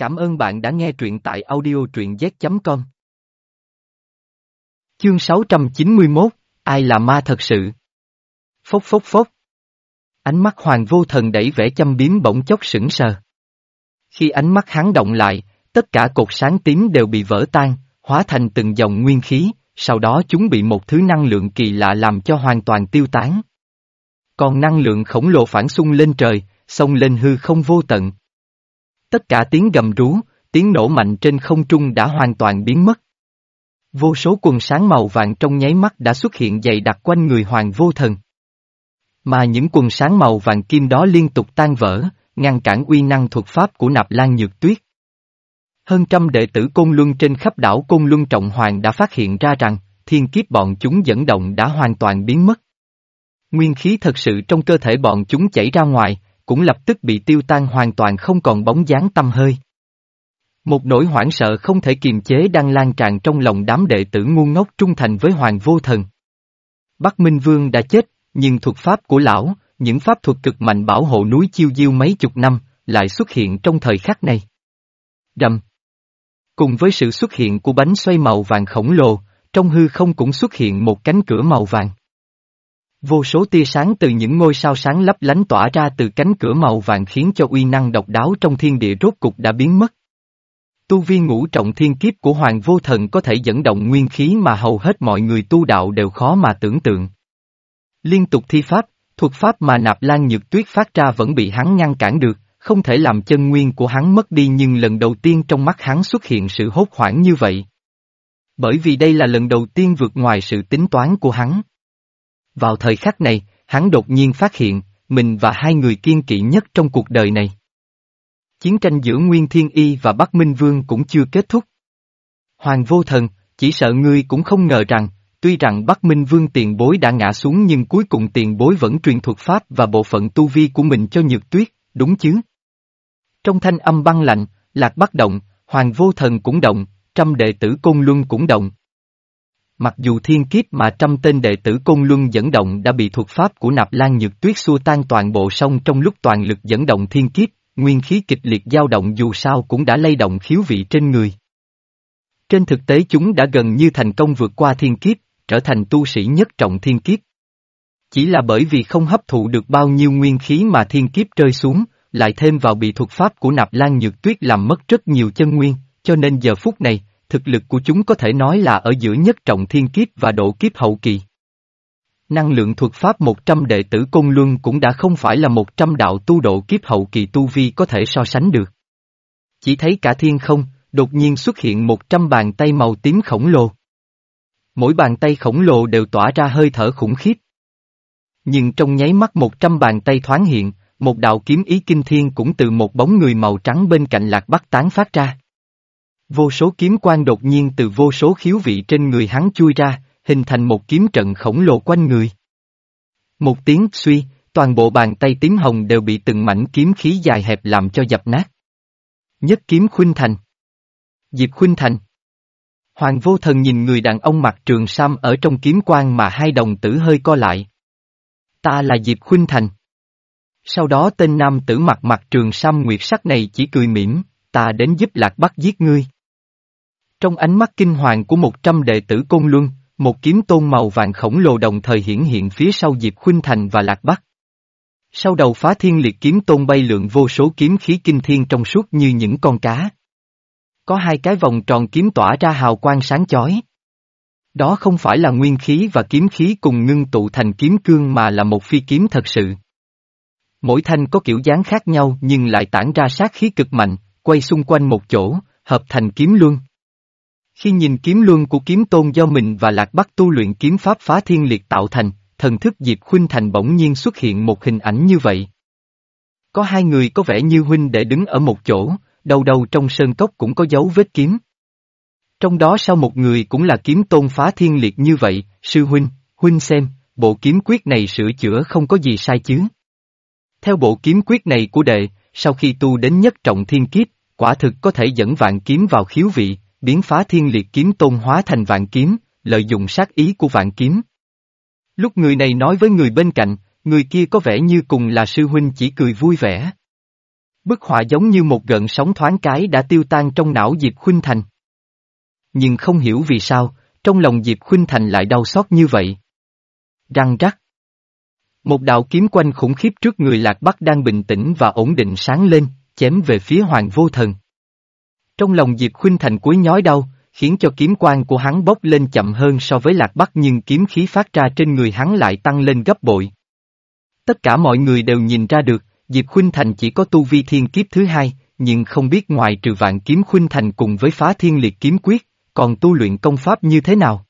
Cảm ơn bạn đã nghe truyện tại audio truyện z.com. Chương 691, Ai là ma thật sự? Phốc phốc phốc. Ánh mắt hoàng vô thần đẩy vẻ chăm biếm bỗng chốc sững sờ. Khi ánh mắt hắn động lại, tất cả cột sáng tím đều bị vỡ tan, hóa thành từng dòng nguyên khí, sau đó chúng bị một thứ năng lượng kỳ lạ làm cho hoàn toàn tiêu tán. Còn năng lượng khổng lồ phản xung lên trời, xông lên hư không vô tận. Tất cả tiếng gầm rú, tiếng nổ mạnh trên không trung đã hoàn toàn biến mất. Vô số quần sáng màu vàng trong nháy mắt đã xuất hiện dày đặc quanh người hoàng vô thần. Mà những quần sáng màu vàng kim đó liên tục tan vỡ, ngăn cản uy năng thuật pháp của nạp lan nhược tuyết. Hơn trăm đệ tử Côn Luân trên khắp đảo Côn Luân Trọng Hoàng đã phát hiện ra rằng, thiên kiếp bọn chúng dẫn động đã hoàn toàn biến mất. Nguyên khí thật sự trong cơ thể bọn chúng chảy ra ngoài, cũng lập tức bị tiêu tan hoàn toàn không còn bóng dáng tâm hơi. Một nỗi hoảng sợ không thể kiềm chế đang lan tràn trong lòng đám đệ tử ngu ngốc trung thành với Hoàng Vô Thần. Bắc Minh Vương đã chết, nhưng thuật pháp của lão, những pháp thuật cực mạnh bảo hộ núi chiêu diêu mấy chục năm, lại xuất hiện trong thời khắc này. Rầm. Cùng với sự xuất hiện của bánh xoay màu vàng khổng lồ, trong hư không cũng xuất hiện một cánh cửa màu vàng. Vô số tia sáng từ những ngôi sao sáng lấp lánh tỏa ra từ cánh cửa màu vàng khiến cho uy năng độc đáo trong thiên địa rốt cục đã biến mất. Tu vi ngũ trọng thiên kiếp của Hoàng Vô Thần có thể dẫn động nguyên khí mà hầu hết mọi người tu đạo đều khó mà tưởng tượng. Liên tục thi pháp, thuật pháp mà Nạp Lan Nhược Tuyết phát ra vẫn bị hắn ngăn cản được, không thể làm chân nguyên của hắn mất đi nhưng lần đầu tiên trong mắt hắn xuất hiện sự hốt hoảng như vậy. Bởi vì đây là lần đầu tiên vượt ngoài sự tính toán của hắn. Vào thời khắc này, hắn đột nhiên phát hiện, mình và hai người kiên kỵ nhất trong cuộc đời này. Chiến tranh giữa Nguyên Thiên Y và Bắc Minh Vương cũng chưa kết thúc. Hoàng vô thần, chỉ sợ ngươi cũng không ngờ rằng, tuy rằng Bắc Minh Vương tiền bối đã ngã xuống nhưng cuối cùng tiền bối vẫn truyền thuật pháp và bộ phận tu vi của mình cho nhược tuyết, đúng chứ? Trong thanh âm băng lạnh, lạc bất động, hoàng vô thần cũng động, trăm đệ tử côn luân cũng động. Mặc dù thiên kiếp mà trăm tên đệ tử côn luân dẫn động đã bị thuật pháp của nạp lan nhược tuyết xua tan toàn bộ sông trong lúc toàn lực dẫn động thiên kiếp, nguyên khí kịch liệt dao động dù sao cũng đã lay động khiếu vị trên người. Trên thực tế chúng đã gần như thành công vượt qua thiên kiếp, trở thành tu sĩ nhất trọng thiên kiếp. Chỉ là bởi vì không hấp thụ được bao nhiêu nguyên khí mà thiên kiếp rơi xuống, lại thêm vào bị thuật pháp của nạp lan nhược tuyết làm mất rất nhiều chân nguyên, cho nên giờ phút này, thực lực của chúng có thể nói là ở giữa nhất trọng thiên kiếp và độ kiếp hậu kỳ. Năng lượng thuật pháp 100 đệ tử Côn Luân cũng đã không phải là 100 đạo tu độ kiếp hậu kỳ tu vi có thể so sánh được. Chỉ thấy cả thiên không, đột nhiên xuất hiện 100 bàn tay màu tím khổng lồ. Mỗi bàn tay khổng lồ đều tỏa ra hơi thở khủng khiếp. Nhưng trong nháy mắt 100 bàn tay thoáng hiện, một đạo kiếm ý kinh thiên cũng từ một bóng người màu trắng bên cạnh lạc bắc tán phát ra. Vô số kiếm quang đột nhiên từ vô số khiếu vị trên người hắn chui ra, hình thành một kiếm trận khổng lồ quanh người. Một tiếng suy, toàn bộ bàn tay tím hồng đều bị từng mảnh kiếm khí dài hẹp làm cho dập nát. Nhất kiếm khuynh thành. Diệp khuynh thành. Hoàng vô thần nhìn người đàn ông mặc trường sam ở trong kiếm quang mà hai đồng tử hơi co lại. Ta là Diệp khuynh thành. Sau đó tên nam tử mặt mặt trường sam nguyệt sắc này chỉ cười mỉm, ta đến giúp lạc bắt giết ngươi. Trong ánh mắt kinh hoàng của một trăm đệ tử Côn Luân, một kiếm tôn màu vàng khổng lồ đồng thời hiển hiện phía sau Diệp Khuynh Thành và Lạc Bắc. Sau đầu phá thiên liệt kiếm tôn bay lượng vô số kiếm khí kinh thiên trong suốt như những con cá. Có hai cái vòng tròn kiếm tỏa ra hào quang sáng chói. Đó không phải là nguyên khí và kiếm khí cùng ngưng tụ thành kiếm cương mà là một phi kiếm thật sự. Mỗi thanh có kiểu dáng khác nhau nhưng lại tản ra sát khí cực mạnh, quay xung quanh một chỗ, hợp thành kiếm luân. Khi nhìn kiếm luân của kiếm tôn do mình và lạc bắc tu luyện kiếm pháp phá thiên liệt tạo thành, thần thức Diệp Khuynh Thành bỗng nhiên xuất hiện một hình ảnh như vậy. Có hai người có vẻ như huynh để đứng ở một chỗ, đầu đầu trong sơn cốc cũng có dấu vết kiếm. Trong đó sau một người cũng là kiếm tôn phá thiên liệt như vậy, sư huynh, huynh xem, bộ kiếm quyết này sửa chữa không có gì sai chứ. Theo bộ kiếm quyết này của đệ, sau khi tu đến nhất trọng thiên kiếp, quả thực có thể dẫn vạn kiếm vào khiếu vị, biến phá thiên liệt kiếm tôn hóa thành vạn kiếm, lợi dụng sát ý của vạn kiếm. Lúc người này nói với người bên cạnh, người kia có vẻ như cùng là sư huynh chỉ cười vui vẻ. Bức họa giống như một gợn sóng thoáng cái đã tiêu tan trong não Diệp Khuynh Thành. Nhưng không hiểu vì sao, trong lòng Diệp Khuynh Thành lại đau xót như vậy. Răng rắc. Một đạo kiếm quanh khủng khiếp trước người Lạc Bắc đang bình tĩnh và ổn định sáng lên, chém về phía Hoàng Vô Thần. Trong lòng Diệp Khuynh Thành cuối nhói đau, khiến cho kiếm quang của hắn bốc lên chậm hơn so với Lạc Bắc nhưng kiếm khí phát ra trên người hắn lại tăng lên gấp bội. Tất cả mọi người đều nhìn ra được, Diệp Khuynh Thành chỉ có tu vi thiên kiếp thứ hai, nhưng không biết ngoài trừ vạn kiếm Khuynh Thành cùng với phá thiên liệt kiếm quyết, còn tu luyện công pháp như thế nào?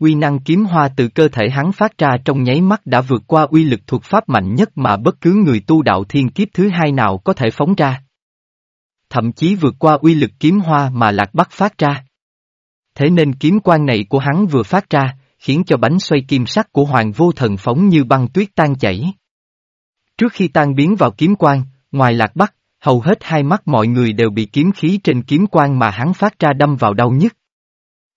Uy năng kiếm hoa từ cơ thể hắn phát ra trong nháy mắt đã vượt qua uy lực thuật pháp mạnh nhất mà bất cứ người tu đạo thiên kiếp thứ hai nào có thể phóng ra. Thậm chí vượt qua uy lực kiếm hoa mà lạc bắc phát ra. Thế nên kiếm quan này của hắn vừa phát ra, khiến cho bánh xoay kim sắc của hoàng vô thần phóng như băng tuyết tan chảy. Trước khi tan biến vào kiếm quan, ngoài lạc bắc, hầu hết hai mắt mọi người đều bị kiếm khí trên kiếm quan mà hắn phát ra đâm vào đau nhất.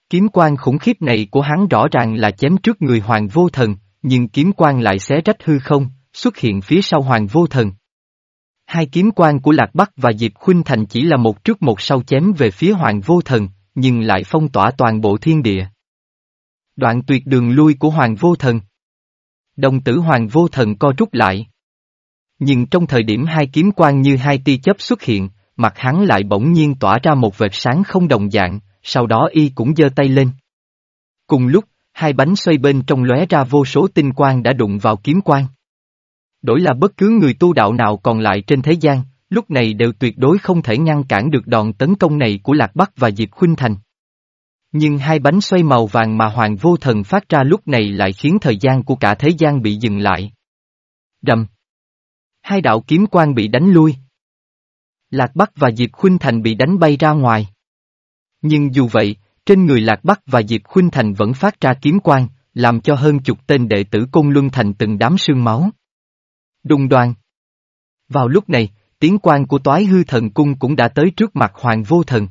Kiếm quan khủng khiếp này của hắn rõ ràng là chém trước người hoàng vô thần, nhưng kiếm quan lại xé rách hư không, xuất hiện phía sau hoàng vô thần. Hai kiếm quan của Lạc Bắc và Diệp Khuynh Thành chỉ là một trước một sau chém về phía hoàng vô thần, nhưng lại phong tỏa toàn bộ thiên địa. Đoạn tuyệt đường lui của hoàng vô thần. Đồng tử hoàng vô thần co rút lại. Nhưng trong thời điểm hai kiếm quan như hai tia chớp xuất hiện, mặt hắn lại bỗng nhiên tỏa ra một vệt sáng không đồng dạng, sau đó y cũng giơ tay lên. Cùng lúc, hai bánh xoay bên trong lóe ra vô số tinh quang đã đụng vào kiếm quang. Đổi là bất cứ người tu đạo nào còn lại trên thế gian, lúc này đều tuyệt đối không thể ngăn cản được đòn tấn công này của Lạc Bắc và Diệp Khuynh Thành. Nhưng hai bánh xoay màu vàng mà Hoàng Vô Thần phát ra lúc này lại khiến thời gian của cả thế gian bị dừng lại. Đầm. Hai đạo kiếm quang bị đánh lui. Lạc Bắc và Diệp Khuynh Thành bị đánh bay ra ngoài. Nhưng dù vậy, trên người Lạc Bắc và Diệp Khuynh Thành vẫn phát ra kiếm quang, làm cho hơn chục tên đệ tử Côn Luân Thành từng đám sương máu. Đùng đoàn. Vào lúc này, tiếng quan của toái hư thần cung cũng đã tới trước mặt Hoàng Vô Thần.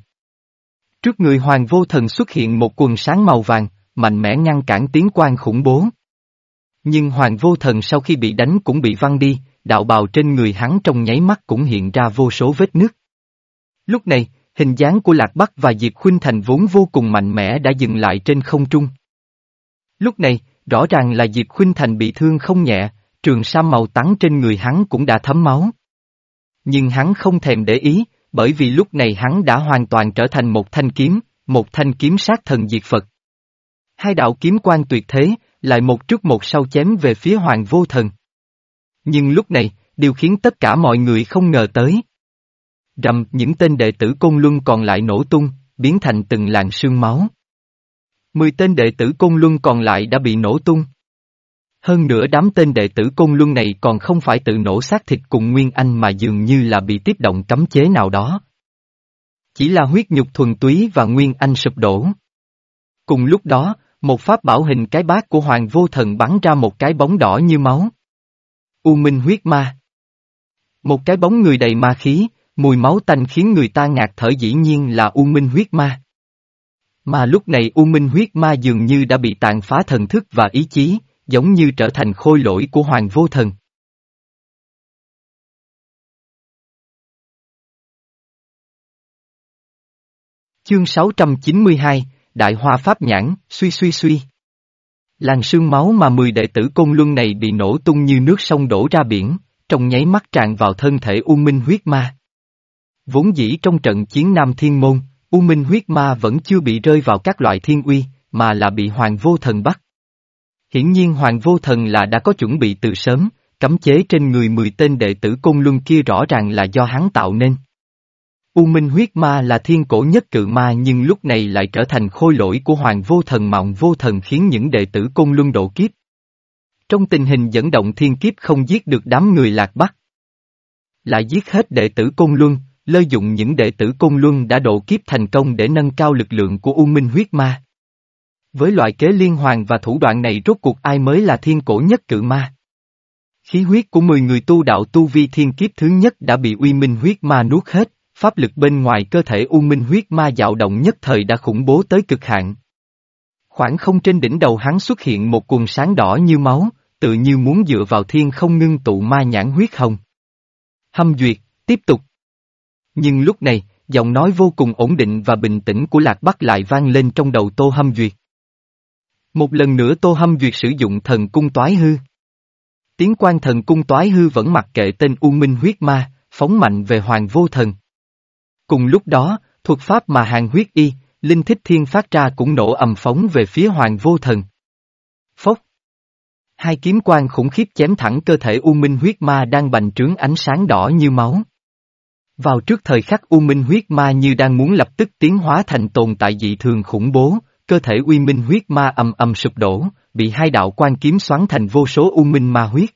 Trước người Hoàng Vô Thần xuất hiện một quần sáng màu vàng, mạnh mẽ ngăn cản tiếng quan khủng bố. Nhưng Hoàng Vô Thần sau khi bị đánh cũng bị văng đi, đạo bào trên người hắn trong nháy mắt cũng hiện ra vô số vết nứt. Lúc này, hình dáng của Lạc Bắc và Diệp Khuynh Thành vốn vô cùng mạnh mẽ đã dừng lại trên không trung. Lúc này, rõ ràng là Diệp Khuynh Thành bị thương không nhẹ, trường sa màu trắng trên người hắn cũng đã thấm máu. Nhưng hắn không thèm để ý, bởi vì lúc này hắn đã hoàn toàn trở thành một thanh kiếm, một thanh kiếm sát thần diệt Phật. Hai đạo kiếm quan tuyệt thế, lại một trước một sau chém về phía Hoàng Vô Thần. Nhưng lúc này, điều khiến tất cả mọi người không ngờ tới. Rầm, những tên đệ tử Côn Luân còn lại nổ tung, biến thành từng làn sương máu. Mười tên đệ tử Côn Luân còn lại đã bị nổ tung. Hơn nữa đám tên đệ tử Côn Luân này còn không phải tự nổ xác thịt cùng Nguyên Anh mà dường như là bị tiếp động cấm chế nào đó. Chỉ là huyết nhục thuần túy và Nguyên Anh sụp đổ. Cùng lúc đó, một pháp bảo hình cái bát của Hoàng Vô Thần bắn ra một cái bóng đỏ như máu. U Minh huyết ma. Một cái bóng người đầy ma khí, mùi máu tanh khiến người ta ngạt thở dĩ nhiên là U Minh huyết ma. Mà lúc này U Minh huyết ma dường như đã bị tàn phá thần thức và ý chí, giống như trở thành khôi lỗi của Hoàng Vô Thần. Chương 692, Đại Hoa Pháp Nhãn, suy suy suy. Làn sương máu mà mười đệ tử côn luân này bị nổ tung như nước sông đổ ra biển, trong nháy mắt tràn vào thân thể U Minh huyết ma. Vốn dĩ trong trận chiến Nam Thiên Môn, U Minh huyết ma vẫn chưa bị rơi vào các loại thiên uy, mà là bị Hoàng Vô Thần bắt. Hiển nhiên Hoàng Vô Thần là đã có chuẩn bị từ sớm, cấm chế trên người mười tên đệ tử côn luân kia rõ ràng là do hắn tạo nên. U Minh huyết ma là thiên cổ nhất cự ma nhưng lúc này lại trở thành khôi lỗi của Hoàng Vô Thần Mộng Vô Thần khiến những đệ tử côn luân độ kiếp. Trong tình hình dẫn động thiên kiếp không giết được đám người lạc bắc. Lại giết hết đệ tử côn luân, lợi dụng những đệ tử côn luân đã độ kiếp thành công để nâng cao lực lượng của U Minh huyết ma. Với loại kế liên hoàn và thủ đoạn này rốt cuộc ai mới là thiên cổ nhất cự ma? Khí huyết của 10 người tu đạo tu vi thiên kiếp thứ nhất đã bị uy minh huyết ma nuốt hết, pháp lực bên ngoài cơ thể u minh huyết ma dạo động nhất thời đã khủng bố tới cực hạn. Khoảng không trên đỉnh đầu hắn xuất hiện một cuồng sáng đỏ như máu, tự như muốn dựa vào thiên không ngưng tụ ma nhãn huyết hồng. Hâm duyệt, tiếp tục. Nhưng lúc này, giọng nói vô cùng ổn định và bình tĩnh của Lạc Bắc lại vang lên trong đầu Tô Hâm Duyệt. Một lần nữa Tô Hâm Duyệt sử dụng thần cung toái hư. Tiếng quan thần cung toái hư vẫn mặc kệ tên U Minh huyết ma, phóng mạnh về Hoàng Vô Thần. Cùng lúc đó, thuật pháp mà hàng huyết y, Linh Thích Thiên phát ra cũng nổ ầm phóng về phía Hoàng Vô Thần. Phốc. Hai kiếm quan khủng khiếp chém thẳng cơ thể U Minh huyết ma đang bành trướng ánh sáng đỏ như máu. Vào trước thời khắc U Minh huyết ma như đang muốn lập tức tiến hóa thành tồn tại dị thường khủng bố, cơ thể uy minh huyết ma ầm ầm sụp đổ, bị hai đạo quan kiếm xoắn thành vô số U Minh ma huyết.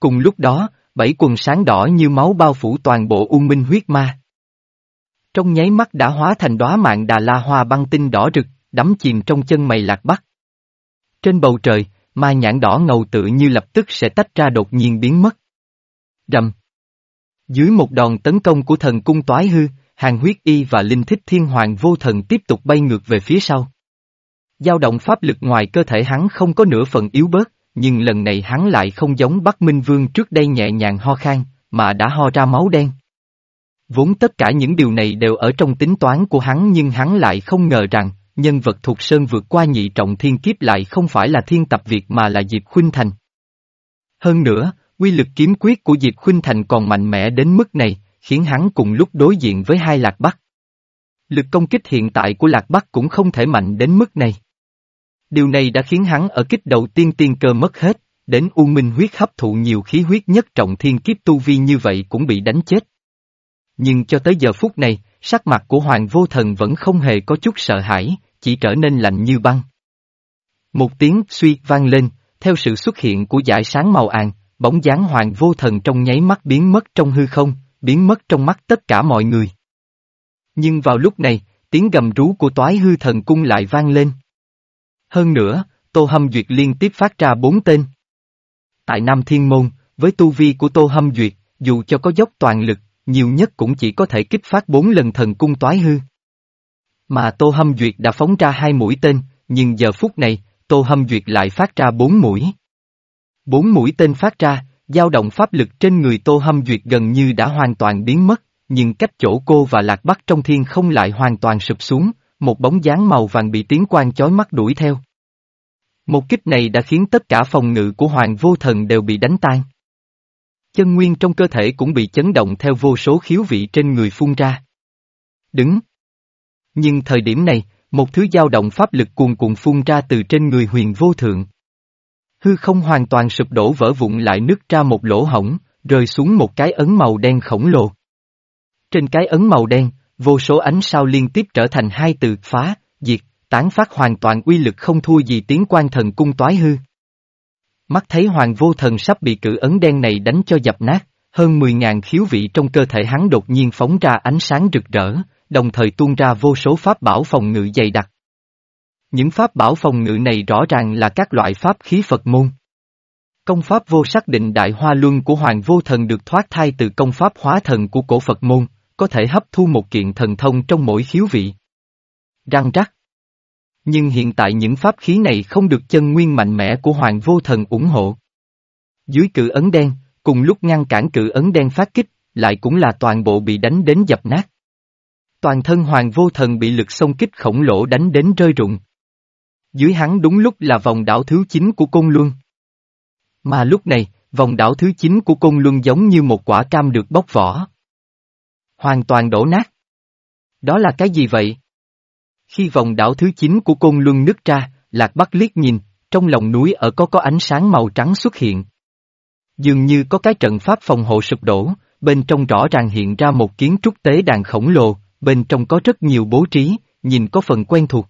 Cùng lúc đó, bảy quần sáng đỏ như máu bao phủ toàn bộ U Minh huyết ma. Trong nháy mắt đã hóa thành đóa mạng đà la hoa băng tinh đỏ rực, đắm chìm trong chân mày lạc bắc. Trên bầu trời, ma nhãn đỏ ngầu tự như lập tức sẽ tách ra đột nhiên biến mất. Rầm. Dưới một đòn tấn công của thần cung toái hư, hàng huyết y và linh thích thiên hoàng vô thần tiếp tục bay ngược về phía sau dao động pháp lực ngoài cơ thể hắn không có nửa phần yếu bớt, nhưng lần này hắn lại không giống Bắc Minh Vương trước đây nhẹ nhàng ho khan, mà đã ho ra máu đen. Vốn tất cả những điều này đều ở trong tính toán của hắn nhưng hắn lại không ngờ rằng, nhân vật thuộc sơn vượt qua nhị trọng thiên kiếp lại không phải là thiên tập Việt mà là Diệp Khuynh Thành. Hơn nữa, quy lực kiếm quyết của Diệp Khuynh Thành còn mạnh mẽ đến mức này, khiến hắn cùng lúc đối diện với hai Lạc Bắc. Lực công kích hiện tại của Lạc Bắc cũng không thể mạnh đến mức này. Điều này đã khiến hắn ở kích đầu tiên tiên cơ mất hết, đến U Minh huyết hấp thụ nhiều khí huyết nhất trọng thiên kiếp tu vi như vậy cũng bị đánh chết. Nhưng cho tới giờ phút này, sắc mặt của Hoàng Vô Thần vẫn không hề có chút sợ hãi, chỉ trở nên lạnh như băng. Một tiếng suy vang lên, theo sự xuất hiện của dải sáng màu àng, bóng dáng Hoàng Vô Thần trong nháy mắt biến mất trong hư không, biến mất trong mắt tất cả mọi người. Nhưng vào lúc này, tiếng gầm rú của toái hư thần cung lại vang lên. Hơn nữa, Tô Hâm Duyệt liên tiếp phát ra bốn tên. Tại Nam Thiên Môn, với tu vi của Tô Hâm Duyệt, dù cho có dốc toàn lực, nhiều nhất cũng chỉ có thể kích phát bốn lần thần cung toái hư. Mà Tô Hâm Duyệt đã phóng ra hai mũi tên, nhưng giờ phút này, Tô Hâm Duyệt lại phát ra bốn mũi. Bốn mũi tên phát ra, dao động pháp lực trên người Tô Hâm Duyệt gần như đã hoàn toàn biến mất, nhưng cách chỗ cô và Lạc Bắc trong thiên không lại hoàn toàn sụp xuống, một bóng dáng màu vàng bị tiếng quang chói mắt đuổi theo. Một kích này đã khiến tất cả phòng ngự của Hoàng Vô Thần đều bị đánh tan. Chân nguyên trong cơ thể cũng bị chấn động theo vô số khiếu vị trên người phun ra. Đứng. Nhưng thời điểm này, một thứ dao động pháp lực cuồn cuộn phun ra từ trên người huyền vô thượng. Hư không hoàn toàn sụp đổ vỡ vụn lại nứt ra một lỗ hổng, rơi xuống một cái ấn màu đen khổng lồ. Trên cái ấn màu đen, vô số ánh sao liên tiếp trở thành hai từ phá, diệt, tán phát hoàn toàn uy lực không thua gì tiếng quan thần cung toái hư. Mắt thấy hoàng vô thần sắp bị cử ấn đen này đánh cho dập nát, hơn 10.000 khiếu vị trong cơ thể hắn đột nhiên phóng ra ánh sáng rực rỡ, đồng thời tuôn ra vô số pháp bảo phòng ngự dày đặc. Những pháp bảo phòng ngự này rõ ràng là các loại pháp khí Phật môn. Công pháp vô sắc định đại hoa luân của Hoàng Vô Thần được thoát thai từ công pháp hóa thần của cổ Phật môn, có thể hấp thu một kiện thần thông trong mỗi khiếu vị. Răng rắc. Nhưng hiện tại những pháp khí này không được chân nguyên mạnh mẽ của Hoàng Vô Thần ủng hộ. Dưới cự ấn đen, cùng lúc ngăn cản cự ấn đen phát kích, lại cũng là toàn bộ bị đánh đến dập nát. Toàn thân Hoàng Vô Thần bị lực xông kích khổng lồ đánh đến rơi rụng. Dưới hắn đúng lúc là vòng đảo thứ 9 của Côn Luân. Mà lúc này, vòng đảo thứ 9 của Côn Luân giống như một quả cam được bóc vỏ. Hoàn toàn đổ nát. Đó là cái gì vậy? Khi vòng đảo thứ 9 của Côn Luân nứt ra, Lạc Bắc liếc nhìn, trong lòng núi ở có có ánh sáng màu trắng xuất hiện. Dường như có cái trận pháp phòng hộ sụp đổ, bên trong rõ ràng hiện ra một kiến trúc tế đàn khổng lồ, bên trong có rất nhiều bố trí, nhìn có phần quen thuộc.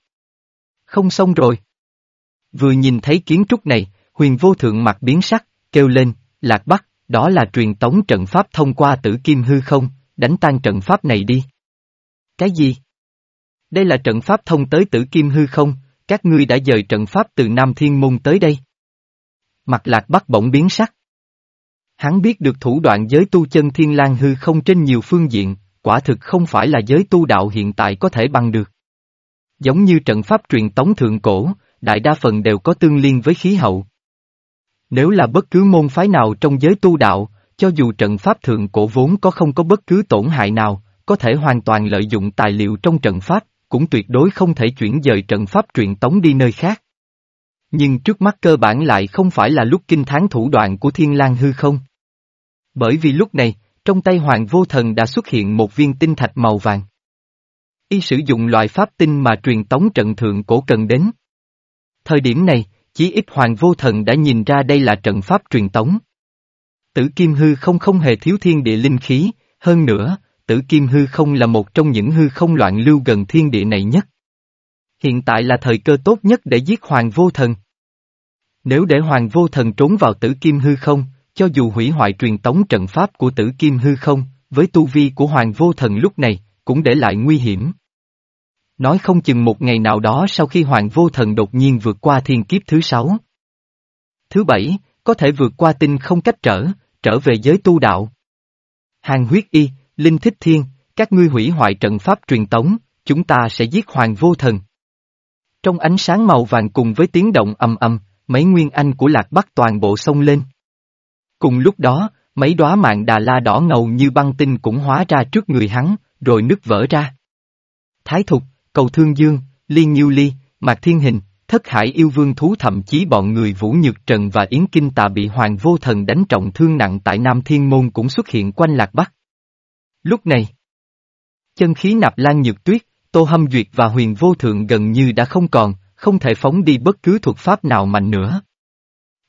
Không xong rồi. Vừa nhìn thấy kiến trúc này, huyền vô thượng mặt biến sắc, kêu lên, lạc bắc, đó là truyền tống trận pháp thông qua tử kim hư không, đánh tan trận pháp này đi. Cái gì? Đây là trận pháp thông tới tử kim hư không, các ngươi đã dời trận pháp từ Nam Thiên Môn tới đây. Mặt lạc bắt bỗng biến sắc. Hắn biết được thủ đoạn giới tu chân thiên lang hư không trên nhiều phương diện, quả thực không phải là giới tu đạo hiện tại có thể bằng được. Giống như trận pháp truyền tống thượng cổ, đại đa phần đều có tương liên với khí hậu. Nếu là bất cứ môn phái nào trong giới tu đạo, cho dù trận pháp thượng cổ vốn có không có bất cứ tổn hại nào, có thể hoàn toàn lợi dụng tài liệu trong trận pháp, cũng tuyệt đối không thể chuyển dời trận pháp truyền tống đi nơi khác. Nhưng trước mắt cơ bản lại không phải là lúc kinh thán thủ đoạn của Thiên lang hư không. Bởi vì lúc này, trong tay Hoàng Vô Thần đã xuất hiện một viên tinh thạch màu vàng. Y sử dụng loại pháp tinh mà truyền tống trận thượng cổ cần đến. Thời điểm này, chí ít Hoàng Vô Thần đã nhìn ra đây là trận pháp truyền tống. Tử Kim Hư không không hề thiếu thiên địa linh khí, hơn nữa, Tử Kim Hư không là một trong những hư không loạn lưu gần thiên địa này nhất. Hiện tại là thời cơ tốt nhất để giết Hoàng Vô Thần. Nếu để Hoàng Vô Thần trốn vào Tử Kim Hư không, cho dù hủy hoại truyền tống trận pháp của Tử Kim Hư không, với tu vi của Hoàng Vô Thần lúc này, cũng để lại nguy hiểm. Nói không chừng một ngày nào đó sau khi Hoàng Vô Thần đột nhiên vượt qua thiên kiếp thứ sáu. Thứ bảy, có thể vượt qua tinh không cách trở, trở về giới tu đạo. Hàng huyết y, linh thích thiên, các ngươi hủy hoại trận pháp truyền tống, chúng ta sẽ giết Hoàng Vô Thần. Trong ánh sáng màu vàng cùng với tiếng động ầm ầm, mấy nguyên anh của Lạc Bắc toàn bộ sông lên. Cùng lúc đó, mấy đóa mạng đà la đỏ ngầu như băng tinh cũng hóa ra trước người hắn, rồi nứt vỡ ra. Thái Thục, Cầu Thương Dương, Liên Nhiêu Ly, Mạc Thiên Hình, Thất Hải Yêu Vương Thú thậm chí bọn người Vũ Nhược Trần và Yến Kinh Tà bị Hoàng Vô Thần đánh trọng thương nặng tại Nam Thiên Môn cũng xuất hiện quanh Lạc Bắc. Lúc này, chân khí nạp lan nhược tuyết, Tô Hâm Duyệt và Huyền Vô Thượng gần như đã không còn, không thể phóng đi bất cứ thuật pháp nào mạnh nữa.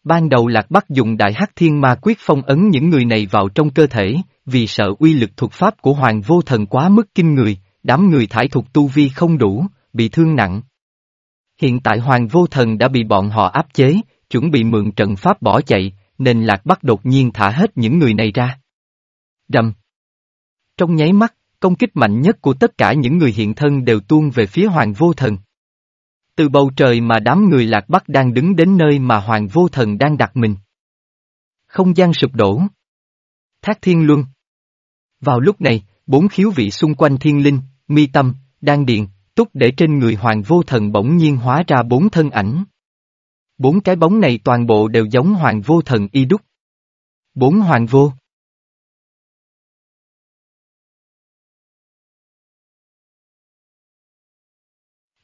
Ban đầu Lạc Bắc dùng Đại Hắc Thiên Ma quyết phong ấn những người này vào trong cơ thể, vì sợ uy lực thuật pháp của Hoàng Vô Thần quá mức kinh người, đám người thải thuộc tu vi không đủ, bị thương nặng. Hiện tại Hoàng Vô Thần đã bị bọn họ áp chế, chuẩn bị mượn trận pháp bỏ chạy, nên Lạc Bắc đột nhiên thả hết những người này ra. Đầm. Trong nháy mắt, công kích mạnh nhất của tất cả những người hiện thân đều tuôn về phía Hoàng Vô Thần. Từ bầu trời mà đám người Lạc Bắc đang đứng đến nơi mà Hoàng Vô Thần đang đặt mình. Không gian sụp đổ. Thác Thiên Luân. Vào lúc này, bốn khiếu vị xung quanh thiên linh, mi tâm, đan điện, túc để trên người Hoàng Vô Thần bỗng nhiên hóa ra bốn thân ảnh. Bốn cái bóng này toàn bộ đều giống Hoàng Vô Thần y đúc. Bốn Hoàng Vô.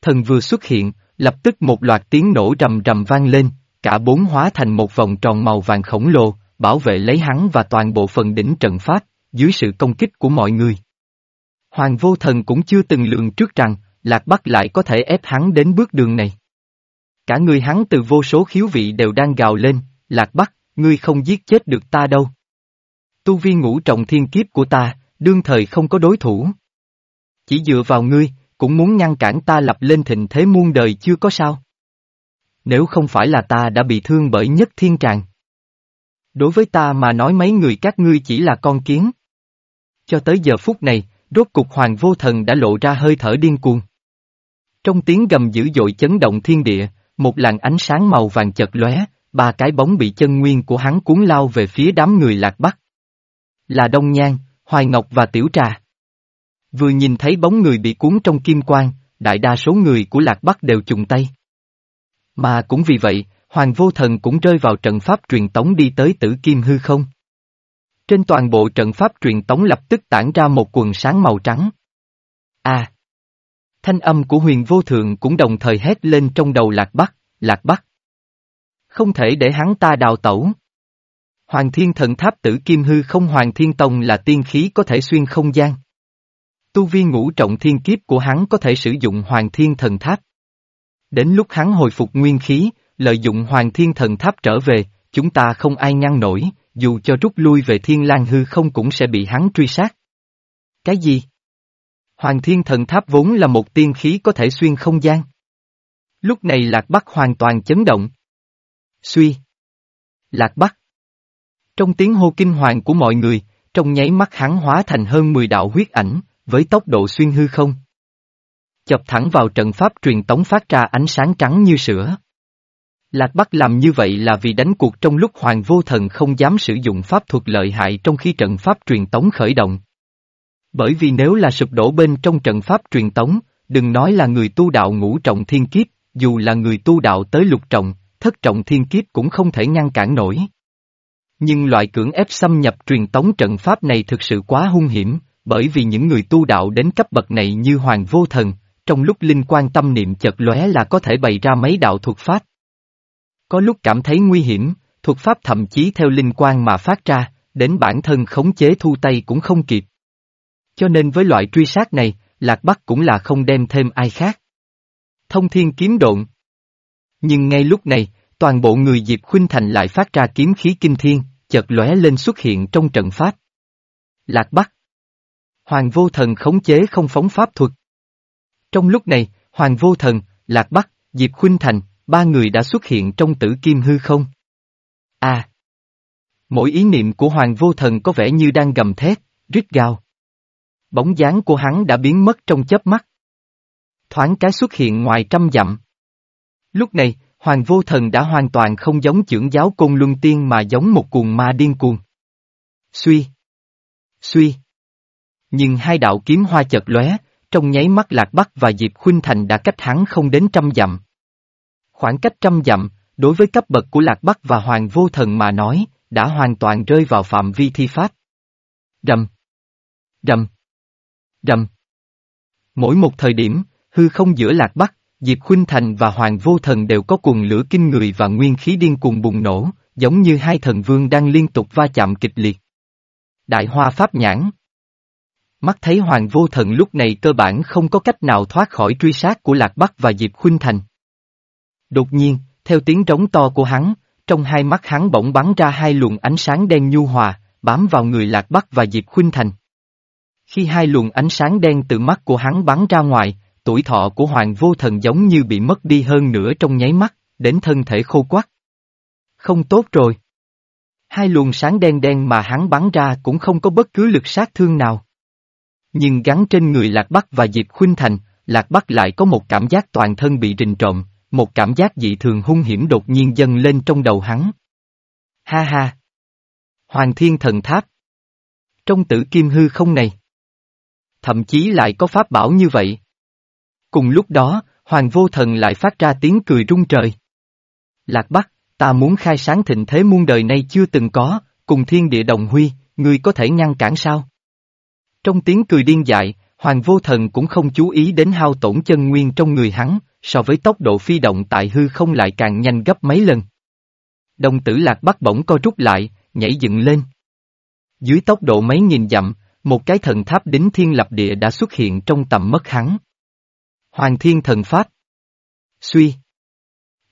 Thần vừa xuất hiện, lập tức một loạt tiếng nổ rầm rầm vang lên, cả bốn hóa thành một vòng tròn màu vàng khổng lồ, bảo vệ lấy hắn và toàn bộ phần đỉnh trận pháp, dưới sự công kích của mọi người. Hoàng vô thần cũng chưa từng lượng trước rằng, Lạc Bắc lại có thể ép hắn đến bước đường này. Cả người hắn từ vô số khiếu vị đều đang gào lên, Lạc Bắc, ngươi không giết chết được ta đâu. Tu vi ngũ trọng thiên kiếp của ta, đương thời không có đối thủ. Chỉ dựa vào ngươi, cũng muốn ngăn cản ta lập lên thịnh thế muôn đời chưa có sao. Nếu không phải là ta đã bị thương bởi nhất thiên tràng. Đối với ta mà nói mấy người các ngươi chỉ là con kiến. Cho tới giờ phút này, rốt cục hoàng vô thần đã lộ ra hơi thở điên cuồng. Trong tiếng gầm dữ dội chấn động thiên địa, một làn ánh sáng màu vàng chật lóe, ba cái bóng bị chân nguyên của hắn cuốn lao về phía đám người lạc bắc. Là Đông Nhan, Hoài Ngọc và Tiểu Trà. Vừa nhìn thấy bóng người bị cuốn trong kim quang, đại đa số người của Lạc Bắc đều trùng tay. Mà cũng vì vậy, Hoàng Vô Thần cũng rơi vào trận pháp truyền tống đi tới tử kim hư không. Trên toàn bộ trận pháp truyền tống lập tức tản ra một quần sáng màu trắng. À! Thanh âm của huyền vô thượng cũng đồng thời hét lên trong đầu Lạc Bắc, Lạc Bắc. Không thể để hắn ta đào tẩu. Hoàng thiên thần tháp tử kim hư không hoàng thiên tông là tiên khí có thể xuyên không gian. Tu vi ngũ trọng thiên kiếp của hắn có thể sử dụng hoàng thiên thần tháp. Đến lúc hắn hồi phục nguyên khí, lợi dụng hoàng thiên thần tháp trở về, chúng ta không ai ngăn nổi, dù cho rút lui về thiên lang hư không cũng sẽ bị hắn truy sát. Cái gì? Hoàng thiên thần tháp vốn là một tiên khí có thể xuyên không gian. Lúc này Lạc Bắc hoàn toàn chấn động. Suy. Lạc Bắc. Trong tiếng hô kinh hoàng của mọi người, trong nháy mắt hắn hóa thành hơn 10 đạo huyết ảnh, với tốc độ xuyên hư không. Chập thẳng vào trận pháp truyền tống phát ra ánh sáng trắng như sữa. Lạc Bắc làm như vậy là vì đánh cuộc trong lúc Hoàng Vô Thần không dám sử dụng pháp thuật lợi hại trong khi trận pháp truyền tống khởi động. Bởi vì nếu là sụp đổ bên trong trận pháp truyền tống, đừng nói là người tu đạo ngũ trọng thiên kiếp, dù là người tu đạo tới lục trọng, thất trọng thiên kiếp cũng không thể ngăn cản nổi. Nhưng loại cưỡng ép xâm nhập truyền tống trận pháp này thực sự quá hung hiểm, bởi vì những người tu đạo đến cấp bậc này như Hoàng Vô Thần, trong lúc linh quan tâm niệm chợt lóe là có thể bày ra mấy đạo thuật pháp. Có lúc cảm thấy nguy hiểm, thuật pháp thậm chí theo linh quan mà phát ra, đến bản thân khống chế thu tay cũng không kịp. Cho nên với loại truy sát này, Lạc Bắc cũng là không đem thêm ai khác. Thông thiên kiếm độn. Nhưng ngay lúc này, toàn bộ người Diệp Khuynh Thành lại phát ra kiếm khí kinh thiên, chợt lóe lên xuất hiện trong trận pháp. Lạc Bắc. Hoàng vô thần khống chế không phóng pháp thuật. Trong lúc này, Hoàng vô thần, Lạc Bắc, Diệp Khuynh Thành, ba người đã xuất hiện trong tử kim hư không. À! Mỗi ý niệm của Hoàng vô thần có vẻ như đang gầm thét, rít gào. Bóng dáng của hắn đã biến mất trong chớp mắt. Thoáng cái xuất hiện ngoài trăm dặm. Lúc này, Hoàng vô thần đã hoàn toàn không giống trưởng giáo côn luân tiên mà giống một cuồng ma điên cuồng. Suy. Suy. Nhưng hai đạo kiếm hoa chợt lóe, trong nháy mắt Lạc Bắc và Diệp Khuynh Thành đã cách hắn không đến trăm dặm. Khoảng cách trăm dặm, đối với cấp bậc của Lạc Bắc và Hoàng Vô Thần mà nói, đã hoàn toàn rơi vào phạm vi thi pháp. Rầm. Rầm. Rầm. Mỗi một thời điểm, hư không giữa Lạc Bắc, Diệp Khuynh Thành và Hoàng Vô Thần đều có cuồng lửa kinh người và nguyên khí điên cuồng bùng nổ, giống như hai thần vương đang liên tục va chạm kịch liệt. Đại Hoa Pháp Nhãn Mắt thấy Hoàng Vô Thần lúc này cơ bản không có cách nào thoát khỏi truy sát của Lạc Bắc và Diệp Khuynh Thành. Đột nhiên, theo tiếng trống to của hắn, trong hai mắt hắn bỗng bắn ra hai luồng ánh sáng đen nhu hòa, bám vào người Lạc Bắc và Diệp Khuynh Thành. Khi hai luồng ánh sáng đen từ mắt của hắn bắn ra ngoài, tuổi thọ của Hoàng Vô Thần giống như bị mất đi hơn nửa trong nháy mắt, đến thân thể khô quắc. Không tốt rồi. Hai luồng sáng đen đen mà hắn bắn ra cũng không có bất cứ lực sát thương nào. Nhưng gắn trên người Lạc Bắc và Diệp Khuynh Thành, Lạc Bắc lại có một cảm giác toàn thân bị rình trộm, một cảm giác dị thường hung hiểm đột nhiên dâng lên trong đầu hắn. Ha ha! Hoàng Thiên Thần Tháp Trong tử kim hư không này Thậm chí lại có pháp bảo như vậy. Cùng lúc đó, Hoàng Vô Thần lại phát ra tiếng cười rung trời. Lạc Bắc, ta muốn khai sáng thịnh thế muôn đời nay chưa từng có, cùng thiên địa đồng huy, ngươi có thể ngăn cản sao? Trong tiếng cười điên dại, Hoàng Vô Thần cũng không chú ý đến hao tổn chân nguyên trong người hắn, so với tốc độ phi động tại hư không lại càng nhanh gấp mấy lần. Đồng tử lạc bắc bỗng co rút lại, nhảy dựng lên. Dưới tốc độ mấy nghìn dặm, một cái thần tháp đính thiên lập địa đã xuất hiện trong tầm mắt hắn. Hoàng thiên thần pháp. Suy.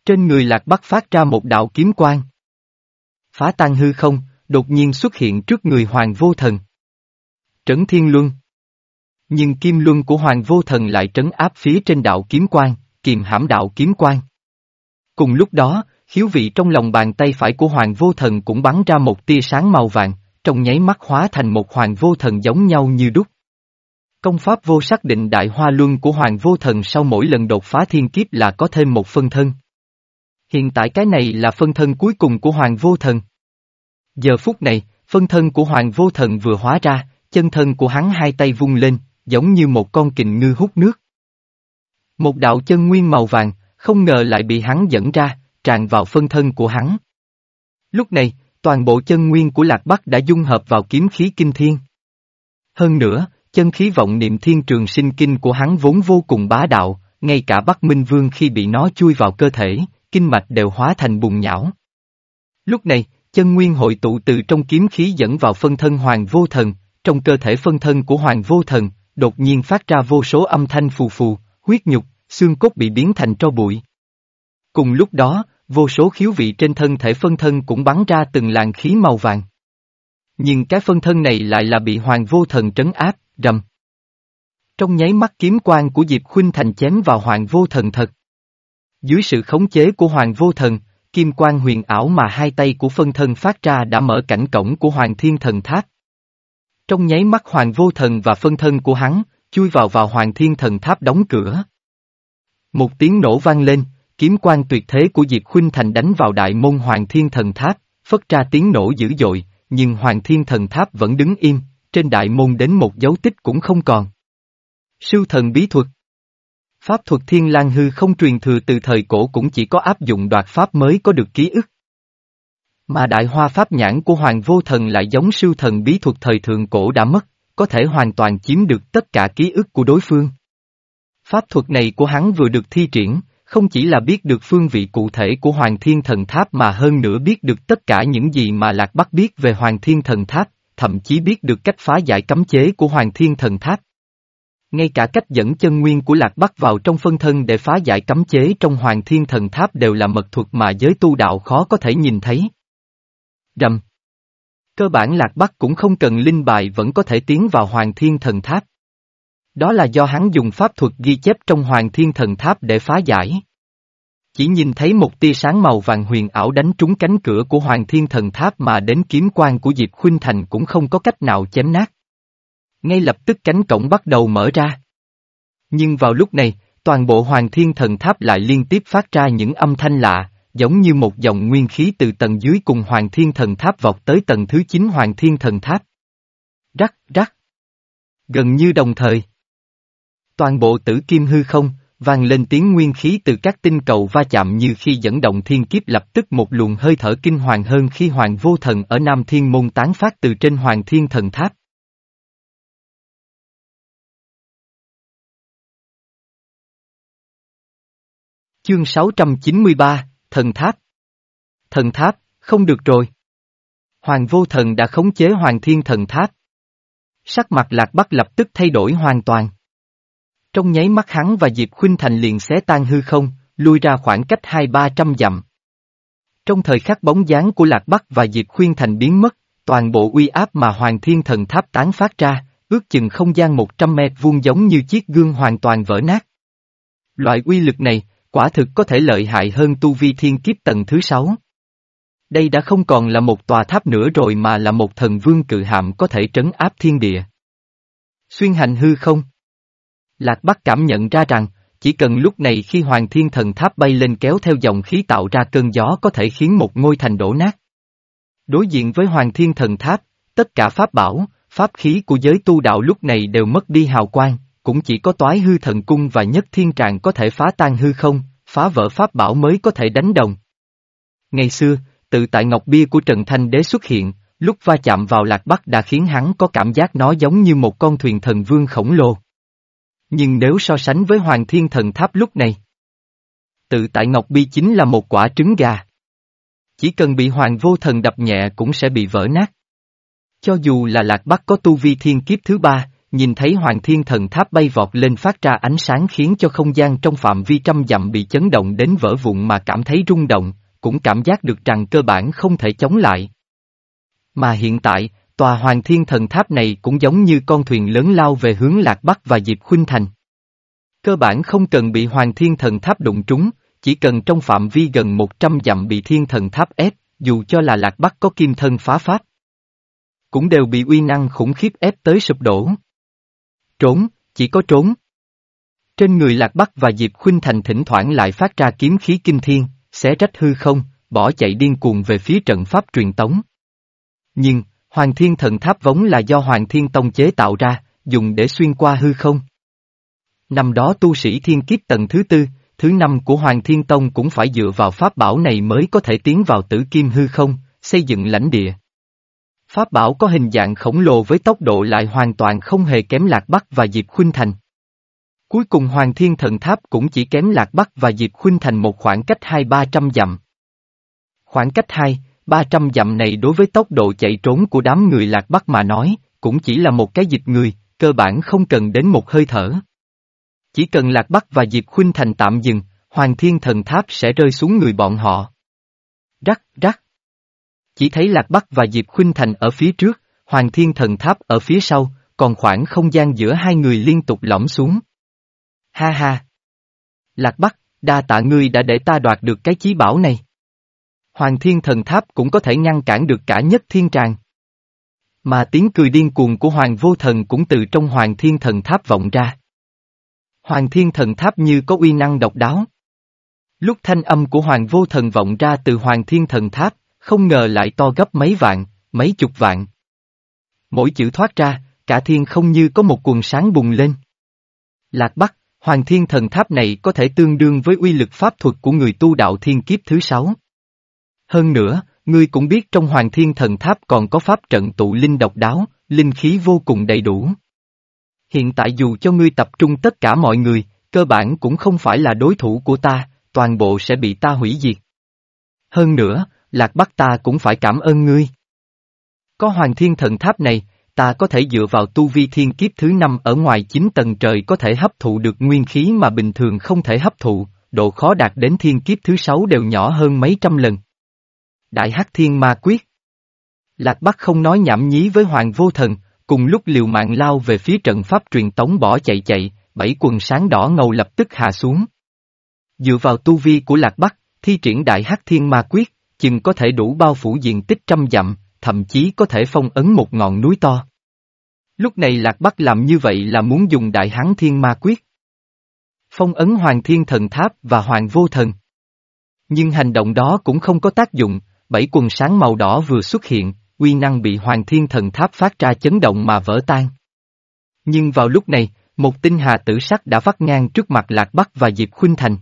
Trên người lạc bắc phát ra một đạo kiếm quang. Phá tan hư không, đột nhiên xuất hiện trước người hoàng vô thần. Trấn thiên luân. Nhưng kim luân của hoàng vô thần lại trấn áp phía trên đạo kiếm quang, kiềm hãm đạo kiếm quang. Cùng lúc đó, khiếu vị trong lòng bàn tay phải của hoàng vô thần cũng bắn ra một tia sáng màu vàng, trong nháy mắt hóa thành một hoàng vô thần giống nhau như đúc. Công pháp vô xác định đại hoa luân của hoàng vô thần sau mỗi lần đột phá thiên kiếp là có thêm một phân thân. Hiện tại cái này là phân thân cuối cùng của hoàng vô thần. Giờ phút này, phân thân của hoàng vô thần vừa hóa ra, chân thân của hắn hai tay vung lên, giống như một con kình ngư hút nước. Một đạo chân nguyên màu vàng, không ngờ lại bị hắn dẫn ra, tràn vào phân thân của hắn. Lúc này, toàn bộ chân nguyên của Lạc Bắc đã dung hợp vào kiếm khí kinh thiên. Hơn nữa, chân khí vọng niệm thiên trường sinh kinh của hắn vốn vô cùng bá đạo, ngay cả Bắc Minh Vương khi bị nó chui vào cơ thể, kinh mạch đều hóa thành bùn nhão. Lúc này, chân nguyên hội tụ từ trong kiếm khí dẫn vào phân thân Hoàng Vô Thần, trong cơ thể phân thân của Hoàng Vô Thần, đột nhiên phát ra vô số âm thanh phù phù, huyết nhục, xương cốt bị biến thành tro bụi. Cùng lúc đó, vô số khiếu vị trên thân thể phân thân cũng bắn ra từng làn khí màu vàng. Nhưng cái phân thân này lại là bị hoàng vô thần trấn áp, rầm. Trong nháy mắt kiếm quang của Diệp Khuynh Thành chém vào hoàng vô thần thật. Dưới sự khống chế của hoàng vô thần, kim quang huyền ảo mà hai tay của phân thân phát ra đã mở cảnh cổng của hoàng thiên thần tháp. Trong nháy mắt hoàng vô thần và phân thân của hắn, chui vào vào hoàng thiên thần tháp đóng cửa. Một tiếng nổ vang lên, kiếm quan tuyệt thế của Diệp Khuynh Thành đánh vào đại môn Hoàng Thiên Thần Tháp, phất ra tiếng nổ dữ dội, nhưng Hoàng Thiên Thần Tháp vẫn đứng im, trên đại môn đến một dấu tích cũng không còn. Sư thần bí thuật Pháp thuật Thiên Lan hư không truyền thừa từ thời cổ cũng chỉ có áp dụng đoạt pháp mới có được ký ức. Mà đại hoa pháp nhãn của Hoàng Vô Thần lại giống sư thần bí thuật thời thượng cổ đã mất, có thể hoàn toàn chiếm được tất cả ký ức của đối phương. Pháp thuật này của hắn vừa được thi triển, không chỉ là biết được phương vị cụ thể của Hoàng Thiên Thần Tháp mà hơn nữa biết được tất cả những gì mà Lạc Bắc biết về Hoàng Thiên Thần Tháp, thậm chí biết được cách phá giải cấm chế của Hoàng Thiên Thần Tháp. Ngay cả cách dẫn chân nguyên của Lạc Bắc vào trong phân thân để phá giải cấm chế trong Hoàng Thiên Thần Tháp đều là mật thuật mà giới tu đạo khó có thể nhìn thấy. Rầm. Cơ bản Lạc Bắc cũng không cần linh bài vẫn có thể tiến vào Hoàng Thiên Thần Tháp. Đó là do hắn dùng pháp thuật ghi chép trong Hoàng Thiên Thần Tháp để phá giải. Chỉ nhìn thấy một tia sáng màu vàng huyền ảo đánh trúng cánh cửa của Hoàng Thiên Thần Tháp mà đến kiếm quan của Diệp Khuynh Thành cũng không có cách nào chém nát. Ngay lập tức cánh cổng bắt đầu mở ra. Nhưng vào lúc này, toàn bộ Hoàng Thiên Thần Tháp lại liên tiếp phát ra những âm thanh lạ, giống như một dòng nguyên khí từ tầng dưới cùng Hoàng Thiên Thần Tháp vọt tới tầng thứ 9 Hoàng Thiên Thần Tháp. Rắc, rắc. Gần như đồng thời. Toàn bộ tử kim hư không, vang lên tiếng nguyên khí từ các tinh cầu va chạm như khi dẫn động thiên kiếp lập tức một luồng hơi thở kinh hoàng hơn khi Hoàng Vô Thần ở Nam Thiên Môn tán phát từ trên Hoàng Thiên Thần Tháp. Chương 693, Thần Tháp Thần Tháp, không được rồi. Hoàng Vô Thần đã khống chế Hoàng Thiên Thần Tháp. Sắc mặt Lạc Bắc lập tức thay đổi hoàn toàn. Trong nháy mắt hắn và Diệp Khuynh Thành liền xé tan hư không, lui ra khoảng cách hai ba trăm dặm. Trong thời khắc bóng dáng của Lạc Bắc và Diệp Khuynh Thành biến mất, toàn bộ uy áp mà Hoàng Thiên Thần Tháp tán phát ra, ước chừng không gian 100 mét vuông giống như chiếc gương hoàn toàn vỡ nát. Loại uy lực này, quả thực có thể lợi hại hơn tu vi thiên kiếp tầng thứ sáu. Đây đã không còn là một tòa tháp nữa rồi mà là một thần vương cự hạm có thể trấn áp thiên địa. Xuyên hành hư không? Lạc Bắc cảm nhận ra rằng, chỉ cần lúc này khi Hoàng Thiên Thần Tháp bay lên kéo theo dòng khí tạo ra cơn gió có thể khiến một ngôi thành đổ nát. Đối diện với Hoàng Thiên Thần Tháp, tất cả pháp bảo, pháp khí của giới tu đạo lúc này đều mất đi hào quang, cũng chỉ có toái hư thần cung và nhất thiên tràng có thể phá tan hư không, phá vỡ pháp bảo mới có thể đánh đồng. Ngày xưa, tự tại ngọc bia của Trần Thanh Đế xuất hiện, lúc va chạm vào lạc bắc đã khiến hắn có cảm giác nó giống như một con thuyền thần vương khổng lồ. Nhưng nếu so sánh với Hoàng Thiên Thần Tháp lúc này, tự tại Ngọc Bi chính là một quả trứng gà. Chỉ cần bị Hoàng Vô Thần đập nhẹ cũng sẽ bị vỡ nát. Cho dù là Lạc Bắc có tu vi thiên kiếp thứ ba, nhìn thấy Hoàng Thiên Thần Tháp bay vọt lên phát ra ánh sáng khiến cho không gian trong phạm vi trăm dặm bị chấn động đến vỡ vụn mà cảm thấy rung động, cũng cảm giác được rằng cơ bản không thể chống lại. Mà hiện tại, Tòa Hoàng Thiên Thần Tháp này cũng giống như con thuyền lớn lao về hướng Lạc Bắc và Diệp Khuynh Thành. Cơ bản không cần bị Hoàng Thiên Thần Tháp đụng trúng, chỉ cần trong phạm vi gần 100 dặm bị Thiên Thần Tháp ép, dù cho là Lạc Bắc có kim thân phá pháp. Cũng đều bị uy năng khủng khiếp ép tới sụp đổ. Trốn, chỉ có trốn. Trên người Lạc Bắc và Diệp Khuynh Thành thỉnh thoảng lại phát ra kiếm khí kinh thiên, xé rách hư không, bỏ chạy điên cuồng về phía trận pháp truyền tống. Nhưng, Hoàng Thiên Thần Tháp vốn là do Hoàng Thiên Tông chế tạo ra, dùng để xuyên qua hư không. Năm đó tu sĩ thiên kiếp tầng thứ tư, thứ năm của Hoàng Thiên Tông cũng phải dựa vào pháp bảo này mới có thể tiến vào tử kim hư không, xây dựng lãnh địa. Pháp bảo có hình dạng khổng lồ với tốc độ lại hoàn toàn không hề kém Lạc Bắc và Diệp Khuynh Thành. Cuối cùng Hoàng Thiên Thần Tháp cũng chỉ kém Lạc Bắc và Diệp Khuynh Thành một khoảng cách hai ba trăm dặm. Khoảng cách hai, 300 dặm này đối với tốc độ chạy trốn của đám người lạc bắc mà nói, cũng chỉ là một cái dịch người, cơ bản không cần đến một hơi thở. Chỉ cần lạc bắc và Diệp Khuynh Thành tạm dừng, Hoàng Thiên Thần Tháp sẽ rơi xuống người bọn họ. Rắc, rắc. Chỉ thấy lạc bắc và Diệp Khuynh Thành ở phía trước, Hoàng Thiên Thần Tháp ở phía sau, còn khoảng không gian giữa hai người liên tục lõm xuống. Ha ha. Lạc Bắc, đa tạ ngươi đã để ta đoạt được cái chí bảo này. Hoàng Thiên Thần Tháp cũng có thể ngăn cản được cả nhất thiên tràng. Mà tiếng cười điên cuồng của Hoàng Vô Thần cũng từ trong Hoàng Thiên Thần Tháp vọng ra. Hoàng Thiên Thần Tháp như có uy năng độc đáo. Lúc thanh âm của Hoàng Vô Thần vọng ra từ Hoàng Thiên Thần Tháp, không ngờ lại to gấp mấy vạn, mấy chục vạn. Mỗi chữ thoát ra, cả thiên không như có một cuồng sáng bùng lên. Lạc Bắc, Hoàng Thiên Thần Tháp này có thể tương đương với uy lực pháp thuật của người tu đạo thiên kiếp thứ sáu. Hơn nữa, ngươi cũng biết trong Hoàng Thiên Thần Tháp còn có pháp trận tụ linh độc đáo, linh khí vô cùng đầy đủ. Hiện tại dù cho ngươi tập trung tất cả mọi người, cơ bản cũng không phải là đối thủ của ta, toàn bộ sẽ bị ta hủy diệt. Hơn nữa, Lạc Bắc ta cũng phải cảm ơn ngươi. Có Hoàng Thiên Thần Tháp này, ta có thể dựa vào tu vi thiên kiếp thứ năm ở ngoài chín tầng trời có thể hấp thụ được nguyên khí mà bình thường không thể hấp thụ, độ khó đạt đến thiên kiếp thứ sáu đều nhỏ hơn mấy trăm lần. Đại Hắc Thiên Ma Quyết Lạc Bắc không nói nhảm nhí với Hoàng Vô Thần, cùng lúc liều mạng lao về phía trận pháp truyền tống bỏ chạy chạy, bảy quần sáng đỏ ngầu lập tức hạ xuống. Dựa vào tu vi của Lạc Bắc, thi triển Đại Hắc Thiên Ma Quyết, chừng có thể đủ bao phủ diện tích trăm dặm, thậm chí có thể phong ấn một ngọn núi to. Lúc này Lạc Bắc làm như vậy là muốn dùng Đại Hán Thiên Ma Quyết. Phong ấn Hoàng Thiên Thần Tháp và Hoàng Vô Thần. Nhưng hành động đó cũng không có tác dụng, bảy quần sáng màu đỏ vừa xuất hiện, uy năng bị Hoàng Thiên Thần Tháp phát ra chấn động mà vỡ tan. Nhưng vào lúc này, một tinh hà tử sắc đã vắt ngang trước mặt Lạc Bắc và Diệp Khuynh Thành.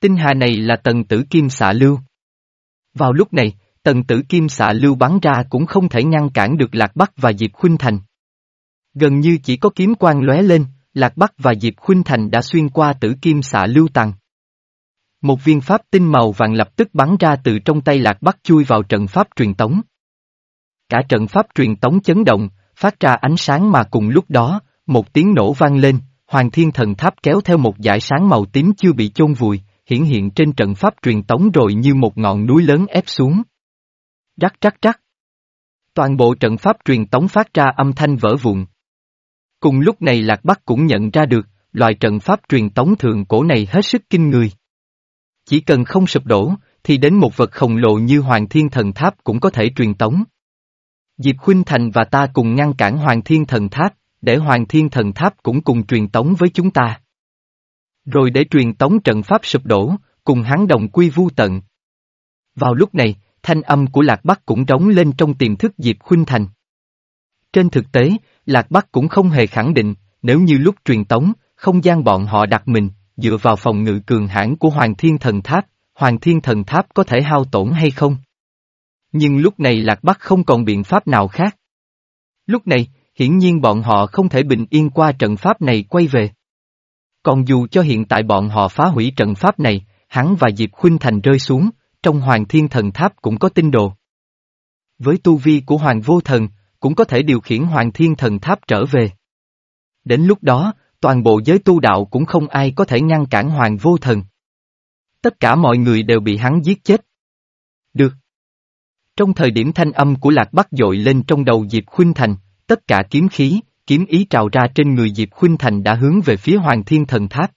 Tinh hà này là tần tử kim xạ lưu. Vào lúc này, tần tử kim xạ lưu bắn ra cũng không thể ngăn cản được Lạc Bắc và Diệp Khuynh Thành. Gần như chỉ có kiếm quang lóe lên, Lạc Bắc và Diệp Khuynh Thành đã xuyên qua tử kim xạ lưu tầng. Một viên pháp tinh màu vàng lập tức bắn ra từ trong tay Lạc Bắc chui vào trận pháp truyền tống. Cả trận pháp truyền tống chấn động, phát ra ánh sáng mà cùng lúc đó, một tiếng nổ vang lên, Hoàng Thiên Thần Tháp kéo theo một dải sáng màu tím chưa bị chôn vùi, hiển hiện trên trận pháp truyền tống rồi như một ngọn núi lớn ép xuống. Rắc rắc rắc. Toàn bộ trận pháp truyền tống phát ra âm thanh vỡ vụn. Cùng lúc này Lạc Bắc cũng nhận ra được, loại trận pháp truyền tống thượng cổ này hết sức kinh người. Chỉ cần không sụp đổ, thì đến một vật khổng lồ như Hoàng Thiên Thần Tháp cũng có thể truyền tống. Diệp Khuynh Thành và ta cùng ngăn cản Hoàng Thiên Thần Tháp, để Hoàng Thiên Thần Tháp cũng cùng truyền tống với chúng ta. Rồi để truyền tống trận pháp sụp đổ, cùng hắn đồng quy vu tận. Vào lúc này, thanh âm của Lạc Bắc cũng trống lên trong tiềm thức Diệp Khuynh Thành. Trên thực tế, Lạc Bắc cũng không hề khẳng định, nếu như lúc truyền tống, không gian bọn họ đặt mình, dựa vào phòng ngự cường hãn của Hoàng Thiên Thần Tháp, Hoàng Thiên Thần Tháp có thể hao tổn hay không? Nhưng lúc này Lạc Bắc không còn biện pháp nào khác. Lúc này, hiển nhiên bọn họ không thể bình yên qua trận pháp này quay về. Còn dù cho hiện tại bọn họ phá hủy trận pháp này, hắn và Diệp Khuynh Thành rơi xuống, trong Hoàng Thiên Thần Tháp cũng có tinh đồ. Với tu vi của Hoàng Vô Thần, cũng có thể điều khiển Hoàng Thiên Thần Tháp trở về. Đến lúc đó, toàn bộ giới tu đạo cũng không ai có thể ngăn cản Hoàng Vô Thần. Tất cả mọi người đều bị hắn giết chết. Được. Trong thời điểm thanh âm của Lạc Bắc dội lên trong đầu Diệp Khuynh Thành, tất cả kiếm khí, kiếm ý trào ra trên người Diệp Khuynh Thành đã hướng về phía Hoàng Thiên Thần Tháp.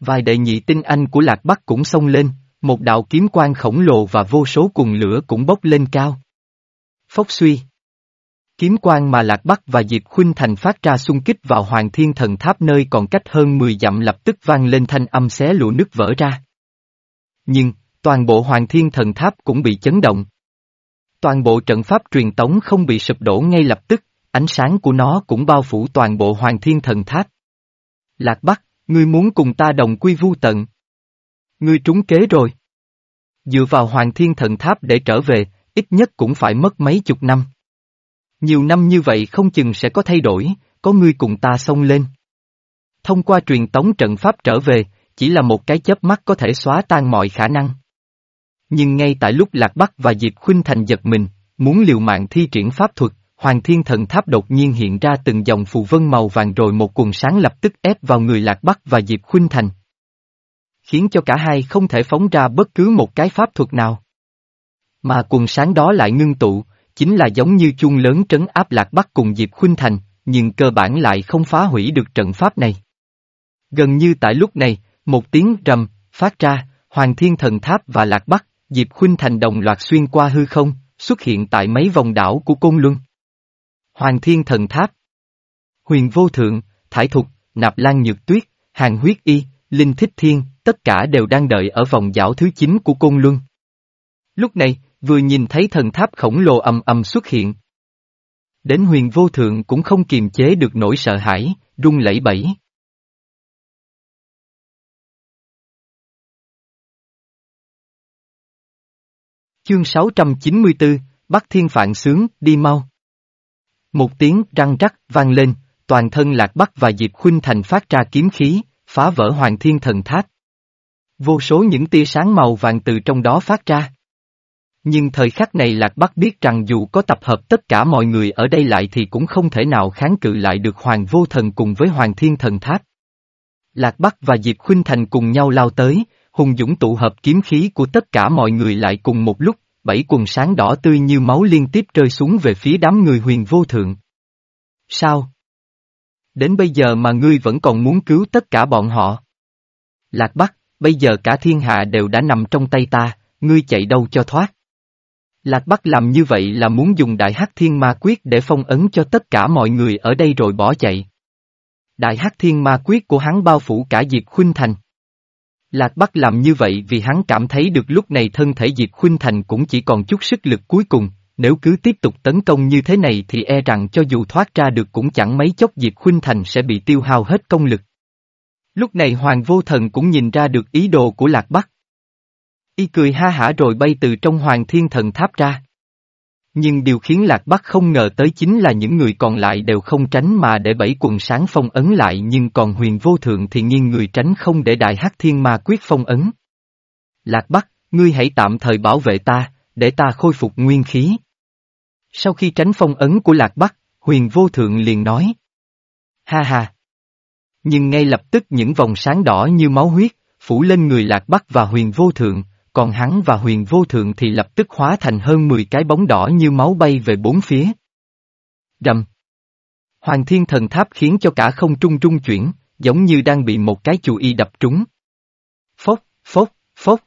Vài đệ nhị tinh anh của Lạc Bắc cũng xông lên, một đạo kiếm quang khổng lồ và vô số cùng lửa cũng bốc lên cao. Phốc suy. Kiếm quang mà Lạc Bắc và Diệp Khuynh Thành phát ra xung kích vào Hoàng Thiên Thần Tháp nơi còn cách hơn 10 dặm lập tức vang lên thanh âm xé lụa nước vỡ ra. Nhưng, toàn bộ Hoàng Thiên Thần Tháp cũng bị chấn động. Toàn bộ trận pháp truyền tống không bị sụp đổ ngay lập tức, ánh sáng của nó cũng bao phủ toàn bộ Hoàng Thiên Thần Tháp. Lạc Bắc, ngươi muốn cùng ta đồng quy vu tận. Ngươi trúng kế rồi. Dựa vào Hoàng Thiên Thần Tháp để trở về, ít nhất cũng phải mất mấy chục năm. Nhiều năm như vậy không chừng sẽ có thay đổi, có ngươi cùng ta xông lên. Thông qua truyền tống trận pháp trở về, chỉ là một cái chớp mắt có thể xóa tan mọi khả năng. Nhưng ngay tại lúc Lạc Bắc và Diệp Khuynh Thành giật mình, muốn liều mạng thi triển pháp thuật, Hoàng Thiên Thần Tháp đột nhiên hiện ra từng dòng phù vân màu vàng rồi một cuồng sáng lập tức ép vào người Lạc Bắc và Diệp Khuynh Thành. Khiến cho cả hai không thể phóng ra bất cứ một cái pháp thuật nào. Mà cuồng sáng đó lại ngưng tụ, chính là giống như chuông lớn trấn áp Lạc Bắc cùng Diệp Khuynh Thành, nhưng cơ bản lại không phá hủy được trận pháp này. Gần như tại lúc này, một tiếng rầm, phát ra, Hoàng Thiên Thần Tháp và Lạc Bắc, Diệp Khuynh Thành đồng loạt xuyên qua hư không, xuất hiện tại mấy vòng đảo của Côn Luân. Hoàng Thiên Thần Tháp Huyền Vô Thượng, Thải Thục, Nạp Lan Nhược Tuyết, Hàng Huyết Y, Linh Thích Thiên, tất cả đều đang đợi ở vòng giảo thứ 9 của Côn Luân. Lúc này, vừa nhìn thấy thần tháp khổng lồ ầm ầm xuất hiện. Đến huyền vô thượng cũng không kiềm chế được nỗi sợ hãi, run lẩy bẩy. Chương 694, Bắc Thiên Phạn Sướng, đi mau. Một tiếng răng rắc vang lên, toàn thân Lạc Bắc và Diệp Khuynh Thành phát ra kiếm khí, phá vỡ Hoàng Thiên Thần Tháp. Vô số những tia sáng màu vàng từ trong đó phát ra. Nhưng thời khắc này Lạc Bắc biết rằng dù có tập hợp tất cả mọi người ở đây lại thì cũng không thể nào kháng cự lại được Hoàng Vô Thần cùng với Hoàng Thiên Thần Tháp. Lạc Bắc và Diệp Khuynh Thành cùng nhau lao tới, hùng dũng tụ hợp kiếm khí của tất cả mọi người lại cùng một lúc, bảy quần sáng đỏ tươi như máu liên tiếp rơi xuống về phía đám người huyền vô thượng. Sao? Đến bây giờ mà ngươi vẫn còn muốn cứu tất cả bọn họ. Lạc Bắc, bây giờ cả thiên hạ đều đã nằm trong tay ta, ngươi chạy đâu cho thoát. Lạc Bắc làm như vậy là muốn dùng đại hắc thiên ma quyết để phong ấn cho tất cả mọi người ở đây rồi bỏ chạy. Đại hắc thiên ma quyết của hắn bao phủ cả Diệp Khuynh Thành. Lạc Bắc làm như vậy vì hắn cảm thấy được lúc này thân thể Diệp Khuynh Thành cũng chỉ còn chút sức lực cuối cùng, nếu cứ tiếp tục tấn công như thế này thì e rằng cho dù thoát ra được cũng chẳng mấy chốc Diệp Khuynh Thành sẽ bị tiêu hao hết công lực. Lúc này Hoàng Vô Thần cũng nhìn ra được ý đồ của Lạc Bắc. Y cười ha hả rồi bay từ trong Hoàng Thiên Thần Tháp ra. Nhưng điều khiến Lạc Bắc không ngờ tới chính là những người còn lại đều không tránh mà để bảy quần sáng phong ấn lại nhưng còn huyền vô thượng thì nghiêng người tránh không để đại hắc thiên ma quyết phong ấn. Lạc Bắc, ngươi hãy tạm thời bảo vệ ta, để ta khôi phục nguyên khí. Sau khi tránh phong ấn của Lạc Bắc, huyền vô thượng liền nói. Ha ha! Nhưng ngay lập tức những vòng sáng đỏ như máu huyết, phủ lên người Lạc Bắc và huyền vô thượng, còn hắn và huyền vô thượng thì lập tức hóa thành hơn 10 cái bóng đỏ như máu bay về bốn phía. Rầm. Hoàng thiên thần tháp khiến cho cả không trung trung chuyển, giống như đang bị một cái chù y đập trúng. Phốc, phốc, phốc.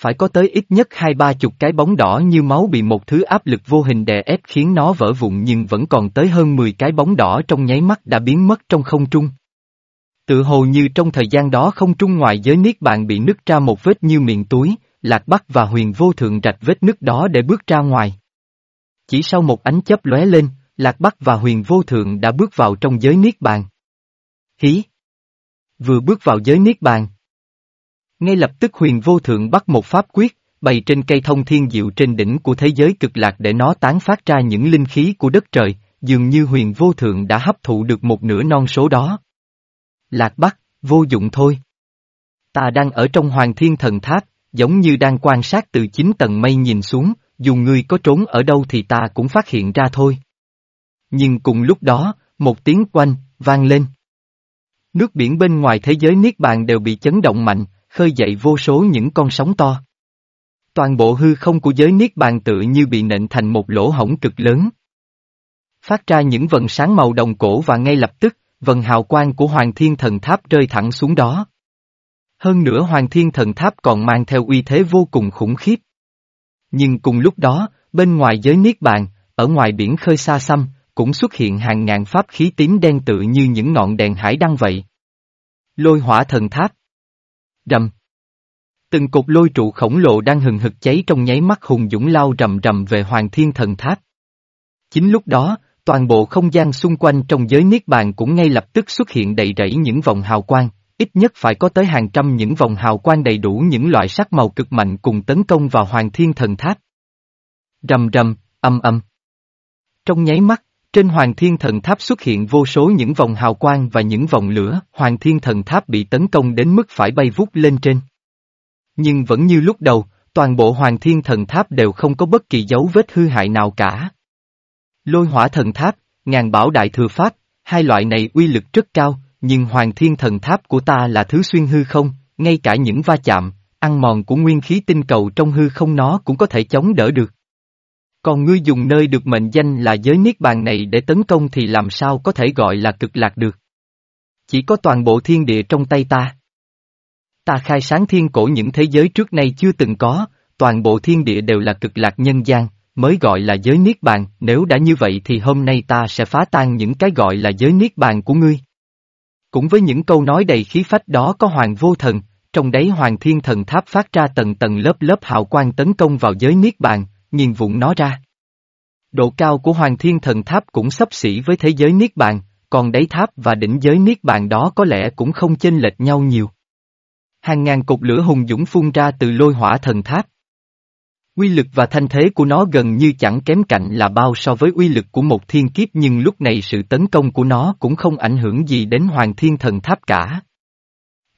Phải có tới ít nhất hai ba chục cái bóng đỏ như máu bị một thứ áp lực vô hình đè ép khiến nó vỡ vụn nhưng vẫn còn tới hơn 10 cái bóng đỏ trong nháy mắt đã biến mất trong không trung. Tự hồ như trong thời gian đó không trung ngoài giới niết bàn bị nứt ra một vết như miệng túi, Lạc Bắc và huyền vô thượng rạch vết nứt đó để bước ra ngoài. Chỉ sau một ánh chớp lóe lên, Lạc Bắc và huyền vô thượng đã bước vào trong giới niết bàn. Hí! Vừa bước vào giới niết bàn. Ngay lập tức huyền vô thượng bắt một pháp quyết, bày trên cây thông thiên diệu trên đỉnh của thế giới cực lạc để nó tán phát ra những linh khí của đất trời, dường như huyền vô thượng đã hấp thụ được một nửa non số đó. Lạc Bắc, vô dụng thôi. Ta đang ở trong hoàng thiên thần tháp, giống như đang quan sát từ chín tầng mây nhìn xuống, dù ngươi có trốn ở đâu thì ta cũng phát hiện ra thôi. Nhưng cùng lúc đó, một tiếng quanh, vang lên. Nước biển bên ngoài thế giới Niết Bàn đều bị chấn động mạnh, khơi dậy vô số những con sóng to. Toàn bộ hư không của giới Niết Bàn tự như bị nện thành một lỗ hổng cực lớn. Phát ra những vần sáng màu đồng cổ và ngay lập tức, vần hào quang của Hoàng Thiên Thần Tháp rơi thẳng xuống đó. Hơn nữa Hoàng Thiên Thần Tháp còn mang theo uy thế vô cùng khủng khiếp. Nhưng cùng lúc đó, bên ngoài giới Niết Bàn, ở ngoài biển khơi xa xăm, cũng xuất hiện hàng ngàn pháp khí tím đen tự như những ngọn đèn hải đăng vậy. Lôi hỏa thần tháp. Rầm. Từng cục lôi trụ khổng lồ đang hừng hực cháy trong nháy mắt hùng dũng lao rầm rầm về Hoàng Thiên Thần Tháp. Chính lúc đó, toàn bộ không gian xung quanh trong giới Niết Bàn cũng ngay lập tức xuất hiện đầy rẫy những vòng hào quang, ít nhất phải có tới hàng trăm những vòng hào quang đầy đủ những loại sắc màu cực mạnh cùng tấn công vào Hoàng Thiên Thần Tháp. Rầm rầm, âm âm. Trong nháy mắt, trên Hoàng Thiên Thần Tháp xuất hiện vô số những vòng hào quang và những vòng lửa, Hoàng Thiên Thần Tháp bị tấn công đến mức phải bay vút lên trên. Nhưng vẫn như lúc đầu, toàn bộ Hoàng Thiên Thần Tháp đều không có bất kỳ dấu vết hư hại nào cả. Lôi hỏa thần tháp, ngàn bảo đại thừa pháp, hai loại này uy lực rất cao, nhưng hoàng thiên thần tháp của ta là thứ xuyên hư không, ngay cả những va chạm, ăn mòn của nguyên khí tinh cầu trong hư không nó cũng có thể chống đỡ được. Còn ngươi dùng nơi được mệnh danh là giới niết bàn này để tấn công thì làm sao có thể gọi là cực lạc được. Chỉ có toàn bộ thiên địa trong tay ta. Ta khai sáng thiên cổ những thế giới trước nay chưa từng có, toàn bộ thiên địa đều là cực lạc nhân gian, mới gọi là giới niết bàn, nếu đã như vậy thì hôm nay ta sẽ phá tan những cái gọi là giới niết bàn của ngươi. Cũng với những câu nói đầy khí phách đó có hoàng vô thần, trong đấy hoàng thiên thần tháp phát ra tầng tầng lớp lớp hào quang tấn công vào giới niết bàn, nghiền vụn nó ra. Độ cao của hoàng thiên thần tháp cũng sấp xỉ với thế giới niết bàn, còn đáy tháp và đỉnh giới niết bàn đó có lẽ cũng không chênh lệch nhau nhiều. Hàng ngàn cục lửa hùng dũng phun ra từ lôi hỏa thần tháp. Quy lực và thanh thế của nó gần như chẳng kém cạnh là bao so với uy lực của một thiên kiếp nhưng lúc này sự tấn công của nó cũng không ảnh hưởng gì đến hoàng thiên thần tháp cả.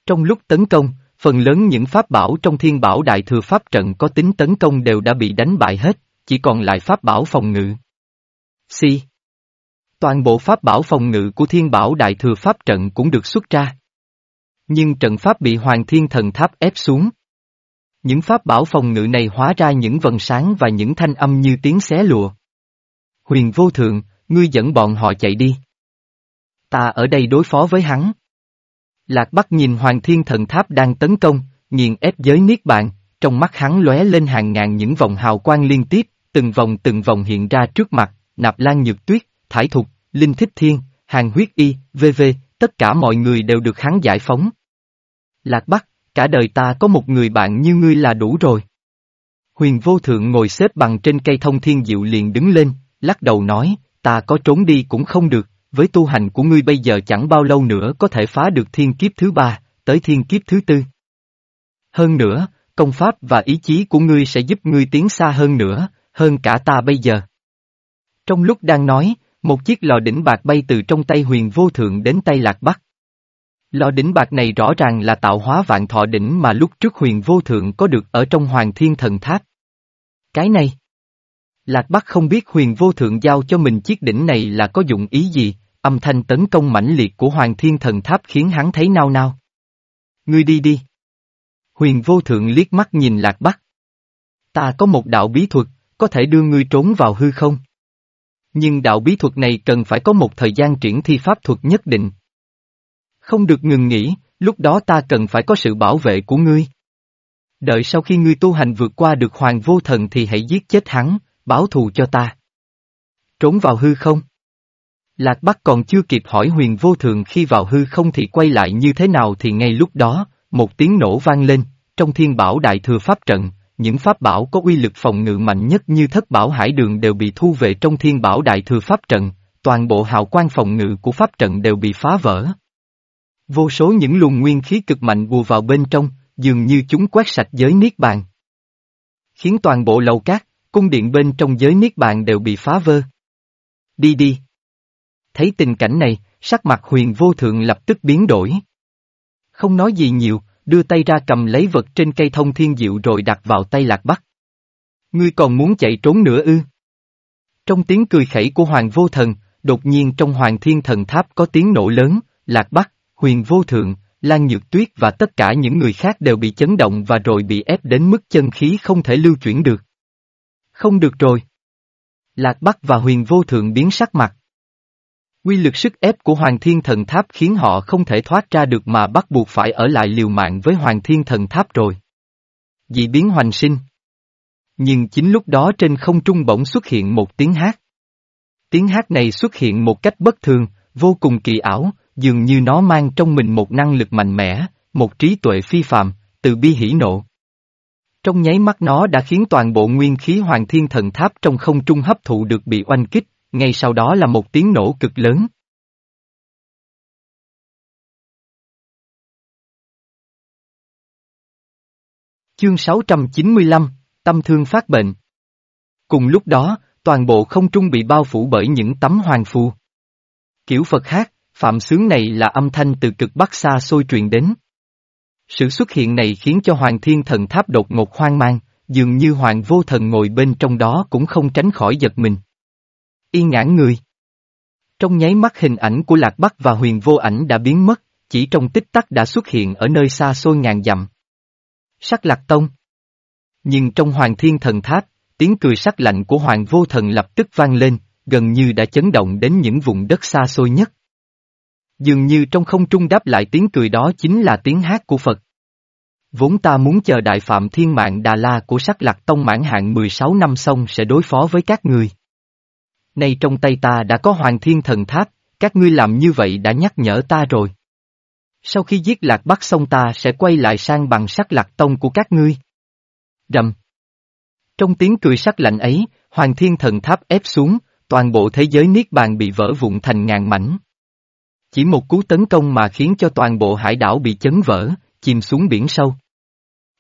Trong lúc tấn công, phần lớn những pháp bảo trong thiên bảo đại thừa pháp trận có tính tấn công đều đã bị đánh bại hết, chỉ còn lại pháp bảo phòng ngự. Si. Toàn bộ pháp bảo phòng ngự của thiên bảo đại thừa pháp trận cũng được xuất ra. Nhưng trận pháp bị hoàng thiên thần tháp ép xuống. Những pháp bảo phòng ngự này hóa ra những vần sáng và những thanh âm như tiếng xé lụa. Huyền vô thượng, ngươi dẫn bọn họ chạy đi. Ta ở đây đối phó với hắn. Lạc Bắc nhìn Hoàng Thiên Thần Tháp đang tấn công, nghiền ép giới Niết Bàn, trong mắt hắn lóe lên hàng ngàn những vòng hào quang liên tiếp, từng vòng từng vòng hiện ra trước mặt, Nạp Lan Nhược Tuyết, Thải Thục, Linh Thích Thiên, Hàng Huyết Y, VV, tất cả mọi người đều được hắn giải phóng. Lạc Bắc, cả đời ta có một người bạn như ngươi là đủ rồi. Huyền vô thượng ngồi xếp bằng trên cây thông thiên diệu liền đứng lên, lắc đầu nói, ta có trốn đi cũng không được, với tu hành của ngươi bây giờ chẳng bao lâu nữa có thể phá được thiên kiếp thứ ba, tới thiên kiếp thứ tư. Hơn nữa, công pháp và ý chí của ngươi sẽ giúp ngươi tiến xa hơn nữa, hơn cả ta bây giờ. Trong lúc đang nói, một chiếc lò đỉnh bạc bay từ trong tay huyền vô thượng đến tay lạc bắc. Lò đỉnh bạc này rõ ràng là tạo hóa vạn thọ đỉnh mà lúc trước huyền vô thượng có được ở trong hoàng thiên thần tháp. Cái này. Lạc Bắc không biết huyền vô thượng giao cho mình chiếc đỉnh này là có dụng ý gì, âm thanh tấn công mãnh liệt của hoàng thiên thần tháp khiến hắn thấy nao nao. Ngươi đi đi. Huyền vô thượng liếc mắt nhìn Lạc Bắc. Ta có một đạo bí thuật, có thể đưa ngươi trốn vào hư không? Nhưng đạo bí thuật này cần phải có một thời gian triển thi pháp thuật nhất định. Không được ngừng nghỉ, lúc đó ta cần phải có sự bảo vệ của ngươi. Đợi sau khi ngươi tu hành vượt qua được hoàng vô thần thì hãy giết chết hắn, báo thù cho ta. Trốn vào hư không? Lạc Bắc còn chưa kịp hỏi huyền vô thường khi vào hư không thì quay lại như thế nào thì ngay lúc đó, một tiếng nổ vang lên, trong thiên bảo đại thừa pháp trận, những pháp bảo có uy lực phòng ngự mạnh nhất như thất bảo hải đường đều bị thu về trong thiên bảo đại thừa pháp trận, toàn bộ hào quang phòng ngự của pháp trận đều bị phá vỡ. Vô số những luồng nguyên khí cực mạnh bùa vào bên trong, dường như chúng quét sạch giới niết bàn. Khiến toàn bộ lầu cát, cung điện bên trong giới niết bàn đều bị phá vỡ. Đi đi. Thấy tình cảnh này, sắc mặt huyền vô thượng lập tức biến đổi. Không nói gì nhiều, đưa tay ra cầm lấy vật trên cây thông thiên diệu rồi đặt vào tay lạc bắc. Ngươi còn muốn chạy trốn nữa ư? Trong tiếng cười khẩy của Hoàng Vô Thần, đột nhiên trong Hoàng Thiên Thần Tháp có tiếng nổ lớn, lạc bắc, huyền vô thượng, Lan Nhược Tuyết và tất cả những người khác đều bị chấn động và rồi bị ép đến mức chân khí không thể lưu chuyển được. Không được rồi. Lạc Bắc và huyền vô thượng biến sắc mặt. Quy lực sức ép của Hoàng Thiên Thần Tháp khiến họ không thể thoát ra được mà bắt buộc phải ở lại liều mạng với Hoàng Thiên Thần Tháp rồi. Dị biến hoành sinh. Nhưng chính lúc đó trên không trung bỗng xuất hiện một tiếng hát. Tiếng hát này xuất hiện một cách bất thường, vô cùng kỳ ảo, dường như nó mang trong mình một năng lực mạnh mẽ, một trí tuệ phi phàm, từ bi hỉ nộ. Trong nháy mắt nó đã khiến toàn bộ nguyên khí Hoàng Thiên Thần Tháp trong không trung hấp thụ được bị oanh kích, ngay sau đó là một tiếng nổ cực lớn. Chương 695, Tâm thương phát bệnh. Cùng lúc đó, toàn bộ không trung bị bao phủ bởi những tấm hoàng phù. Kiểu Phật hát, phạm sướng này là âm thanh từ cực bắc xa xôi truyền đến. Sự xuất hiện này khiến cho Hoàng Thiên Thần Tháp đột ngột hoang mang, dường như Hoàng Vô Thần ngồi bên trong đó cũng không tránh khỏi giật mình. Yên ngãn người. Trong nháy mắt hình ảnh của Lạc Bắc và huyền vô ảnh đã biến mất, chỉ trong tích tắc đã xuất hiện ở nơi xa xôi ngàn dặm. Sắc Lạc Tông. Nhưng trong Hoàng Thiên Thần Tháp, tiếng cười sắc lạnh của Hoàng Vô Thần lập tức vang lên, gần như đã chấn động đến những vùng đất xa xôi nhất. Dường như trong không trung đáp lại tiếng cười đó chính là tiếng hát của Phật. Vốn ta muốn chờ Đại Phạm Thiên Mạng Đà La của sắc lạc tông mãn hạn 16 năm xong sẽ đối phó với các người. Nay trong tay ta đã có Hoàng Thiên Thần Tháp, các ngươi làm như vậy đã nhắc nhở ta rồi. Sau khi giết lạc bắc xong ta sẽ quay lại sang bằng sắc lạc tông của các ngươi. Rầm. Trong tiếng cười sắc lạnh ấy, Hoàng Thiên Thần Tháp ép xuống, toàn bộ thế giới Niết Bàn bị vỡ vụn thành ngàn mảnh. Chỉ một cú tấn công mà khiến cho toàn bộ hải đảo bị chấn vỡ, chìm xuống biển sâu.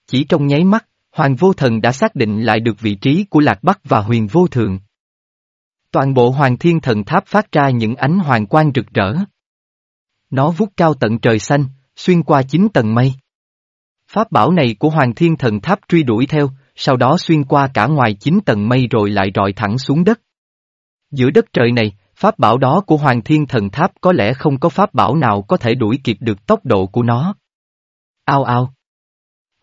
Chỉ trong nháy mắt, Hoàng Vô Thần đã xác định lại được vị trí của Lạc Bắc và Huyền Vô Thượng. Toàn bộ Hoàng Thiên Thần Tháp phát ra những ánh hoàng quang rực rỡ. Nó vút cao tận trời xanh, xuyên qua chín tầng mây. Pháp bảo này của Hoàng Thiên Thần Tháp truy đuổi theo, sau đó xuyên qua cả ngoài chín tầng mây rồi lại rọi thẳng xuống đất. Giữa đất trời này, pháp bảo đó của Hoàng Thiên Thần Tháp có lẽ không có pháp bảo nào có thể đuổi kịp được tốc độ của nó. Ao ao.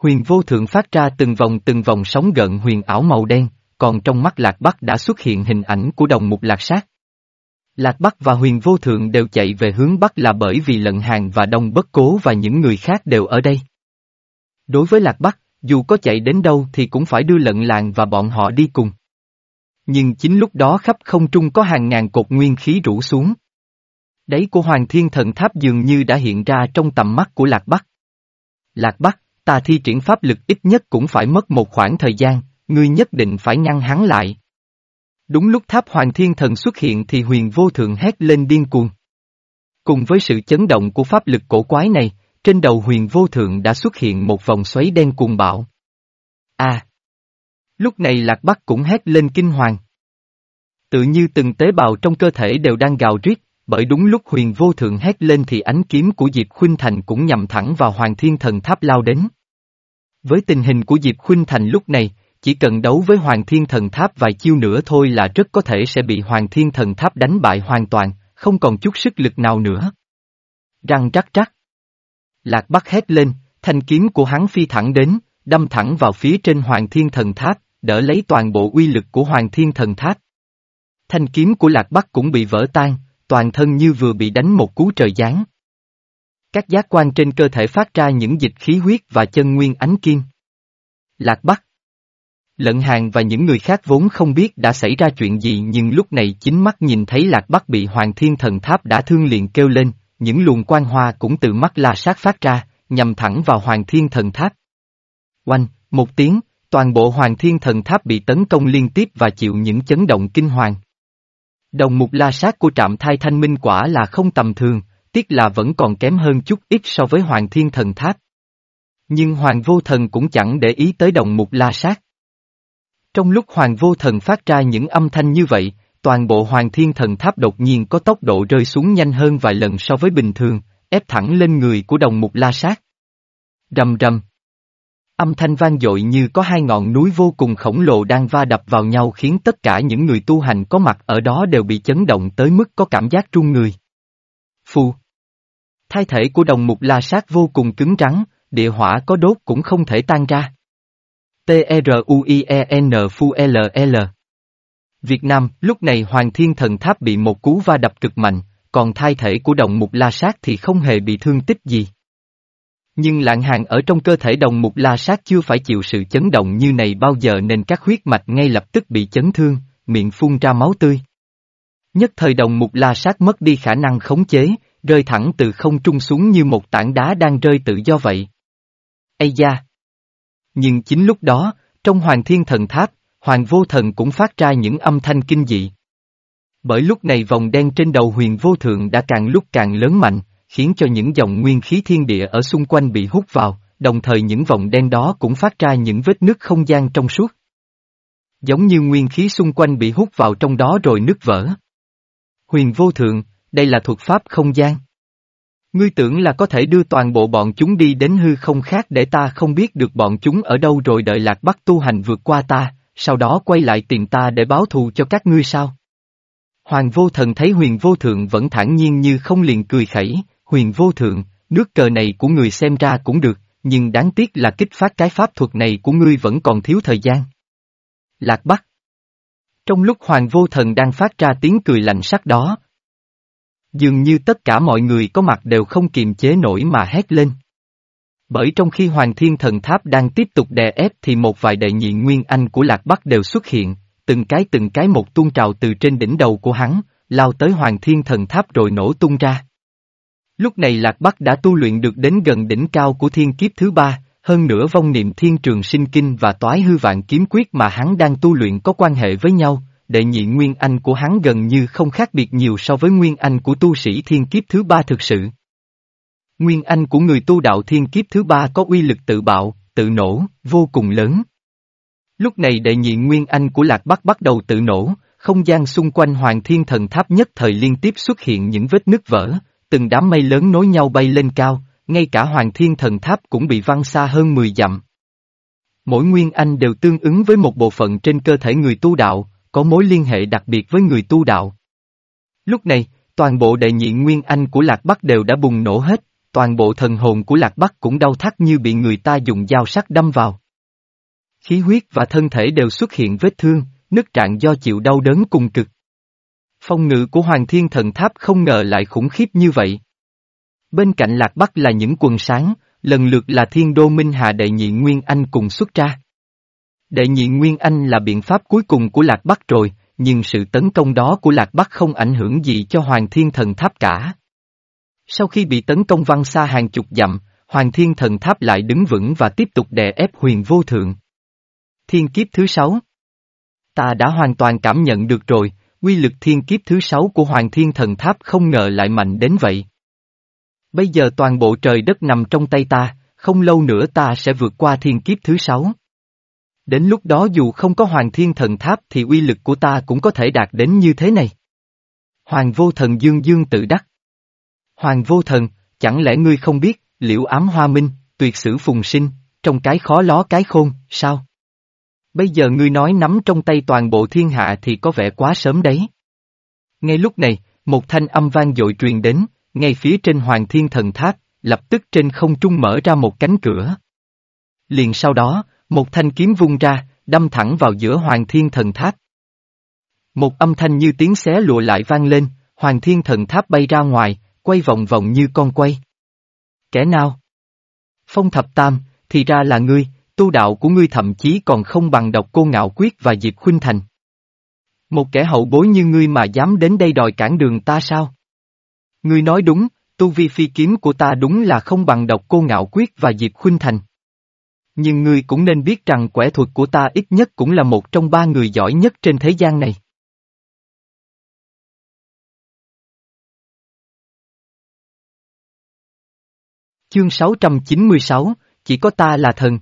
Huyền vô thượng phát ra từng vòng từng vòng sóng gợn huyền ảo màu đen, còn trong mắt Lạc Bắc đã xuất hiện hình ảnh của đồng mục lạc sát. Lạc Bắc và huyền vô thượng đều chạy về hướng Bắc là bởi vì lận hàng và đông bất cố và những người khác đều ở đây. Đối với Lạc Bắc, dù có chạy đến đâu thì cũng phải đưa lận làng và bọn họ đi cùng. Nhưng chính lúc đó khắp không trung có hàng ngàn cột nguyên khí rủ xuống. Đáy của Hoàng Thiên Thần Tháp dường như đã hiện ra trong tầm mắt của Lạc Bắc. Lạc Bắc, ta thi triển pháp lực ít nhất cũng phải mất một khoảng thời gian, ngươi nhất định phải ngăn hắn lại. Đúng lúc tháp Hoàng Thiên Thần xuất hiện thì huyền vô thượng hét lên điên cuồng. Cùng với sự chấn động của pháp lực cổ quái này, trên đầu huyền vô thượng đã xuất hiện một vòng xoáy đen cuồng bạo. A. À! Lúc này Lạc Bắc cũng hét lên kinh hoàng. Tự như từng tế bào trong cơ thể đều đang gào rít, bởi đúng lúc huyền vô thượng hét lên thì ánh kiếm của Diệp Khuynh Thành cũng nhằm thẳng vào Hoàng Thiên Thần Tháp lao đến. Với tình hình của Diệp Khuynh Thành lúc này, chỉ cần đấu với Hoàng Thiên Thần Tháp vài chiêu nữa thôi là rất có thể sẽ bị Hoàng Thiên Thần Tháp đánh bại hoàn toàn, không còn chút sức lực nào nữa. Răng rắc rắc. Lạc Bắc hét lên, thanh kiếm của hắn phi thẳng đến, đâm thẳng vào phía trên Hoàng Thiên Thần Tháp, đỡ lấy toàn bộ uy lực của Hoàng Thiên Thần Tháp. Thanh kiếm của Lạc Bắc cũng bị vỡ tan, toàn thân như vừa bị đánh một cú trời giáng. Các giác quan trên cơ thể phát ra những dịch khí huyết và chân nguyên ánh kim. Lạc Bắc Lận hàng và những người khác vốn không biết đã xảy ra chuyện gì nhưng lúc này chính mắt nhìn thấy Lạc Bắc bị Hoàng Thiên Thần Tháp đã thương liền kêu lên, những luồng quan hoa cũng từ mắt la sát phát ra, nhằm thẳng vào Hoàng Thiên Thần Tháp. Oanh, một tiếng, toàn bộ Hoàng Thiên Thần Tháp bị tấn công liên tiếp và chịu những chấn động kinh hoàng. Đồng mục la sát của trạm thai thanh minh quả là không tầm thường, tiếc là vẫn còn kém hơn chút ít so với Hoàng Thiên Thần Tháp. Nhưng Hoàng Vô Thần cũng chẳng để ý tới đồng mục la sát. Trong lúc Hoàng Vô Thần phát ra những âm thanh như vậy, toàn bộ Hoàng Thiên Thần Tháp đột nhiên có tốc độ rơi xuống nhanh hơn vài lần so với bình thường, ép thẳng lên người của đồng mục la sát. Rầm rầm. Âm thanh vang dội như có hai ngọn núi vô cùng khổng lồ đang va đập vào nhau khiến tất cả những người tu hành có mặt ở đó đều bị chấn động tới mức có cảm giác run người. Phù. Thai thể của đồng mục la sát vô cùng cứng rắn, địa hỏa có đốt cũng không thể tan ra. T-R-U-I-E-N Phu L-L Việt Nam, lúc này Hoàng Thiên Thần Tháp bị một cú va đập cực mạnh, còn thai thể của đồng mục la sát thì không hề bị thương tích gì. Nhưng lạng hàng ở trong cơ thể đồng mục la sát chưa phải chịu sự chấn động như này bao giờ nên các huyết mạch ngay lập tức bị chấn thương, miệng phun ra máu tươi. Nhất thời đồng mục la sát mất đi khả năng khống chế, rơi thẳng từ không trung xuống như một tảng đá đang rơi tự do vậy. Ây da! Nhưng chính lúc đó, trong hoàng thiên thần tháp, hoàng vô thần cũng phát ra những âm thanh kinh dị. Bởi lúc này vòng đen trên đầu huyền vô thượng đã càng lúc càng lớn mạnh, khiến cho những dòng nguyên khí thiên địa ở xung quanh bị hút vào, đồng thời những vòng đen đó cũng phát ra những vết nứt không gian trong suốt. Giống như nguyên khí xung quanh bị hút vào trong đó rồi nứt vỡ. Huyền vô thượng, đây là thuật pháp không gian. Ngươi tưởng là có thể đưa toàn bộ bọn chúng đi đến hư không khác để ta không biết được bọn chúng ở đâu rồi đợi lạc bắc tu hành vượt qua ta, sau đó quay lại tìm ta để báo thù cho các ngươi sao? Hoàng vô thần thấy huyền vô thượng vẫn thản nhiên như không liền cười khẩy, huyền vô thượng, nước cờ này của người xem ra cũng được, nhưng đáng tiếc là kích phát cái pháp thuật này của ngươi vẫn còn thiếu thời gian. Lạc Bắc Trong lúc Hoàng vô thần đang phát ra tiếng cười lạnh sắc đó, Dường như tất cả mọi người có mặt đều không kiềm chế nổi mà hét lên. Bởi trong khi Hoàng Thiên Thần Tháp đang tiếp tục đè ép thì một vài đệ nhị nguyên anh của Lạc Bắc đều xuất hiện, từng cái từng cái một tuôn trào từ trên đỉnh đầu của hắn, lao tới Hoàng Thiên Thần Tháp rồi nổ tung ra. Lúc này Lạc Bắc đã tu luyện được đến gần đỉnh cao của thiên kiếp thứ ba, hơn nữa vong niệm thiên trường sinh kinh và toái hư vạn kiếm quyết mà hắn đang tu luyện có quan hệ với nhau, đệ nhị Nguyên Anh của hắn gần như không khác biệt nhiều so với Nguyên Anh của tu sĩ thiên kiếp thứ ba thực sự. Nguyên Anh của người tu đạo thiên kiếp thứ ba có uy lực tự bạo, tự nổ, vô cùng lớn. Lúc này đệ nhị Nguyên Anh của Lạc Bắc bắt đầu tự nổ, không gian xung quanh Hoàng Thiên Thần Tháp nhất thời liên tiếp xuất hiện những vết nứt vỡ, từng đám mây lớn nối nhau bay lên cao, ngay cả Hoàng Thiên Thần Tháp cũng bị văng xa hơn 10 dặm. Mỗi Nguyên Anh đều tương ứng với một bộ phận trên cơ thể người tu đạo, có mối liên hệ đặc biệt với người tu đạo. Lúc này, toàn bộ đệ nhị Nguyên Anh của Lạc Bắc đều đã bùng nổ hết, toàn bộ thần hồn của Lạc Bắc cũng đau thắt như bị người ta dùng dao sắc đâm vào. Khí huyết và thân thể đều xuất hiện vết thương, nứt trạng do chịu đau đớn cùng cực. Phong ngự của Hoàng Thiên Thần Tháp không ngờ lại khủng khiếp như vậy. Bên cạnh Lạc Bắc là những quần sáng, lần lượt là Thiên Đô Minh Hà Đệ Nhị Nguyên Anh cùng xuất ra. Đệ Nhị Nguyên Anh là biện pháp cuối cùng của Lạc Bắc rồi, nhưng sự tấn công đó của Lạc Bắc không ảnh hưởng gì cho Hoàng Thiên Thần Tháp cả. Sau khi bị tấn công văng xa hàng chục dặm, Hoàng Thiên Thần Tháp lại đứng vững và tiếp tục đè ép huyền vô thượng. Thiên kiếp thứ sáu Ta đã hoàn toàn cảm nhận được rồi, quy lực thiên kiếp thứ sáu của Hoàng Thiên Thần Tháp không ngờ lại mạnh đến vậy. Bây giờ toàn bộ trời đất nằm trong tay ta, không lâu nữa ta sẽ vượt qua thiên kiếp thứ sáu. Đến lúc đó dù không có Hoàng Thiên Thần Tháp thì uy lực của ta cũng có thể đạt đến như thế này. Hoàng Vô Thần Dương Dương tự đắc. Hoàng Vô Thần, chẳng lẽ ngươi không biết, liễu ám hoa minh, tuyệt sử phùng sinh, trong cái khó ló cái khôn, sao? Bây giờ ngươi nói nắm trong tay toàn bộ thiên hạ thì có vẻ quá sớm đấy. Ngay lúc này, một thanh âm vang dội truyền đến, ngay phía trên hoàng thiên thần tháp, lập tức trên không trung mở ra một cánh cửa. Liền sau đó, một thanh kiếm vung ra, đâm thẳng vào giữa hoàng thiên thần tháp. Một âm thanh như tiếng xé lụa lại vang lên, hoàng thiên thần tháp bay ra ngoài, quay vòng vòng như con quay. Kẻ nào? Phong thập tam, thì ra là ngươi, tu đạo của ngươi thậm chí còn không bằng độc cô ngạo quyết và Diệp Khuynh Thành. Một kẻ hậu bối như ngươi mà dám đến đây đòi cản đường ta sao? Ngươi nói đúng, tu vi phi kiếm của ta đúng là không bằng độc cô ngạo quyết và Diệp Khuynh Thành. Nhưng ngươi cũng nên biết rằng quẻ thuật của ta ít nhất cũng là một trong ba người giỏi nhất trên thế gian này. Chương 696, chỉ có ta là thần.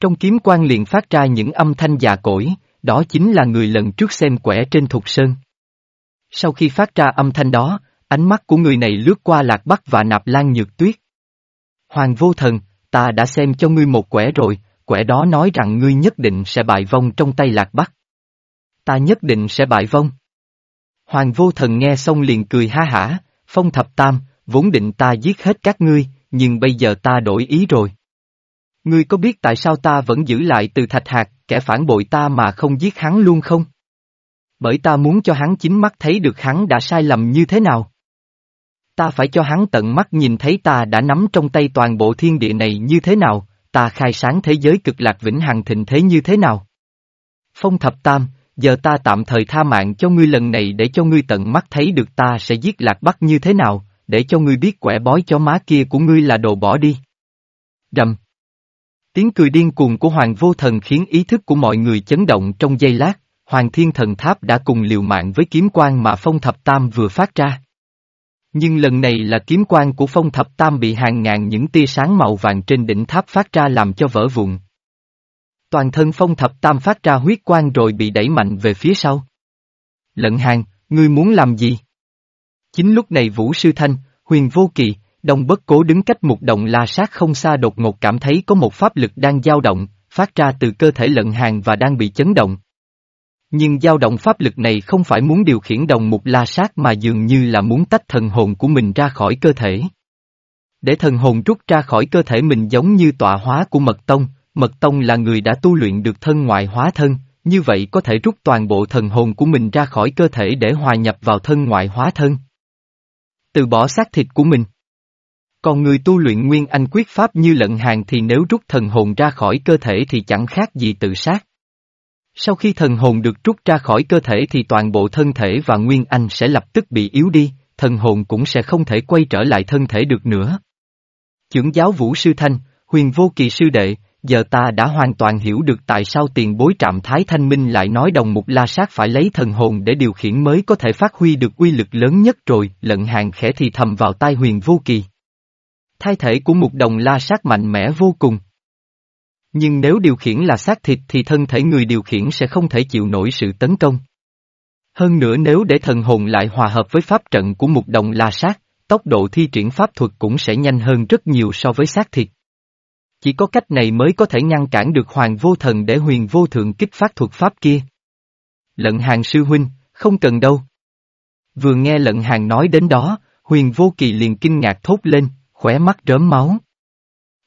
Trong kiếm quan liền phát ra những âm thanh già cỗi, đó chính là người lần trước xem quẻ trên thục sơn. Sau khi phát ra âm thanh đó, ánh mắt của người này lướt qua lạc bắc và nạp lan nhược tuyết. Hoàng vô thần, ta đã xem cho ngươi một quẻ rồi, quẻ đó nói rằng ngươi nhất định sẽ bại vong trong tay lạc bắc. Ta nhất định sẽ bại vong. Hoàng vô thần nghe xong liền cười ha hả, phong thập tam, vốn định ta giết hết các ngươi, nhưng bây giờ ta đổi ý rồi. Ngươi có biết tại sao ta vẫn giữ lại từ thạch hạt, kẻ phản bội ta mà không giết hắn luôn không? Bởi ta muốn cho hắn chính mắt thấy được hắn đã sai lầm như thế nào. Ta phải cho hắn tận mắt nhìn thấy ta đã nắm trong tay toàn bộ thiên địa này như thế nào, ta khai sáng thế giới cực lạc vĩnh hằng thịnh thế như thế nào. Phong thập tam, giờ ta tạm thời tha mạng cho ngươi lần này để cho ngươi tận mắt thấy được ta sẽ giết lạc bắc như thế nào, để cho ngươi biết quẻ bói cho má kia của ngươi là đồ bỏ đi. Rầm. Tiếng cười điên cuồng của Hoàng Vô Thần khiến ý thức của mọi người chấn động trong giây lát, Hoàng Thiên Thần Tháp đã cùng liều mạng với kiếm quan mà Phong Thập Tam vừa phát ra. Nhưng lần này là kiếm quan của Phong Thập Tam bị hàng ngàn những tia sáng màu vàng trên đỉnh tháp phát ra làm cho vỡ vụn. Toàn thân Phong Thập Tam phát ra huyết quang rồi bị đẩy mạnh về phía sau. Lận hàng, ngươi muốn làm gì? Chính lúc này Vũ Sư Thanh, Huyền Vô Kỳ, Đông bất cố đứng cách một động la sát không xa đột ngột cảm thấy có một pháp lực đang dao động, phát ra từ cơ thể lận hàng và đang bị chấn động. Nhưng dao động pháp lực này không phải muốn điều khiển đồng mục la sát mà dường như là muốn tách thần hồn của mình ra khỏi cơ thể. Để thần hồn rút ra khỏi cơ thể mình giống như tọa hóa của Mật Tông, Mật Tông là người đã tu luyện được thân ngoại hóa thân, như vậy có thể rút toàn bộ thần hồn của mình ra khỏi cơ thể để hòa nhập vào thân ngoại hóa thân. Từ bỏ xác thịt của mình. Còn người tu luyện nguyên anh quyết pháp như lận hàng thì nếu rút thần hồn ra khỏi cơ thể thì chẳng khác gì tự sát. Sau khi thần hồn được rút ra khỏi cơ thể thì toàn bộ thân thể và nguyên anh sẽ lập tức bị yếu đi, thần hồn cũng sẽ không thể quay trở lại thân thể được nữa. Chưởng giáo vũ sư thanh, huyền vô kỳ sư đệ, giờ ta đã hoàn toàn hiểu được tại sao tiền bối trạm thái thanh minh lại nói đồng mục la sát phải lấy thần hồn để điều khiển mới có thể phát huy được uy lực lớn nhất rồi, lận hàng khẽ thì thầm vào tai huyền vô kỳ. Thai thể của một đồng la sát mạnh mẽ vô cùng. Nhưng nếu điều khiển là xác thịt thì thân thể người điều khiển sẽ không thể chịu nổi sự tấn công. Hơn nữa nếu để thần hồn lại hòa hợp với pháp trận của một đồng la sát, tốc độ thi triển pháp thuật cũng sẽ nhanh hơn rất nhiều so với xác thịt. Chỉ có cách này mới có thể ngăn cản được hoàng vô thần để huyền vô thượng kích phát thuật pháp kia. Lận hàng sư huynh, không cần đâu. Vừa nghe lận hàng nói đến đó, huyền vô kỳ liền kinh ngạc thốt lên, khóe mắt rớm máu.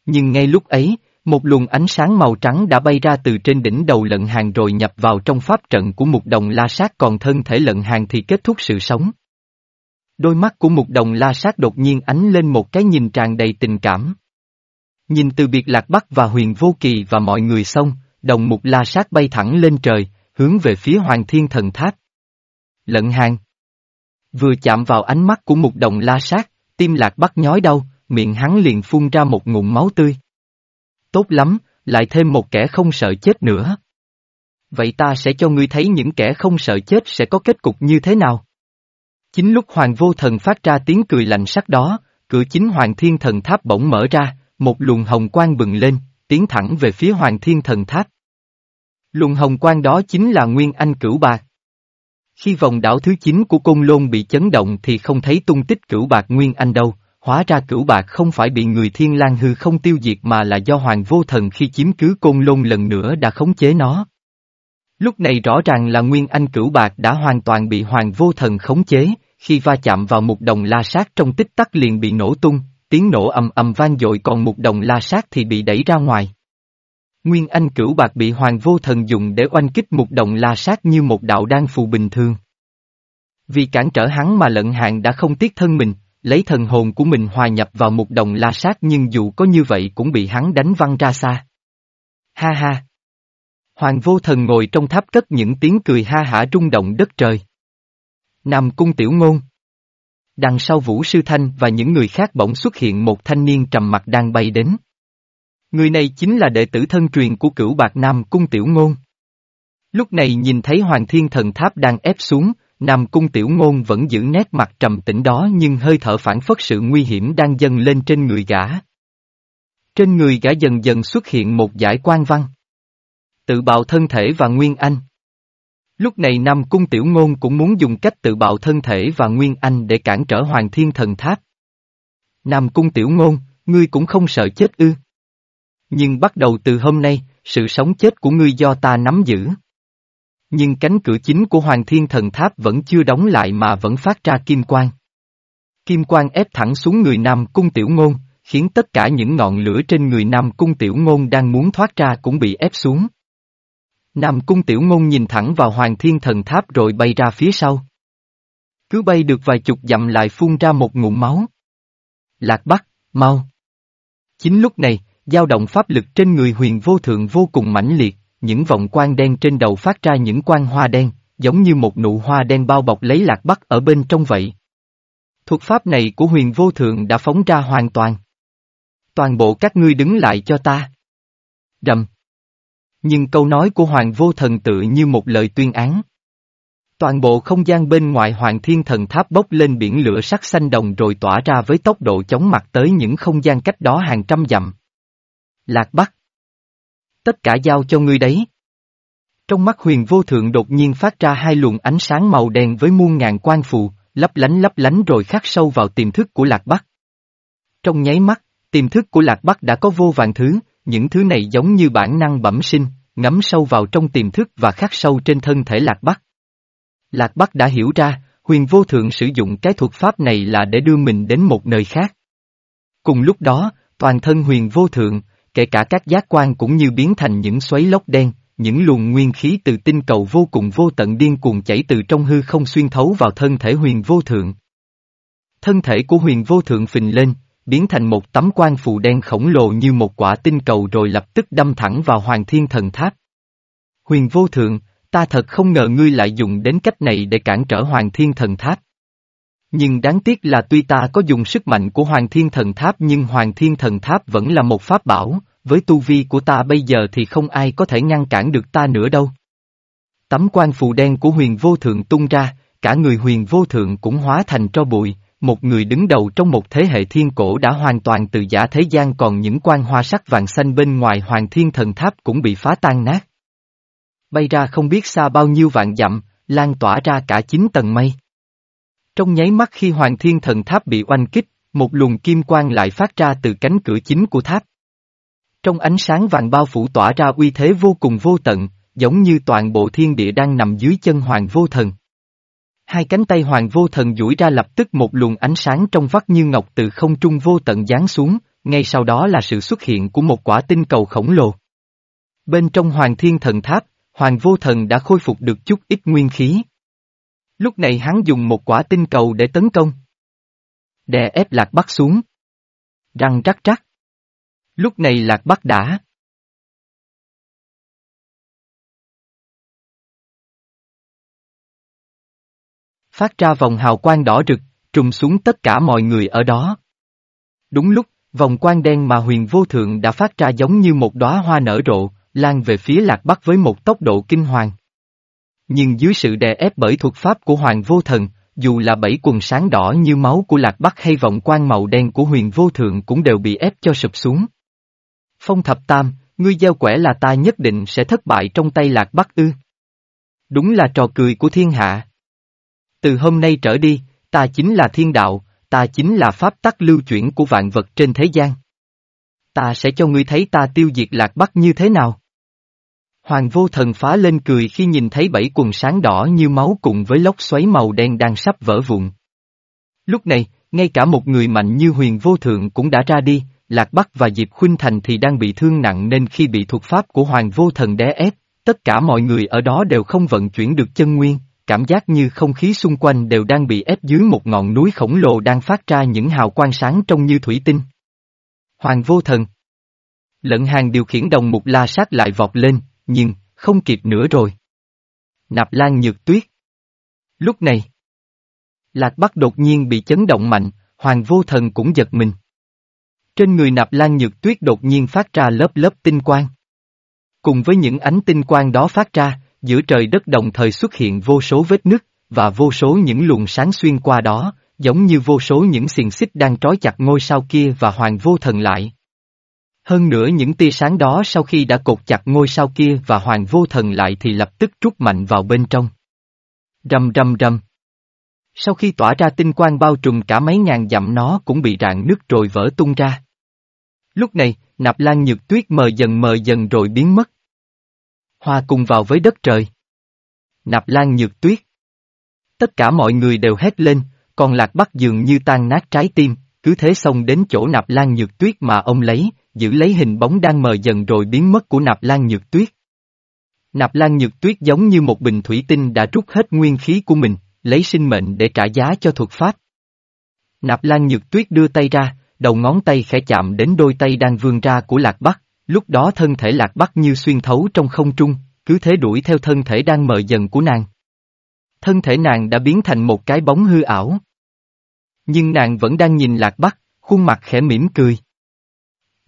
Nhưng ngay lúc ấy, một luồng ánh sáng màu trắng đã bay ra từ trên đỉnh đầu lận hàng rồi nhập vào trong pháp trận của một đồng la sát còn thân thể lận hàng thì kết thúc sự sống. Đôi mắt của một đồng la sát đột nhiên ánh lên một cái nhìn tràn đầy tình cảm. Nhìn từ biệt lạc bắc và huyền vô kỳ và mọi người xong, đồng mục la sát bay thẳng lên trời, hướng về phía hoàng thiên thần tháp. Lận hàng. Vừa chạm vào ánh mắt của một đồng la sát, tim lạc bắc nhói đau, miệng hắn liền phun ra một ngụm máu tươi. Tốt lắm, lại thêm một kẻ không sợ chết nữa. Vậy ta sẽ cho ngươi thấy những kẻ không sợ chết sẽ có kết cục như thế nào? Chính lúc Hoàng Vô Thần phát ra tiếng cười lạnh sắc đó, cửa chính Hoàng Thiên Thần Tháp bỗng mở ra, một luồng hồng quang bừng lên, tiến thẳng về phía Hoàng Thiên Thần Tháp. Luồng hồng quang đó chính là Nguyên Anh Cửu Bạc. Khi vòng đảo thứ 9 của Côn Lôn bị chấn động thì không thấy tung tích Cửu Bạc Nguyên Anh đâu, hóa ra Cửu Bạc không phải bị người Thiên lang hư không tiêu diệt mà là do Hoàng Vô Thần khi chiếm cứ Côn Lôn lần nữa đã khống chế nó. Lúc này rõ ràng là Nguyên Anh Cửu Bạc đã hoàn toàn bị Hoàng Vô Thần khống chế, khi va chạm vào một đồng la sát trong tích tắc liền bị nổ tung, tiếng nổ ầm ầm vang dội còn một đồng la sát thì bị đẩy ra ngoài. Nguyên Anh cửu bạc bị Hoàng Vô Thần dùng để oanh kích một đồng la sát như một đạo đan phù bình thường. Vì cản trở hắn mà lận hạng đã không tiếc thân mình, lấy thần hồn của mình hòa nhập vào một đồng la sát nhưng dù có như vậy cũng bị hắn đánh văng ra xa. Ha ha! Hoàng Vô Thần ngồi trong tháp cất những tiếng cười ha hả rung động đất trời. Nam Cung Tiểu Ngôn Đằng sau Vũ Sư Thanh và những người khác bỗng xuất hiện một thanh niên trầm mặt đang bay đến. Người này chính là đệ tử thân truyền của cửu bạc Nam Cung Tiểu Ngôn. Lúc này nhìn thấy Hoàng Thiên Thần Tháp đang ép xuống, Nam Cung Tiểu Ngôn vẫn giữ nét mặt trầm tĩnh đó nhưng hơi thở phản phất sự nguy hiểm đang dâng lên trên người gã. Trên người gã dần dần xuất hiện một giải quan văn. Tự bạo thân thể và Nguyên Anh. Lúc này Nam Cung Tiểu Ngôn cũng muốn dùng cách tự bạo thân thể và Nguyên Anh để cản trở Hoàng Thiên Thần Tháp. Nam Cung Tiểu Ngôn, ngươi cũng không sợ chết ư. Nhưng bắt đầu từ hôm nay, sự sống chết của ngươi do ta nắm giữ. Nhưng cánh cửa chính của Hoàng Thiên Thần Tháp vẫn chưa đóng lại mà vẫn phát ra kim quang. Kim quang ép thẳng xuống người Nam Cung Tiểu Ngôn, khiến tất cả những ngọn lửa trên người Nam Cung Tiểu Ngôn đang muốn thoát ra cũng bị ép xuống. Nam cung tiểu ngôn nhìn thẳng vào hoàng thiên thần tháp rồi bay ra phía sau. Cứ bay được vài chục dặm lại phun ra một ngụm máu. Lạc Bắc, mau. Chính lúc này, dao động pháp lực trên người huyền vô thượng vô cùng mãnh liệt, những vòng quang đen trên đầu phát ra những quang hoa đen, giống như một nụ hoa đen bao bọc lấy Lạc Bắc ở bên trong vậy. Thuật pháp này của huyền vô thượng đã phóng ra hoàn toàn. Toàn bộ các ngươi đứng lại cho ta. Rầm. Nhưng câu nói của Hoàng Vô Thần tự như một lời tuyên án. Toàn bộ không gian bên ngoài Hoàng Thiên Thần Tháp bốc lên biển lửa sắc xanh đồng rồi tỏa ra với tốc độ chóng mặt tới những không gian cách đó hàng trăm dặm. Lạc Bắc. Tất cả giao cho ngươi đấy. Trong mắt huyền vô thượng đột nhiên phát ra hai luồng ánh sáng màu đen với muôn ngàn quan phù, lấp lánh lấp lánh rồi khắc sâu vào tiềm thức của Lạc Bắc. Trong nháy mắt, tiềm thức của Lạc Bắc đã có vô vàng thứ, những thứ này giống như bản năng bẩm sinh, ngấm sâu vào trong tiềm thức và khắc sâu trên thân thể Lạc Bắc. Lạc Bắc đã hiểu ra, huyền vô thượng sử dụng cái thuật pháp này là để đưa mình đến một nơi khác. Cùng lúc đó, toàn thân huyền vô thượng, kể cả các giác quan cũng như biến thành những xoáy lốc đen, những luồng nguyên khí từ tinh cầu vô cùng vô tận điên cuồng chảy từ trong hư không xuyên thấu vào thân thể huyền vô thượng. Thân thể của huyền vô thượng phình lên, biến thành một tấm quan phù đen khổng lồ như một quả tinh cầu rồi lập tức đâm thẳng vào hoàng thiên thần tháp. Huyền vô thượng, ta thật không ngờ ngươi lại dùng đến cách này để cản trở hoàng thiên thần tháp. Nhưng đáng tiếc là tuy ta có dùng sức mạnh của hoàng thiên thần tháp nhưng hoàng thiên thần tháp vẫn là một pháp bảo, với tu vi của ta bây giờ thì không ai có thể ngăn cản được ta nữa đâu. Tấm quan phù đen của huyền vô thượng tung ra, cả người huyền vô thượng cũng hóa thành tro bụi, một người đứng đầu trong một thế hệ thiên cổ đã hoàn toàn từ giả thế gian còn những quan hoa sắc vàng xanh bên ngoài hoàng thiên thần tháp cũng bị phá tan nát. Bay ra không biết xa bao nhiêu vạn dặm, lan tỏa ra cả chín tầng mây. Trong nháy mắt khi hoàng thiên thần tháp bị oanh kích, một luồng kim quang lại phát ra từ cánh cửa chính của tháp. Trong ánh sáng vàng bao phủ tỏa ra uy thế vô cùng vô tận, giống như toàn bộ thiên địa đang nằm dưới chân hoàng vô thần. Hai cánh tay hoàng vô thần duỗi ra lập tức một luồng ánh sáng trong vắt như ngọc từ không trung vô tận giáng xuống, ngay sau đó là sự xuất hiện của một quả tinh cầu khổng lồ. Bên trong hoàng thiên thần tháp, hoàng vô thần đã khôi phục được chút ít nguyên khí. Lúc này hắn dùng một quả tinh cầu để tấn công. Đè ép lạc bắc xuống. Răng rắc rắc. Lúc này lạc bắc đã. Phát ra vòng hào quang đỏ rực, trùng xuống tất cả mọi người ở đó. Đúng lúc, vòng quang đen mà huyền vô thượng đã phát ra giống như một đóa hoa nở rộ, lan về phía lạc bắc với một tốc độ kinh hoàng. Nhưng dưới sự đè ép bởi thuật pháp của Hoàng Vô Thần, dù là bảy quần sáng đỏ như máu của Lạc Bắc hay vòng quang màu đen của huyền vô thượng cũng đều bị ép cho sụp xuống. Phong thập tam, ngươi gieo quẻ là ta nhất định sẽ thất bại trong tay Lạc Bắc ư. Đúng là trò cười của thiên hạ. Từ hôm nay trở đi, ta chính là thiên đạo, ta chính là pháp tắc lưu chuyển của vạn vật trên thế gian. Ta sẽ cho ngươi thấy ta tiêu diệt Lạc Bắc như thế nào. Hoàng vô thần phá lên cười khi nhìn thấy bảy quần sáng đỏ như máu cùng với lốc xoáy màu đen đang sắp vỡ vụn. Lúc này, ngay cả một người mạnh như huyền vô thượng cũng đã ra đi, Lạc Bắc và Diệp Khuynh Thành thì đang bị thương nặng nên khi bị thuộc pháp của Hoàng vô thần đé ép, tất cả mọi người ở đó đều không vận chuyển được chân nguyên, cảm giác như không khí xung quanh đều đang bị ép dưới một ngọn núi khổng lồ đang phát ra những hào quang sáng trông như thủy tinh. Hoàng vô thần Lận hàng điều khiển đồng mục la sát lại vọt lên, nhưng, không kịp nữa rồi. Nạp Lan nhược tuyết. Lúc này, Lạc Bắc đột nhiên bị chấn động mạnh, Hoàng Vô Thần cũng giật mình. Trên người Nạp Lan nhược tuyết đột nhiên phát ra lớp lớp tinh quang. Cùng với những ánh tinh quang đó phát ra, giữa trời đất đồng thời xuất hiện vô số vết nứt, và vô số những luồng sáng xuyên qua đó, giống như vô số những xiềng xích đang trói chặt ngôi sao kia và Hoàng Vô Thần lại. Hơn nữa những tia sáng đó sau khi đã cột chặt ngôi sao kia và hoàng vô thần lại thì lập tức trút mạnh vào bên trong. Rầm rầm rầm. Sau khi tỏa ra tinh quang bao trùm cả mấy ngàn dặm nó cũng bị rạn nứt rồi vỡ tung ra. Lúc này, nạp lan nhược tuyết mờ dần mờ dần rồi biến mất. Hoa cùng vào với đất trời. Nạp lan nhược tuyết. Tất cả mọi người đều hét lên, còn lạc bắc dường như tan nát trái tim, cứ thế xông đến chỗ nạp lan nhược tuyết mà ông lấy, giữ lấy hình bóng đang mờ dần rồi biến mất của nạp lan nhược tuyết. Nạp lan nhược tuyết giống như một bình thủy tinh đã rút hết nguyên khí của mình, lấy sinh mệnh để trả giá cho thuật pháp. Nạp lan nhược tuyết đưa tay ra, đầu ngón tay khẽ chạm đến đôi tay đang vươn ra của lạc bắc, lúc đó thân thể lạc bắc như xuyên thấu trong không trung, cứ thế đuổi theo thân thể đang mờ dần của nàng. Thân thể nàng đã biến thành một cái bóng hư ảo. Nhưng nàng vẫn đang nhìn lạc bắc, khuôn mặt khẽ mỉm cười.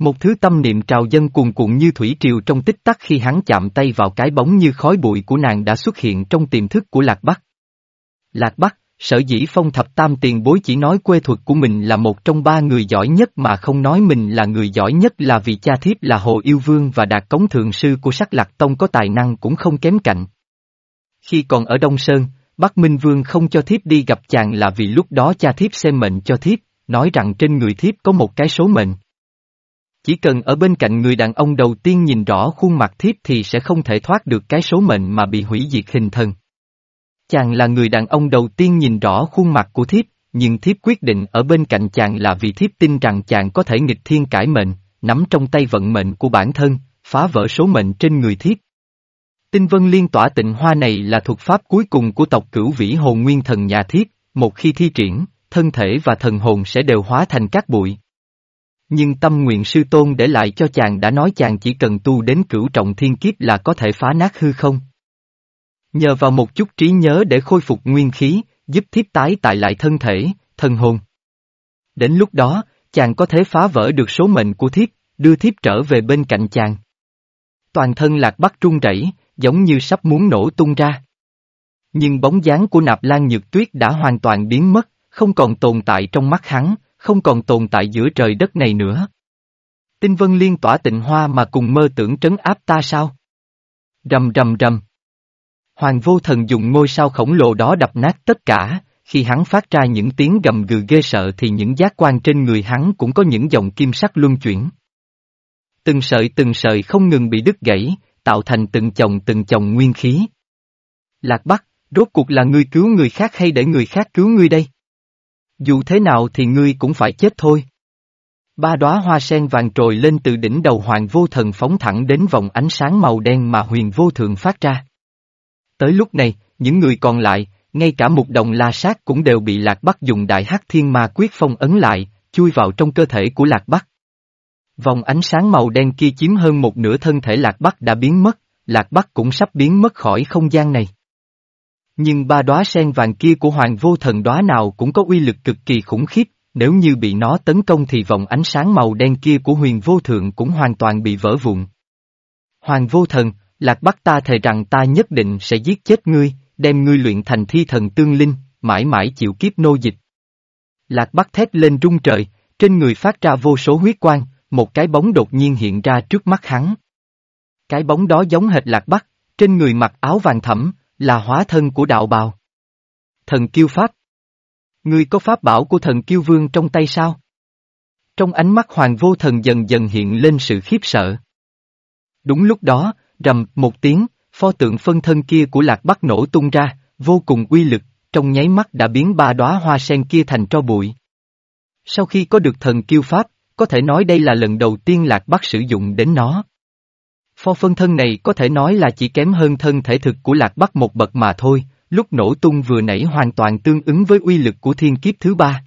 Một thứ tâm niệm trào dân cuồn cuộn như thủy triều trong tích tắc khi hắn chạm tay vào cái bóng như khói bụi của nàng đã xuất hiện trong tiềm thức của Lạc Bắc. Lạc Bắc, sở dĩ phong thập tam tiền bối chỉ nói quê thuật của mình là một trong ba người giỏi nhất mà không nói mình là người giỏi nhất là vì cha thiếp là Hồ Yêu Vương và Đạt Cống Thượng Sư của sắc Lạc Tông có tài năng cũng không kém cạnh. Khi còn ở Đông Sơn, Bắc Minh Vương không cho thiếp đi gặp chàng là vì lúc đó cha thiếp xem mệnh cho thiếp, nói rằng trên người thiếp có một cái số mệnh. Chỉ cần ở bên cạnh người đàn ông đầu tiên nhìn rõ khuôn mặt thiếp thì sẽ không thể thoát được cái số mệnh mà bị hủy diệt hình thần. Chàng là người đàn ông đầu tiên nhìn rõ khuôn mặt của thiếp, nhưng thiếp quyết định ở bên cạnh chàng là vì thiếp tin rằng chàng có thể nghịch thiên cải mệnh, nắm trong tay vận mệnh của bản thân, phá vỡ số mệnh trên người thiếp. Tinh vân liên tỏa tịnh hoa này là thuật pháp cuối cùng của tộc cửu vĩ hồn nguyên thần nhà thiếp, một khi thi triển, thân thể và thần hồn sẽ đều hóa thành các bụi, nhưng tâm nguyện sư tôn để lại cho chàng đã nói chàng chỉ cần tu đến cửu trọng thiên kiếp là có thể phá nát hư không. Nhờ vào một chút trí nhớ để khôi phục nguyên khí, giúp thiếp tái tại lại thân thể, thân hồn. Đến lúc đó, chàng có thể phá vỡ được số mệnh của thiếp, đưa thiếp trở về bên cạnh chàng. Toàn thân lạc bắc trung rẩy, giống như sắp muốn nổ tung ra. Nhưng bóng dáng của nạp lan nhược tuyết đã hoàn toàn biến mất, không còn tồn tại trong mắt hắn, không còn tồn tại giữa trời đất này nữa. Tinh vân liên tỏa tịnh hoa mà cùng mơ tưởng trấn áp ta sao? Rầm rầm rầm. Hoàng vô thần dùng ngôi sao khổng lồ đó đập nát tất cả, khi hắn phát ra những tiếng gầm gừ ghê sợ thì những giác quan trên người hắn cũng có những dòng kim sắc luân chuyển. Từng sợi từng sợi không ngừng bị đứt gãy, tạo thành từng chồng từng chồng nguyên khí. Lạc Bắc, rốt cuộc là ngươi cứu người khác hay để người khác cứu ngươi đây? Dù thế nào thì ngươi cũng phải chết thôi. Ba đóa hoa sen vàng trồi lên từ đỉnh đầu hoàng vô thần phóng thẳng đến vòng ánh sáng màu đen mà huyền vô thường phát ra. Tới lúc này, những người còn lại, ngay cả một đồng la sát cũng đều bị Lạc Bắc dùng đại hắc thiên ma quyết phong ấn lại, chui vào trong cơ thể của Lạc Bắc. Vòng ánh sáng màu đen kia chiếm hơn một nửa thân thể Lạc Bắc đã biến mất, Lạc Bắc cũng sắp biến mất khỏi không gian này. Nhưng ba đóa sen vàng kia của Hoàng Vô Thần đóa nào cũng có uy lực cực kỳ khủng khiếp, nếu như bị nó tấn công thì vòng ánh sáng màu đen kia của huyền vô thượng cũng hoàn toàn bị vỡ vụn. Hoàng vô thần, Lạc Bắc ta thề rằng ta nhất định sẽ giết chết ngươi, đem ngươi luyện thành thi thần tương linh, mãi mãi chịu kiếp nô dịch. Lạc Bắc thét lên rung trời, trên người phát ra vô số huyết quang, một cái bóng đột nhiên hiện ra trước mắt hắn. Cái bóng đó giống hệt Lạc Bắc, trên người mặc áo vàng thẫm, là hóa thân của đạo bào. Thần kiêu pháp. Ngươi có pháp bảo của thần kiêu vương trong tay sao? Trong ánh mắt hoàng vô thần dần dần hiện lên sự khiếp sợ. Đúng lúc đó, rầm một tiếng, pho tượng phân thân kia của lạc bắc nổ tung ra, vô cùng uy lực, trong nháy mắt đã biến ba đóa hoa sen kia thành tro bụi. Sau khi có được thần kiêu pháp, có thể nói đây là lần đầu tiên lạc bắc sử dụng đến nó. Pho phân thân này có thể nói là chỉ kém hơn thân thể thực của lạc bắc một bậc mà thôi, lúc nổ tung vừa nãy hoàn toàn tương ứng với uy lực của thiên kiếp thứ ba.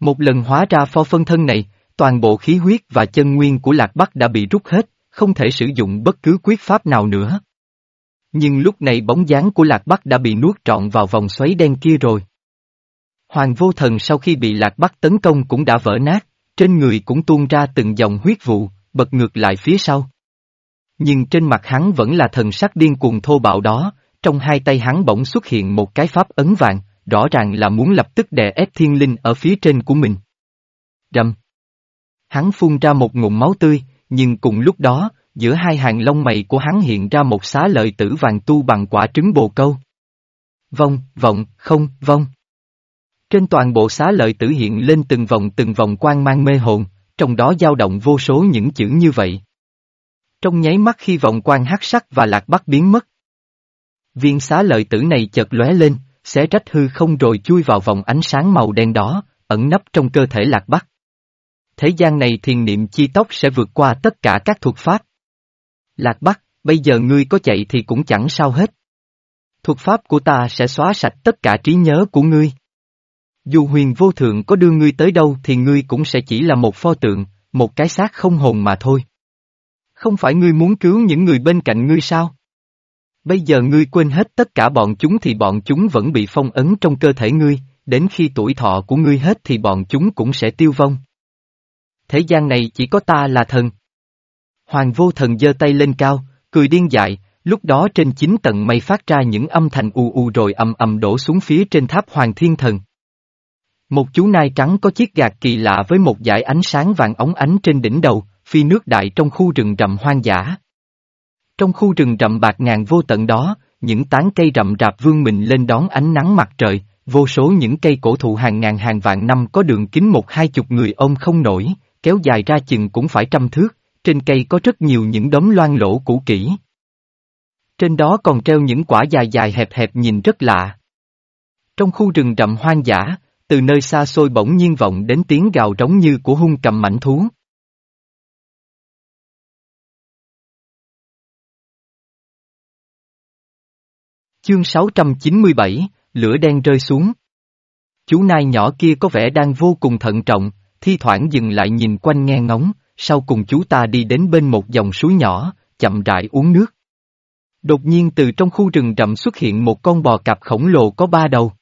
Một lần hóa ra pho phân thân này, toàn bộ khí huyết và chân nguyên của lạc bắc đã bị rút hết, không thể sử dụng bất cứ quyết pháp nào nữa. Nhưng lúc này bóng dáng của lạc bắc đã bị nuốt trọn vào vòng xoáy đen kia rồi. Hoàng vô thần sau khi bị lạc bắc tấn công cũng đã vỡ nát, trên người cũng tuôn ra từng dòng huyết vụ, bật ngược lại phía sau. Nhưng trên mặt hắn vẫn là thần sắc điên cuồng thô bạo đó, trong hai tay hắn bỗng xuất hiện một cái pháp ấn vàng, rõ ràng là muốn lập tức đè ép thiên linh ở phía trên của mình. Rầm. Hắn phun ra một ngụm máu tươi, nhưng cùng lúc đó, giữa hai hàng lông mày của hắn hiện ra một xá lợi tử vàng tu bằng quả trứng bồ câu. Vong, vọng, không, vong. Trên toàn bộ xá lợi tử hiện lên từng vòng từng vòng quang mang mê hồn, trong đó dao động vô số những chữ như vậy. Trong nháy mắt khi vòng quang hắc sắc và lạc bắc biến mất, Viên xá lợi tử này chợt lóe lên, xé rách hư không rồi chui vào vòng ánh sáng màu đen đó, ẩn nấp trong cơ thể lạc bắc. Thế gian này thiền niệm chi tốc sẽ vượt qua tất cả các thuật pháp. Lạc bắc, bây giờ ngươi có chạy thì cũng chẳng sao hết. Thuật pháp của ta sẽ xóa sạch tất cả trí nhớ của ngươi. Dù huyền vô thượng có đưa ngươi tới đâu thì ngươi cũng sẽ chỉ là một pho tượng, một cái xác không hồn mà thôi. Không phải ngươi muốn cứu những người bên cạnh ngươi sao? Bây giờ ngươi quên hết tất cả bọn chúng thì bọn chúng vẫn bị phong ấn trong cơ thể ngươi, đến khi tuổi thọ của ngươi hết thì bọn chúng cũng sẽ tiêu vong. Thế gian này chỉ có ta là thần. Hoàng vô thần giơ tay lên cao, cười điên dại, lúc đó trên chín tầng mây phát ra những âm thanh u u rồi ầm ầm đổ xuống phía trên tháp Hoàng Thiên Thần. Một chú nai trắng có chiếc gạt kỳ lạ với một dải ánh sáng vàng ống ánh trên đỉnh đầu, phi nước đại trong khu rừng rậm hoang dã. Trong khu rừng rậm bạc ngàn vô tận đó, những tán cây rậm rạp vương mình lên đón ánh nắng mặt trời, vô số những cây cổ thụ hàng ngàn hàng vạn năm có đường kính một hai chục người ông không nổi, kéo dài ra chừng cũng phải trăm thước, trên cây có rất nhiều những đống loang lỗ cũ kỹ. Trên đó còn treo những quả dài dài hẹp hẹp nhìn rất lạ. Trong khu rừng rậm hoang dã, từ nơi xa xôi bỗng nhiên vọng đến tiếng gào trống như của hung cầm mảnh thú. Chương 697, lửa đen rơi xuống. Chú nai nhỏ kia có vẻ đang vô cùng thận trọng, thi thoảng dừng lại nhìn quanh nghe ngóng, sau cùng chú ta đi đến bên một dòng suối nhỏ, chậm rãi uống nước. Đột nhiên từ trong khu rừng rậm xuất hiện một con bò cạp khổng lồ có ba đầu.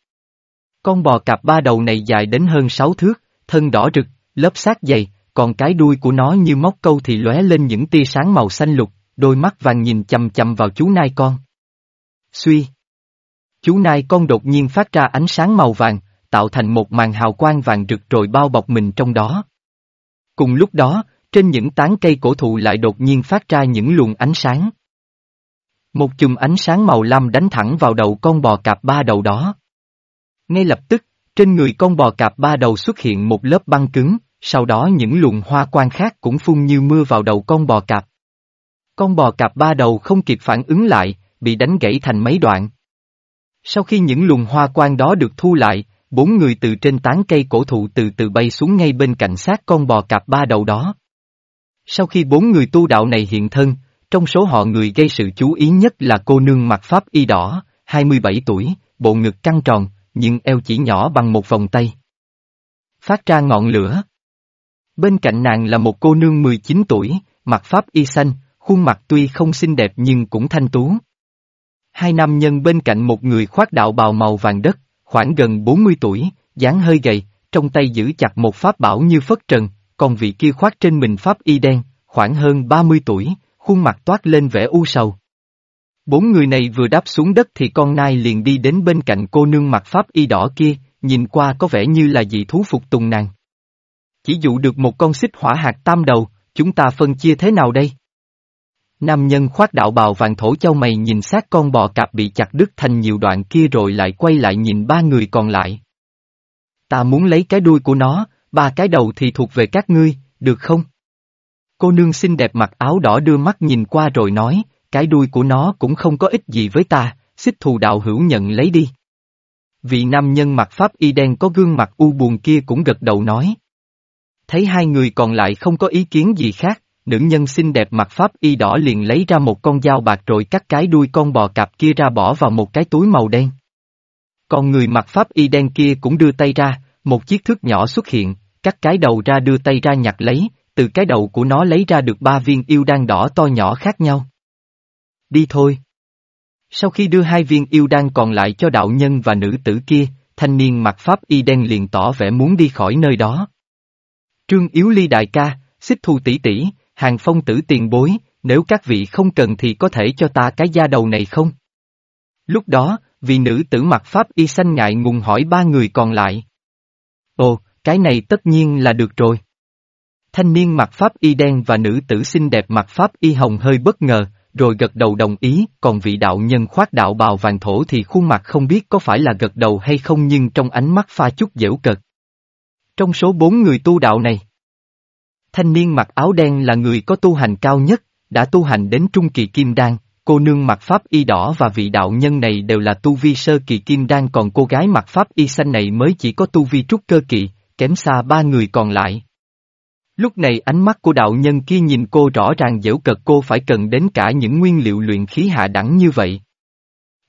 Con bò cạp ba đầu này dài đến hơn sáu thước, thân đỏ rực, lớp xác dày, còn cái đuôi của nó như móc câu thì lóe lên những tia sáng màu xanh lục, đôi mắt vàng nhìn chầm chầm vào chú nai con. Suy. Chú nai con đột nhiên phát ra ánh sáng màu vàng, tạo thành một màn hào quang vàng rực rồi bao bọc mình trong đó. Cùng lúc đó, trên những tán cây cổ thụ lại đột nhiên phát ra những luồng ánh sáng. Một chùm ánh sáng màu lam đánh thẳng vào đầu con bò cạp ba đầu đó. Ngay lập tức, trên người con bò cạp ba đầu xuất hiện một lớp băng cứng, sau đó những luồng hoa quang khác cũng phun như mưa vào đầu con bò cạp. Con bò cạp ba đầu không kịp phản ứng lại, bị đánh gãy thành mấy đoạn. Sau khi những luồng hoa quang đó được thu lại, bốn người từ trên tán cây cổ thụ từ từ bay xuống ngay bên cạnh xác con bò cạp ba đầu đó. Sau khi bốn người tu đạo này hiện thân, trong số họ người gây sự chú ý nhất là cô nương mặc pháp y đỏ, 27 tuổi, bộ ngực căng tròn, nhưng eo chỉ nhỏ bằng một vòng tay. Phát ra ngọn lửa. Bên cạnh nàng là một cô nương 19 tuổi, mặc pháp y xanh, khuôn mặt tuy không xinh đẹp nhưng cũng thanh tú. Hai nam nhân bên cạnh một người khoác đạo bào màu vàng đất, khoảng gần 40 tuổi, dáng hơi gầy, trong tay giữ chặt một pháp bảo như phất trần, còn vị kia khoác trên mình pháp y đen, khoảng hơn 30 tuổi, khuôn mặt toát lên vẻ u sầu. Bốn người này vừa đáp xuống đất thì con nai liền đi đến bên cạnh cô nương mặc pháp y đỏ kia, nhìn qua có vẻ như là dị thú phục tùng nàng. Chỉ dụ được một con xích hỏa hạt tam đầu, chúng ta phân chia thế nào đây? Nam nhân khoác đạo bào vàng thổ châu mày nhìn sát con bò cạp bị chặt đứt thành nhiều đoạn kia rồi lại quay lại nhìn ba người còn lại. Ta muốn lấy cái đuôi của nó, ba cái đầu thì thuộc về các ngươi, được không? Cô nương xinh đẹp mặc áo đỏ đưa mắt nhìn qua rồi nói, cái đuôi của nó cũng không có ích gì với ta, xích thù đạo hữu nhận lấy đi. Vị nam nhân mặc pháp y đen có gương mặt u buồn kia cũng gật đầu nói. Thấy hai người còn lại không có ý kiến gì khác, nữ nhân xinh đẹp mặc pháp y đỏ liền lấy ra một con dao bạc rồi cắt cái đuôi con bò cạp kia ra bỏ vào một cái túi màu đen. Còn người mặc pháp y đen kia cũng đưa tay ra, một chiếc thước nhỏ xuất hiện, cắt cái đầu ra đưa tay ra nhặt lấy, từ cái đầu của nó lấy ra được ba viên yêu đan đỏ to nhỏ khác nhau. Đi thôi. Sau khi đưa hai viên yêu đan còn lại cho đạo nhân và nữ tử kia, thanh niên mặc pháp y đen liền tỏ vẻ muốn đi khỏi nơi đó. Trương Yếu Ly đại ca, xích thu tỷ tỷ, hàng phong tử tiền bối, nếu các vị không cần thì có thể cho ta cái da đầu này không? Lúc đó, vị nữ tử mặc pháp y xanh ngại ngùng hỏi ba người còn lại. Ồ, cái này tất nhiên là được rồi. Thanh niên mặc pháp y đen và nữ tử xinh đẹp mặc pháp y hồng hơi bất ngờ, rồi gật đầu đồng ý, còn vị đạo nhân khoác đạo bào vàng thổ thì khuôn mặt không biết có phải là gật đầu hay không nhưng trong ánh mắt pha chút dễu cợt. Trong số bốn người tu đạo này, thanh niên mặc áo đen là người có tu hành cao nhất, đã tu hành đến trung kỳ kim đan, cô nương mặc pháp y đỏ và vị đạo nhân này đều là tu vi sơ kỳ kim đan còn cô gái mặc pháp y xanh này mới chỉ có tu vi trúc cơ kỳ, kém xa ba người còn lại. Lúc này ánh mắt của đạo nhân kia nhìn cô rõ ràng dễu cật cô phải cần đến cả những nguyên liệu luyện khí hạ đẳng như vậy.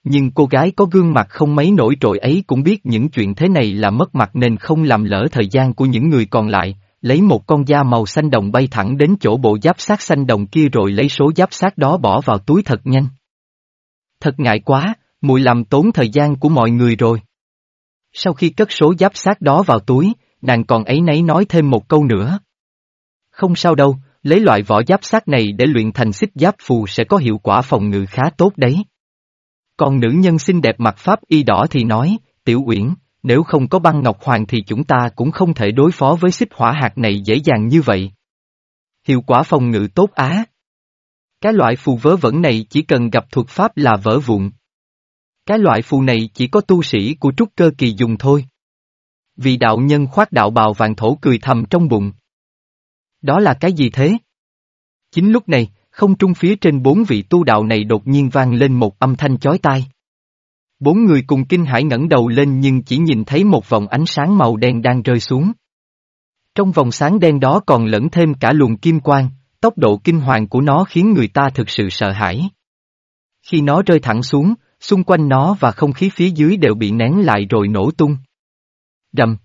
Nhưng cô gái có gương mặt không mấy nổi trội ấy cũng biết những chuyện thế này là mất mặt nên không làm lỡ thời gian của những người còn lại, lấy một con da màu xanh đồng bay thẳng đến chỗ bộ giáp sát xanh đồng kia rồi lấy số giáp sát đó bỏ vào túi thật nhanh. Thật ngại quá, mùi làm tốn thời gian của mọi người rồi. Sau khi cất số giáp sát đó vào túi, nàng còn ấy nấy nói thêm một câu nữa. Không sao đâu, lấy loại vỏ giáp sát này để luyện thành xích giáp phù sẽ có hiệu quả phòng ngự khá tốt đấy. Còn nữ nhân xinh đẹp mặc pháp y đỏ thì nói, tiểu uyển, nếu không có băng ngọc hoàng thì chúng ta cũng không thể đối phó với xích hỏa hạt này dễ dàng như vậy. Hiệu quả phòng ngự tốt á. Cái loại phù vớ vẩn này chỉ cần gặp thuật pháp là vỡ vụn. Cái loại phù này chỉ có tu sĩ của trúc cơ kỳ dùng thôi. Vì đạo nhân khoác đạo bào vàng thổ cười thầm trong bụng. Đó là cái gì thế? Chính lúc này, không trung phía trên bốn vị tu đạo này đột nhiên vang lên một âm thanh chói tai. Bốn người cùng kinh hải ngẩng đầu lên nhưng chỉ nhìn thấy một vòng ánh sáng màu đen đang rơi xuống. Trong vòng sáng đen đó còn lẫn thêm cả luồng kim quang, tốc độ kinh hoàng của nó khiến người ta thực sự sợ hãi. Khi nó rơi thẳng xuống, xung quanh nó và không khí phía dưới đều bị nén lại rồi nổ tung. Rầm.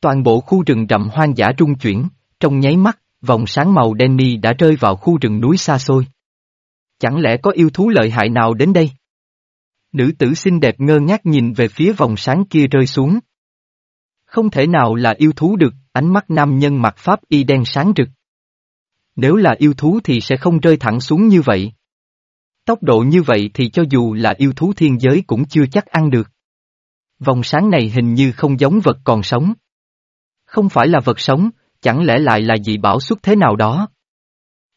Toàn bộ khu rừng rậm hoang dã rung chuyển, trong nháy mắt, vòng sáng màu đen ni đã rơi vào khu rừng núi xa xôi. Chẳng lẽ có yêu thú lợi hại nào đến đây? Nữ tử xinh đẹp ngơ ngác nhìn về phía vòng sáng kia rơi xuống. Không thể nào là yêu thú được, ánh mắt nam nhân mặc pháp y đen sáng rực. Nếu là yêu thú thì sẽ không rơi thẳng xuống như vậy. Tốc độ như vậy thì cho dù là yêu thú thiên giới cũng chưa chắc ăn được. Vòng sáng này hình như không giống vật còn sống. Không phải là vật sống, chẳng lẽ lại là dị bảo xuất thế nào đó?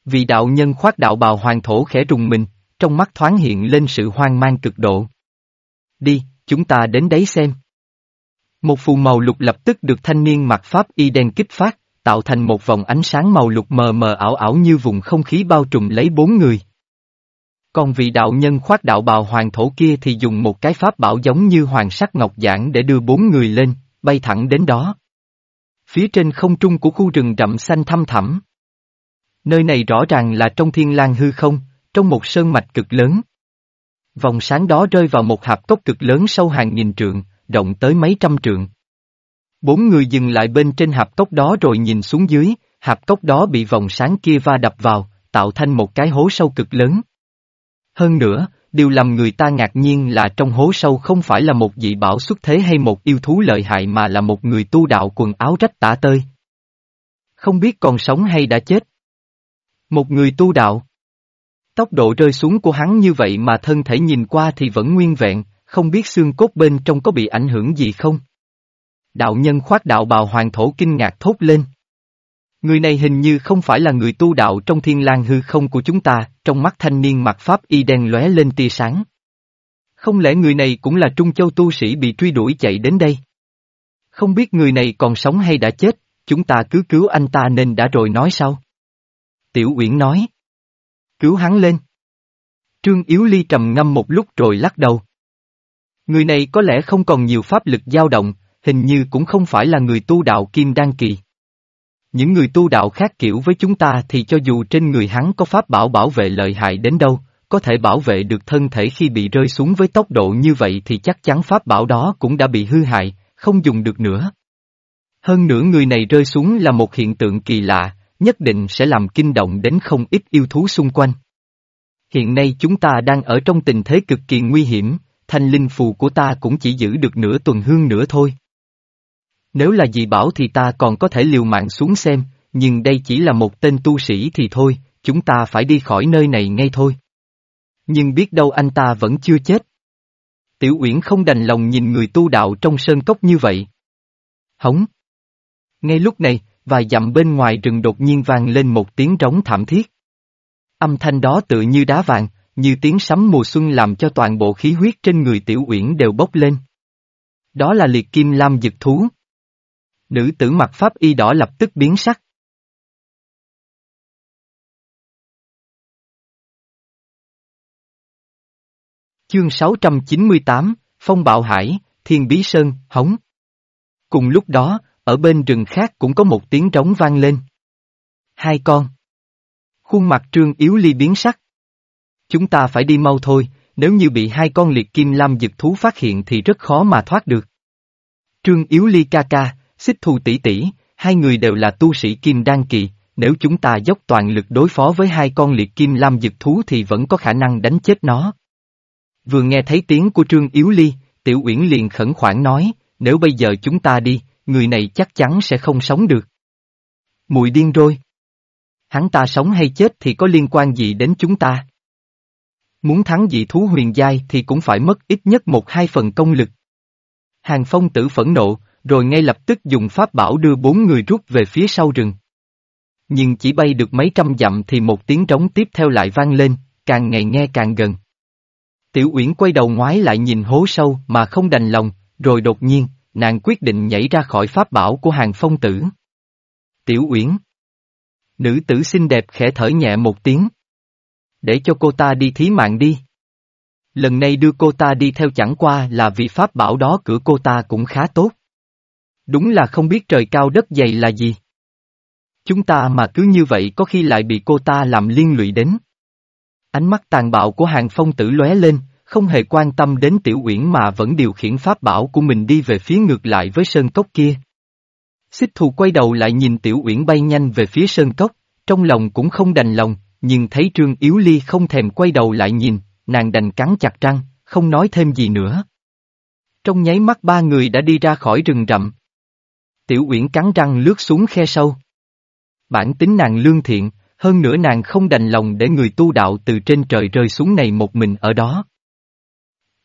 Vị đạo nhân khoác đạo bào hoàng thổ khẽ rùng mình, trong mắt thoáng hiện lên sự hoang mang cực độ. Đi, chúng ta đến đấy xem. Một phù màu lục lập tức được thanh niên mặc pháp y đen kích phát, tạo thành một vòng ánh sáng màu lục mờ mờ ảo ảo như vùng không khí bao trùm lấy bốn người. Còn vị đạo nhân khoác đạo bào hoàng thổ kia thì dùng một cái pháp bảo giống như hoàng sắc ngọc giản để đưa bốn người lên, bay thẳng đến đó. Phía trên không trung của khu rừng rậm xanh thăm thẳm. Nơi này rõ ràng là trong thiên lang hư không, trong một sơn mạch cực lớn. Vòng sáng đó rơi vào một hạp cốc cực lớn sâu hàng nghìn trượng, rộng tới mấy trăm trượng. Bốn người dừng lại bên trên hạp cốc đó rồi nhìn xuống dưới, hạp cốc đó bị vòng sáng kia va đập vào, tạo thành một cái hố sâu cực lớn. Hơn nữa, điều làm người ta ngạc nhiên là trong hố sâu không phải là một dị bảo xuất thế hay một yêu thú lợi hại mà là một người tu đạo quần áo rách tả tơi. Không biết còn sống hay đã chết. Một người tu đạo. Tốc độ rơi xuống của hắn như vậy mà thân thể nhìn qua thì vẫn nguyên vẹn, không biết xương cốt bên trong có bị ảnh hưởng gì không? Đạo nhân khoác đạo bào hoàng thổ kinh ngạc thốt lên. Người này hình như không phải là người tu đạo trong thiên lang hư không của chúng ta, trong mắt thanh niên mặc pháp y đen lóe lên tia sáng. Không lẽ người này cũng là Trung Châu tu sĩ bị truy đuổi chạy đến đây? Không biết người này còn sống hay đã chết, chúng ta cứ cứu anh ta nên đã rồi nói sau. Tiểu Uyển nói. Cứu hắn lên. Trương Yếu Ly trầm ngâm một lúc rồi lắc đầu. Người này có lẽ không còn nhiều pháp lực dao động, hình như cũng không phải là người tu đạo Kim Đan Kỳ. Những người tu đạo khác kiểu với chúng ta thì cho dù trên người hắn có pháp bảo bảo vệ lợi hại đến đâu, có thể bảo vệ được thân thể khi bị rơi xuống với tốc độ như vậy thì chắc chắn pháp bảo đó cũng đã bị hư hại, không dùng được nữa. Hơn nữa người này rơi xuống là một hiện tượng kỳ lạ, nhất định sẽ làm kinh động đến không ít yêu thú xung quanh. Hiện nay chúng ta đang ở trong tình thế cực kỳ nguy hiểm, thanh linh phù của ta cũng chỉ giữ được nửa tuần hương nữa thôi. Nếu là dị bảo thì ta còn có thể liều mạng xuống xem, nhưng đây chỉ là một tên tu sĩ thì thôi, chúng ta phải đi khỏi nơi này ngay thôi. Nhưng biết đâu anh ta vẫn chưa chết. Tiểu Uyển không đành lòng nhìn người tu đạo trong sơn cốc như vậy. Hống. Ngay lúc này, vài dặm bên ngoài rừng đột nhiên vang lên một tiếng trống thảm thiết. Âm thanh đó tự như đá vàng, như tiếng sấm mùa xuân làm cho toàn bộ khí huyết trên người Tiểu Uyển đều bốc lên. Đó là liệt kim lam dực thú. Nữ tử mặc pháp y đỏ lập tức biến sắc. Chương 698, Phong Bạo Hải, Thiên Bí Sơn, Hống. Cùng lúc đó, ở bên rừng khác cũng có một tiếng trống vang lên. Hai con. Khuôn mặt trương yếu ly biến sắc. Chúng ta phải đi mau thôi, nếu như bị hai con liệt kim lam dực thú phát hiện thì rất khó mà thoát được. Trương yếu ly ca ca, xích thù tỷ tỷ, hai người đều là tu sĩ kim đan kỳ, nếu chúng ta dốc toàn lực đối phó với hai con liệt kim lam dực thú thì vẫn có khả năng đánh chết nó. Vừa nghe thấy tiếng của Trương Yếu Ly, Tiểu Uyển liền khẩn khoản nói, nếu bây giờ chúng ta đi, người này chắc chắn sẽ không sống được. Mùi điên rồi. Hắn ta sống hay chết thì có liên quan gì đến chúng ta? Muốn thắng dị thú huyền giai thì cũng phải mất ít nhất một hai phần công lực. Hàng phong tử phẫn nộ, rồi ngay lập tức dùng pháp bảo đưa bốn người rút về phía sau rừng. Nhưng chỉ bay được mấy trăm dặm thì một tiếng trống tiếp theo lại vang lên, càng ngày nghe càng gần. Tiểu Uyển quay đầu ngoái lại nhìn hố sâu mà không đành lòng, rồi đột nhiên, nàng quyết định nhảy ra khỏi pháp bảo của hàng phong tử. Tiểu Uyển Nữ tử xinh đẹp khẽ thở nhẹ một tiếng. Để cho cô ta đi thí mạng đi. Lần này đưa cô ta đi theo chẳng qua là vì pháp bảo đó cửa cô ta cũng khá tốt. Đúng là không biết trời cao đất dày là gì. Chúng ta mà cứ như vậy có khi lại bị cô ta làm liên lụy đến. Ánh mắt tàn bạo của hàng phong tử lóe lên, không hề quan tâm đến tiểu uyển mà vẫn điều khiển pháp bảo của mình đi về phía ngược lại với sơn cốc kia. Xích thù quay đầu lại nhìn tiểu uyển bay nhanh về phía sơn cốc, trong lòng cũng không đành lòng, nhưng thấy trương yếu ly không thèm quay đầu lại nhìn, nàng đành cắn chặt răng, không nói thêm gì nữa. Trong nháy mắt ba người đã đi ra khỏi rừng rậm. Tiểu Uyển cắn răng lướt xuống khe sâu. Bản tính nàng lương thiện, hơn nữa nàng không đành lòng để người tu đạo từ trên trời rơi xuống này một mình ở đó.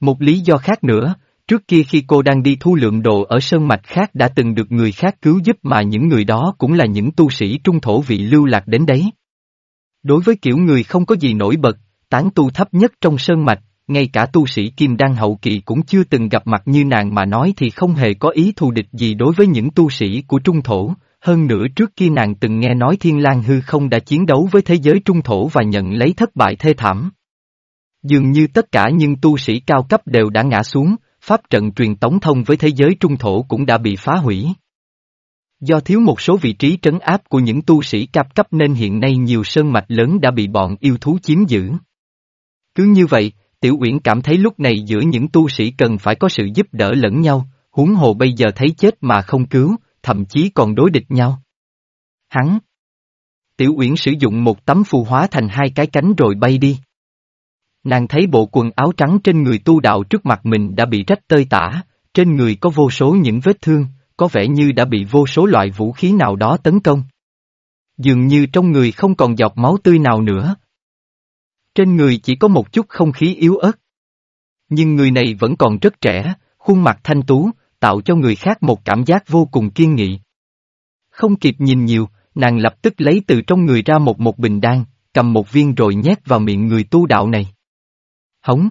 Một lý do khác nữa, Trước kia khi cô đang đi thu lượng đồ ở sơn mạch khác đã từng được người khác cứu giúp mà những người đó cũng là những tu sĩ trung thổ vị lưu lạc đến đấy. Đối với kiểu người không có gì nổi bật, tán tu thấp nhất trong sơn mạch, ngay cả tu sĩ kim đan hậu kỳ cũng chưa từng gặp mặt như nàng mà nói thì không hề có ý thù địch gì đối với những tu sĩ của trung thổ, hơn nữa trước kia nàng từng nghe nói Thiên lang hư không đã chiến đấu với thế giới trung thổ và nhận lấy thất bại thê thảm. Dường như tất cả những tu sĩ cao cấp đều đã ngã xuống, pháp trận truyền tống thông với thế giới trung thổ cũng đã bị phá hủy. Do thiếu một số vị trí trấn áp của những tu sĩ cao cấp nên hiện nay nhiều sơn mạch lớn đã bị bọn yêu thú chiếm giữ. Cứ như vậy, Tiểu Uyển cảm thấy lúc này giữa những tu sĩ cần phải có sự giúp đỡ lẫn nhau, huống hồ bây giờ thấy chết mà không cứu, thậm chí còn đối địch nhau. Hắn. Tiểu Uyển sử dụng một tấm phù hóa thành hai cái cánh rồi bay đi. Nàng thấy bộ quần áo trắng trên người tu đạo trước mặt mình đã bị rách tơi tả, trên người có vô số những vết thương, có vẻ như đã bị vô số loại vũ khí nào đó tấn công. Dường như trong người không còn giọt máu tươi nào nữa. Trên người chỉ có một chút không khí yếu ớt. Nhưng người này vẫn còn rất trẻ, khuôn mặt thanh tú, tạo cho người khác một cảm giác vô cùng kiên nghị. Không kịp nhìn nhiều, nàng lập tức lấy từ trong người ra một một bình đan, cầm một viên rồi nhét vào miệng người tu đạo này. Hống.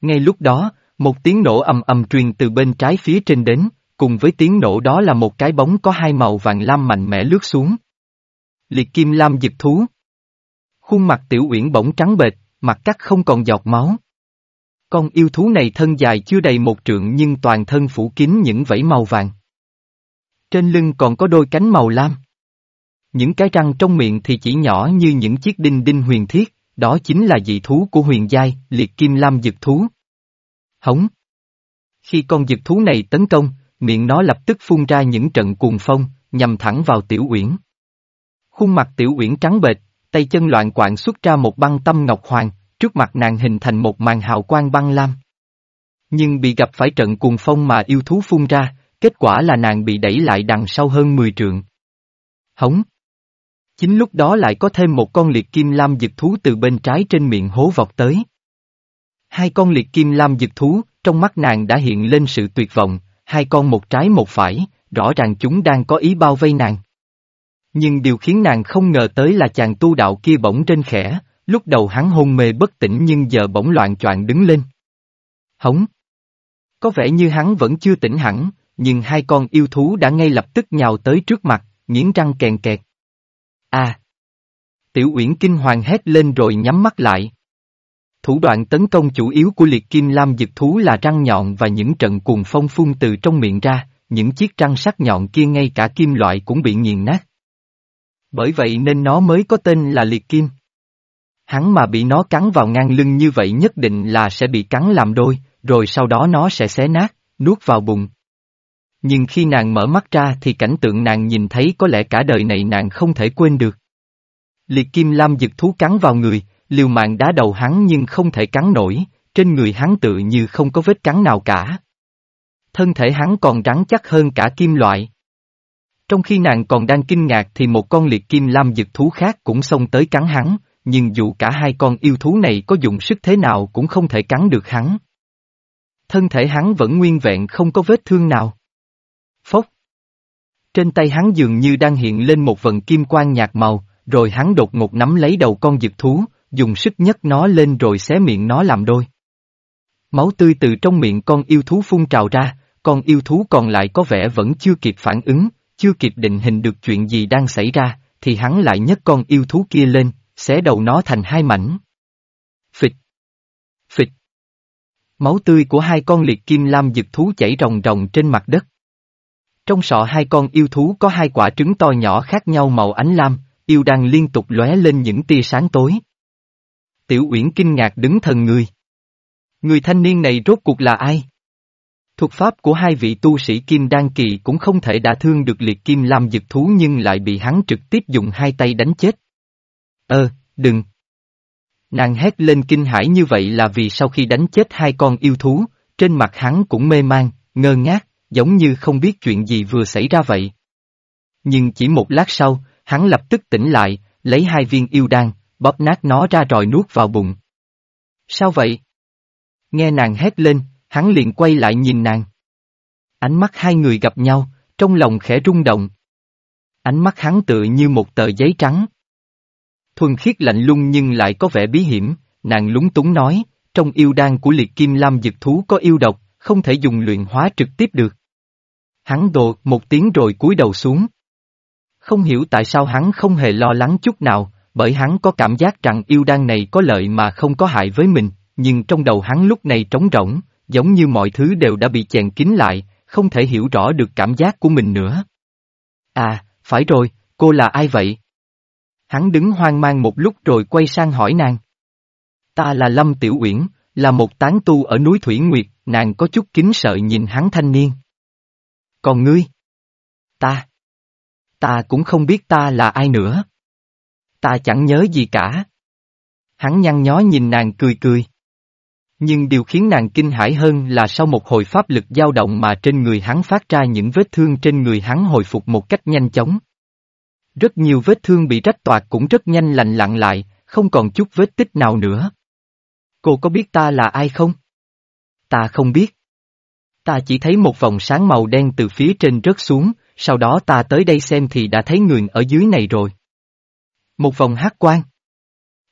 Ngay lúc đó, một tiếng nổ ầm ầm truyền từ bên trái phía trên đến, cùng với tiếng nổ đó là một cái bóng có hai màu vàng lam mạnh mẽ lướt xuống. Liệt kim lam giật thú. Khuôn mặt tiểu uyển bỗng trắng bệch, mặt cắt không còn giọt máu. Con yêu thú này thân dài chưa đầy một trượng nhưng toàn thân phủ kín những vảy màu vàng. Trên lưng còn có đôi cánh màu lam. Những cái răng trong miệng thì chỉ nhỏ như những chiếc đinh đinh huyền thiết, đó chính là dị thú của huyền giai, liệt kim lam dực thú. Hống. Khi con dực thú này tấn công, miệng nó lập tức phun ra những trận cuồng phong, nhằm thẳng vào tiểu uyển. Khuôn mặt tiểu uyển trắng bệch, tay chân loạn quạng xuất ra một băng tâm ngọc hoàng, trước mặt nàng hình thành một màn hào quang băng lam. Nhưng bị gặp phải trận cuồng phong mà yêu thú phun ra, kết quả là nàng bị đẩy lại đằng sau hơn 10 trượng. Hống. Chính lúc đó lại có thêm một con liệt kim lam dực thú từ bên trái trên miệng hố vọt tới. Hai con liệt kim lam dực thú, trong mắt nàng đã hiện lên sự tuyệt vọng, hai con một trái một phải, rõ ràng chúng đang có ý bao vây nàng. Nhưng điều khiến nàng không ngờ tới là chàng tu đạo kia bỗng trên khẽ, lúc đầu hắn hôn mê bất tỉnh nhưng giờ bỗng loạn choạng đứng lên. Hống! Có vẻ như hắn vẫn chưa tỉnh hẳn, nhưng hai con yêu thú đã ngay lập tức nhào tới trước mặt, nghiến răng kèn kẹt. À! Tiểu Uyển kinh hoàng hét lên rồi nhắm mắt lại. Thủ đoạn tấn công chủ yếu của liệt kim lam dực thú là răng nhọn và những trận cuồng phong phun từ trong miệng ra, những chiếc răng sắc nhọn kia ngay cả kim loại cũng bị nghiền nát. Bởi vậy nên nó mới có tên là liệt kim. Hắn mà bị nó cắn vào ngang lưng như vậy nhất định là sẽ bị cắn làm đôi, rồi sau đó nó sẽ xé nát, nuốt vào bụng. Nhưng khi nàng mở mắt ra thì cảnh tượng nàng nhìn thấy có lẽ cả đời này nàng không thể quên được. Liệt kim lam dực thú cắn vào người, liều mạng đá đầu hắn nhưng không thể cắn nổi, trên người hắn tự như không có vết cắn nào cả. Thân thể hắn còn rắn chắc hơn cả kim loại. Trong khi nàng còn đang kinh ngạc thì một con liệt kim lam dực thú khác cũng xông tới cắn hắn, nhưng dù cả hai con yêu thú này có dùng sức thế nào cũng không thể cắn được hắn. Thân thể hắn vẫn nguyên vẹn không có vết thương nào. Trên tay hắn dường như đang hiện lên một vần kim quang nhạt màu, rồi hắn đột ngột nắm lấy đầu con dực thú, dùng sức nhấc nó lên rồi xé miệng nó làm đôi. Máu tươi từ trong miệng con yêu thú phun trào ra, con yêu thú còn lại có vẻ vẫn chưa kịp phản ứng, chưa kịp định hình được chuyện gì đang xảy ra, thì hắn lại nhấc con yêu thú kia lên, xé đầu nó thành hai mảnh. Phịch. Phịch. Máu tươi của hai con liệt kim lam dực thú chảy ròng ròng trên mặt đất. Trong sọ hai con yêu thú có hai quả trứng to nhỏ khác nhau màu ánh lam, yêu đang liên tục lóe lên những tia sáng tối. Tiểu Uyển kinh ngạc đứng thần người. Người thanh niên này rốt cuộc là ai? Thuật pháp của hai vị tu sĩ Kim Đan Kỳ cũng không thể đả thương được liệt kim lam dực thú nhưng lại bị hắn trực tiếp dùng hai tay đánh chết. Ơ, đừng. Nàng hét lên kinh hãi như vậy là vì sau khi đánh chết hai con yêu thú, trên mặt hắn cũng mê man, ngơ ngác, giống như không biết chuyện gì vừa xảy ra vậy. Nhưng chỉ một lát sau, hắn lập tức tỉnh lại, lấy hai viên yêu đan, bóp nát nó ra rồi nuốt vào bụng. Sao vậy? Nghe nàng hét lên, hắn liền quay lại nhìn nàng. Ánh mắt hai người gặp nhau, trong lòng khẽ rung động. Ánh mắt hắn tựa như một tờ giấy trắng. Thuần khiết lạnh lung nhưng lại có vẻ bí hiểm, nàng lúng túng nói, trong yêu đan của liệt kim lam dực thú có yêu độc, không thể dùng luyện hóa trực tiếp được. Hắn đồ một tiếng rồi cúi đầu xuống. Không hiểu tại sao hắn không hề lo lắng chút nào, bởi hắn có cảm giác rằng yêu đan này có lợi mà không có hại với mình, nhưng trong đầu hắn lúc này trống rỗng, giống như mọi thứ đều đã bị chèn kín lại, không thể hiểu rõ được cảm giác của mình nữa. À, phải rồi, cô là ai vậy? Hắn đứng hoang mang một lúc rồi quay sang hỏi nàng. Ta là Lâm Tiểu Uyển, là một tán tu ở núi Thủy Nguyệt, nàng có chút kính sợ nhìn hắn thanh niên. Còn ngươi? Ta? Ta cũng không biết ta là ai nữa. Ta chẳng nhớ gì cả. Hắn nhăn nhó nhìn nàng cười cười. Nhưng điều khiến nàng kinh hãi hơn là sau một hồi pháp lực dao động mà trên người hắn phát ra những vết thương trên người hắn hồi phục một cách nhanh chóng. Rất nhiều vết thương bị rách toạc cũng rất nhanh lành lặn lại, không còn chút vết tích nào nữa. Cô có biết ta là ai không? Ta không biết. Ta chỉ thấy một vòng sáng màu đen từ phía trên rớt xuống, sau đó ta tới đây xem thì đã thấy người ở dưới này rồi. Một vòng hát quan.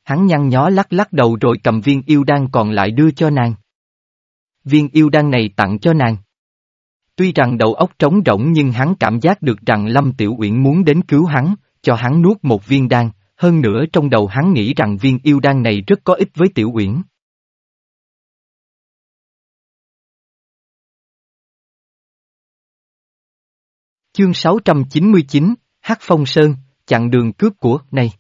Hắn nhăn nhó lắc lắc đầu rồi cầm viên yêu đan còn lại đưa cho nàng. Viên yêu đan này tặng cho nàng. Tuy rằng đầu óc trống rỗng nhưng hắn cảm giác được rằng Lâm Tiểu Uyển muốn đến cứu hắn, cho hắn nuốt một viên đan, hơn nữa trong đầu hắn nghĩ rằng viên yêu đan này rất có ích với Tiểu Uyển. Chương 699, Hắc Phong Sơn, chặn đường cướp của, này.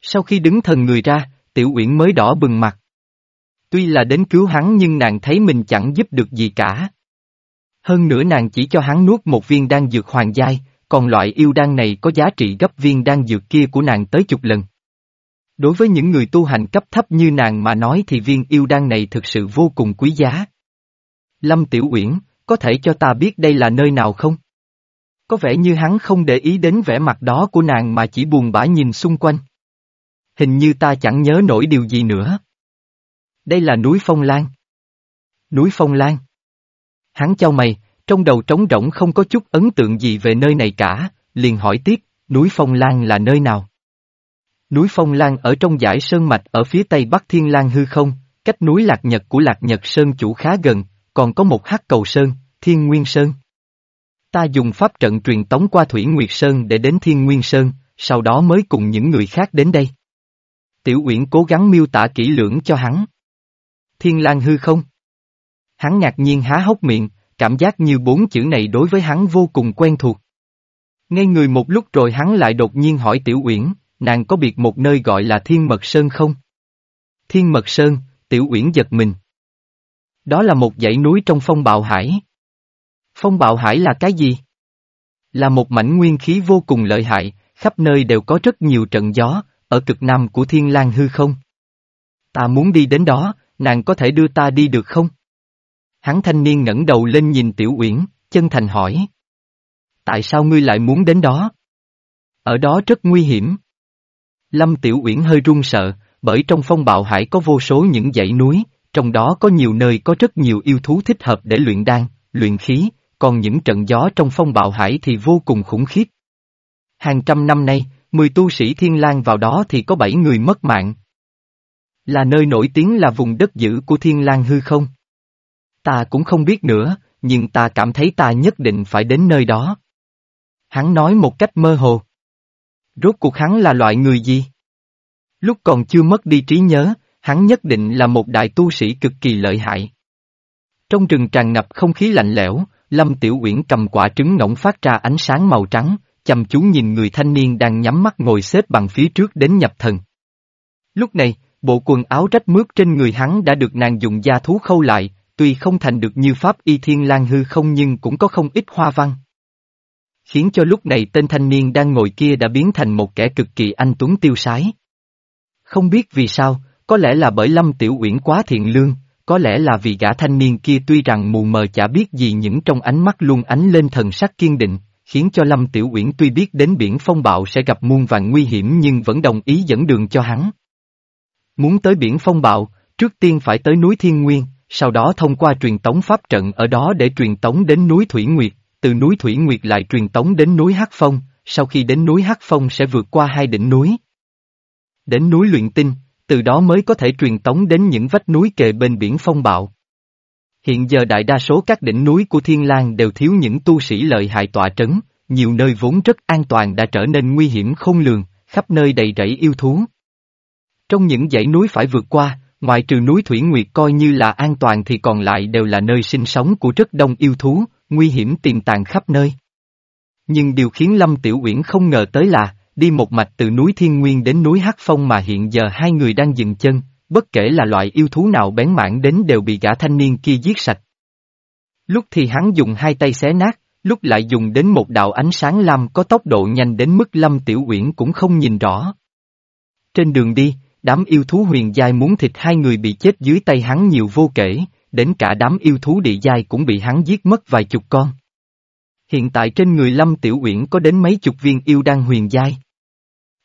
Sau khi đứng thần người ra, Tiểu Uyển mới đỏ bừng mặt. Tuy là đến cứu hắn nhưng nàng thấy mình chẳng giúp được gì cả. Hơn nữa nàng chỉ cho hắn nuốt một viên đan dược hoàng giai, còn loại yêu đan này có giá trị gấp viên đan dược kia của nàng tới chục lần. Đối với những người tu hành cấp thấp như nàng mà nói thì viên yêu đan này thực sự vô cùng quý giá. Lâm Tiểu Uyển, có thể cho ta biết đây là nơi nào không? Có vẻ như hắn không để ý đến vẻ mặt đó của nàng mà chỉ buồn bã nhìn xung quanh. Hình như ta chẳng nhớ nổi điều gì nữa. Đây là núi Phong Lan. Núi Phong Lan. Hắn trao mày, trong đầu trống rỗng không có chút ấn tượng gì về nơi này cả, liền hỏi tiếp, núi Phong Lan là nơi nào? Núi Phong Lan ở trong dải sơn mạch ở phía tây bắc Thiên Lan hư không, cách núi Lạc Nhật của Lạc Nhật Sơn chủ khá gần, còn có một hắc cầu sơn, Thiên Nguyên Sơn. Ta dùng pháp trận truyền tống qua Thủy Nguyệt Sơn để đến Thiên Nguyên Sơn, sau đó mới cùng những người khác đến đây. Tiểu Uyển cố gắng miêu tả kỹ lưỡng cho hắn. Thiên Lan hư không? Hắn ngạc nhiên há hốc miệng, cảm giác như bốn chữ này đối với hắn vô cùng quen thuộc. Ngay người một lúc rồi hắn lại đột nhiên hỏi Tiểu Uyển, nàng có biệt một nơi gọi là Thiên Mật Sơn không? Thiên Mật Sơn, Tiểu Uyển giật mình. Đó là một dãy núi trong phong bạo hải. Phong bạo hải là cái gì? Là một mảnh nguyên khí vô cùng lợi hại, khắp nơi đều có rất nhiều trận gió, ở cực nam của thiên lang hư không? Ta muốn đi đến đó, nàng có thể đưa ta đi được không? Hắn thanh niên ngẩng đầu lên nhìn Tiểu Uyển, chân thành hỏi. Tại sao ngươi lại muốn đến đó? Ở đó rất nguy hiểm. Lâm Tiểu Uyển hơi run sợ, bởi trong phong bạo hải có vô số những dãy núi, trong đó có nhiều nơi có rất nhiều yêu thú thích hợp để luyện đan, luyện khí, còn những trận gió trong phong bạo hải thì vô cùng khủng khiếp. Hàng trăm năm nay, mười tu sĩ thiên lang vào đó thì có bảy người mất mạng. Là nơi nổi tiếng là vùng đất giữ của thiên lang hư không? Ta cũng không biết nữa, nhưng ta cảm thấy ta nhất định phải đến nơi đó. Hắn nói một cách mơ hồ. Rốt cuộc hắn là loại người gì? Lúc còn chưa mất đi trí nhớ, hắn nhất định là một đại tu sĩ cực kỳ lợi hại. Trong rừng tràn ngập không khí lạnh lẽo, Lâm Tiểu Uyển cầm quả trứng ngỗng phát ra ánh sáng màu trắng, chăm chú nhìn người thanh niên đang nhắm mắt ngồi xếp bằng phía trước đến nhập thần. Lúc này, bộ quần áo rách mướt trên người hắn đã được nàng dùng da thú khâu lại, tuy không thành được như pháp y thiên lang hư không nhưng cũng có không ít hoa văn. Khiến cho lúc này tên thanh niên đang ngồi kia đã biến thành một kẻ cực kỳ anh tuấn tiêu sái. Không biết vì sao, có lẽ là bởi Lâm Tiểu Uyển quá thiện lương, có lẽ là vì gã thanh niên kia tuy rằng mù mờ chả biết gì những trong ánh mắt luôn ánh lên thần sắc kiên định, khiến cho Lâm Tiểu Uyển tuy biết đến biển phong bạo sẽ gặp muôn vàng nguy hiểm nhưng vẫn đồng ý dẫn đường cho hắn. Muốn tới biển phong bạo, trước tiên phải tới núi Thiên Nguyên, sau đó thông qua truyền tống pháp trận ở đó để truyền tống đến núi Thủy Nguyệt, từ núi Thủy Nguyệt lại truyền tống đến núi Hắc Phong, sau khi đến núi Hắc Phong sẽ vượt qua hai đỉnh núi. Đến núi Luyện Tinh, từ đó mới có thể truyền tống đến những vách núi kề bên biển phong bạo. Hiện giờ đại đa số các đỉnh núi của Thiên Lang đều thiếu những tu sĩ lợi hại tọa trấn, nhiều nơi vốn rất an toàn đã trở nên nguy hiểm không lường, khắp nơi đầy rẫy yêu thú. Trong những dãy núi phải vượt qua, ngoại trừ núi Thủy Nguyệt coi như là an toàn thì còn lại đều là nơi sinh sống của rất đông yêu thú, nguy hiểm tiềm tàng khắp nơi. Nhưng điều khiến Lâm Tiểu Uyển không ngờ tới là, đi một mạch từ núi Thiên Nguyên đến núi Hắc Phong mà hiện giờ hai người đang dừng chân, bất kể là loại yêu thú nào bén mảng đến đều bị gã thanh niên kia giết sạch. Lúc thì hắn dùng hai tay xé nát, lúc lại dùng đến một đạo ánh sáng lam có tốc độ nhanh đến mức Lâm Tiểu Uyển cũng không nhìn rõ. Trên đường đi, đám yêu thú huyền giai muốn thịt hai người bị chết dưới tay hắn nhiều vô kể, đến cả đám yêu thú địa giai cũng bị hắn giết mất vài chục con. Hiện tại trên người Lâm Tiểu Uyển có đến mấy chục viên yêu đan huyền giai.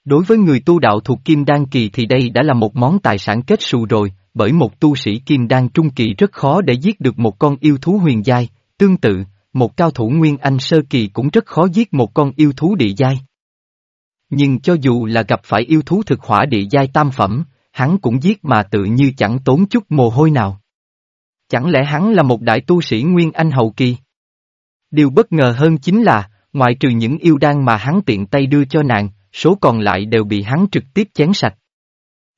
Đối với người tu đạo thuộc Kim Đan Kỳ thì đây đã là một món tài sản kết xù rồi, bởi một tu sĩ Kim Đan Trung Kỳ rất khó để giết được một con yêu thú huyền giai, tương tự, một cao thủ Nguyên Anh Sơ Kỳ cũng rất khó giết một con yêu thú địa giai. Nhưng cho dù là gặp phải yêu thú thực hỏa địa giai tam phẩm, hắn cũng giết mà tự như chẳng tốn chút mồ hôi nào. Chẳng lẽ hắn là một đại tu sĩ Nguyên Anh Hậu Kỳ? Điều bất ngờ hơn chính là, ngoại trừ những yêu đan mà hắn tiện tay đưa cho nàng, số còn lại đều bị hắn trực tiếp chén sạch.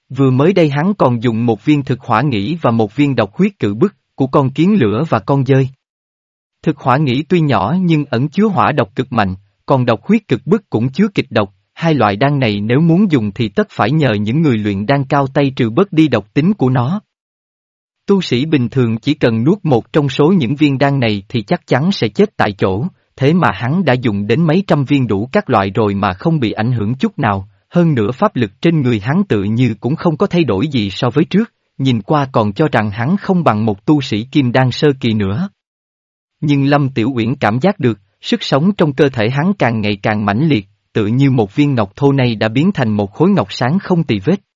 Vừa mới đây hắn còn dùng một viên thực hỏa nghĩ và một viên độc huyết cự bức, của con kiến lửa và con dơi. Thực hỏa nghĩ tuy nhỏ nhưng ẩn chứa hỏa độc cực mạnh, còn độc huyết cực bức cũng chứa kịch độc, hai loại đan này nếu muốn dùng thì tất phải nhờ những người luyện đan cao tay trừ bớt đi độc tính của nó. Tu sĩ bình thường chỉ cần nuốt một trong số những viên đan này thì chắc chắn sẽ chết tại chỗ, thế mà hắn đã dùng đến mấy trăm viên đủ các loại rồi mà không bị ảnh hưởng chút nào, hơn nữa pháp lực trên người hắn tự như cũng không có thay đổi gì so với trước, nhìn qua còn cho rằng hắn không bằng một tu sĩ kim đan sơ kỳ nữa. Nhưng Lâm Tiểu Uyển cảm giác được, sức sống trong cơ thể hắn càng ngày càng mãnh liệt, tự như một viên ngọc thô này đã biến thành một khối ngọc sáng không tì vết.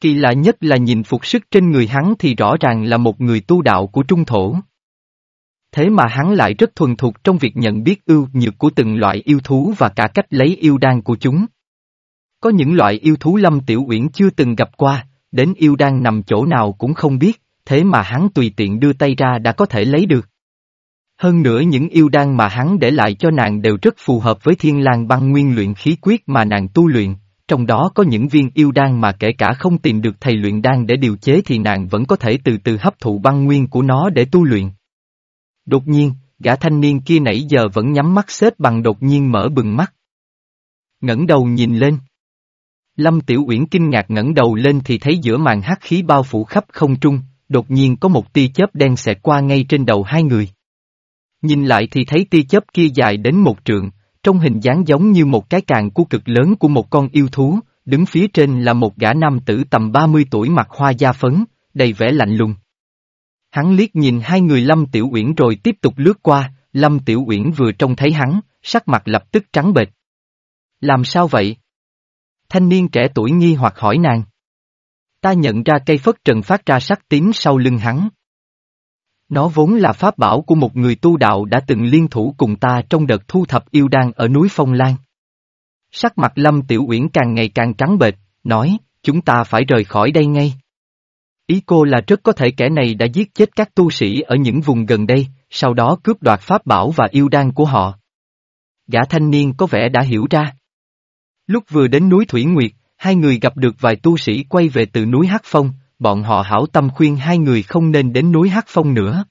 Kỳ lạ nhất là nhìn phục sức trên người hắn thì rõ ràng là một người tu đạo của trung thổ. Thế mà hắn lại rất thuần thục trong việc nhận biết ưu nhược của từng loại yêu thú và cả cách lấy yêu đan của chúng. Có những loại yêu thú Lâm Tiểu Uyển chưa từng gặp qua, đến yêu đan nằm chỗ nào cũng không biết, thế mà hắn tùy tiện đưa tay ra đã có thể lấy được. Hơn nữa những yêu đan mà hắn để lại cho nàng đều rất phù hợp với thiên lang băng nguyên luyện khí quyết mà nàng tu luyện, trong đó có những viên yêu đan mà kể cả không tìm được thầy luyện đan để điều chế thì nàng vẫn có thể từ từ hấp thụ băng nguyên của nó để tu luyện. Đột nhiên, gã thanh niên kia nãy giờ vẫn nhắm mắt xếp bằng đột nhiên mở bừng mắt. ngẩng đầu nhìn lên. Lâm Tiểu Uyển kinh ngạc ngẩng đầu lên thì thấy giữa màn hắc khí bao phủ khắp không trung, đột nhiên có một tia chớp đen xẹt qua ngay trên đầu hai người. Nhìn lại thì thấy tia chớp kia dài đến một trượng, trong hình dáng giống như một cái càng cu cực lớn của một con yêu thú, đứng phía trên là một gã nam tử tầm 30 tuổi mặc hoa da phấn, đầy vẻ lạnh lùng. Hắn liếc nhìn hai người Lâm Tiểu Uyển rồi tiếp tục lướt qua, Lâm Tiểu Uyển vừa trông thấy hắn, sắc mặt lập tức trắng bệch. Làm sao vậy? Thanh niên trẻ tuổi nghi hoặc hỏi nàng. Ta nhận ra cây phất trần phát ra sắc tím sau lưng hắn. Nó vốn là pháp bảo của một người tu đạo đã từng liên thủ cùng ta trong đợt thu thập yêu đan ở núi Phong Lan. Sắc mặt Lâm Tiểu Uyển càng ngày càng trắng bệch, nói, chúng ta phải rời khỏi đây ngay. Ý cô là rất có thể kẻ này đã giết chết các tu sĩ ở những vùng gần đây, sau đó cướp đoạt pháp bảo và yêu đan của họ. Gã thanh niên có vẻ đã hiểu ra. Lúc vừa đến núi Thủy Nguyệt, hai người gặp được vài tu sĩ quay về từ núi Hắc Phong, bọn họ hảo tâm khuyên hai người không nên đến núi Hắc Phong nữa.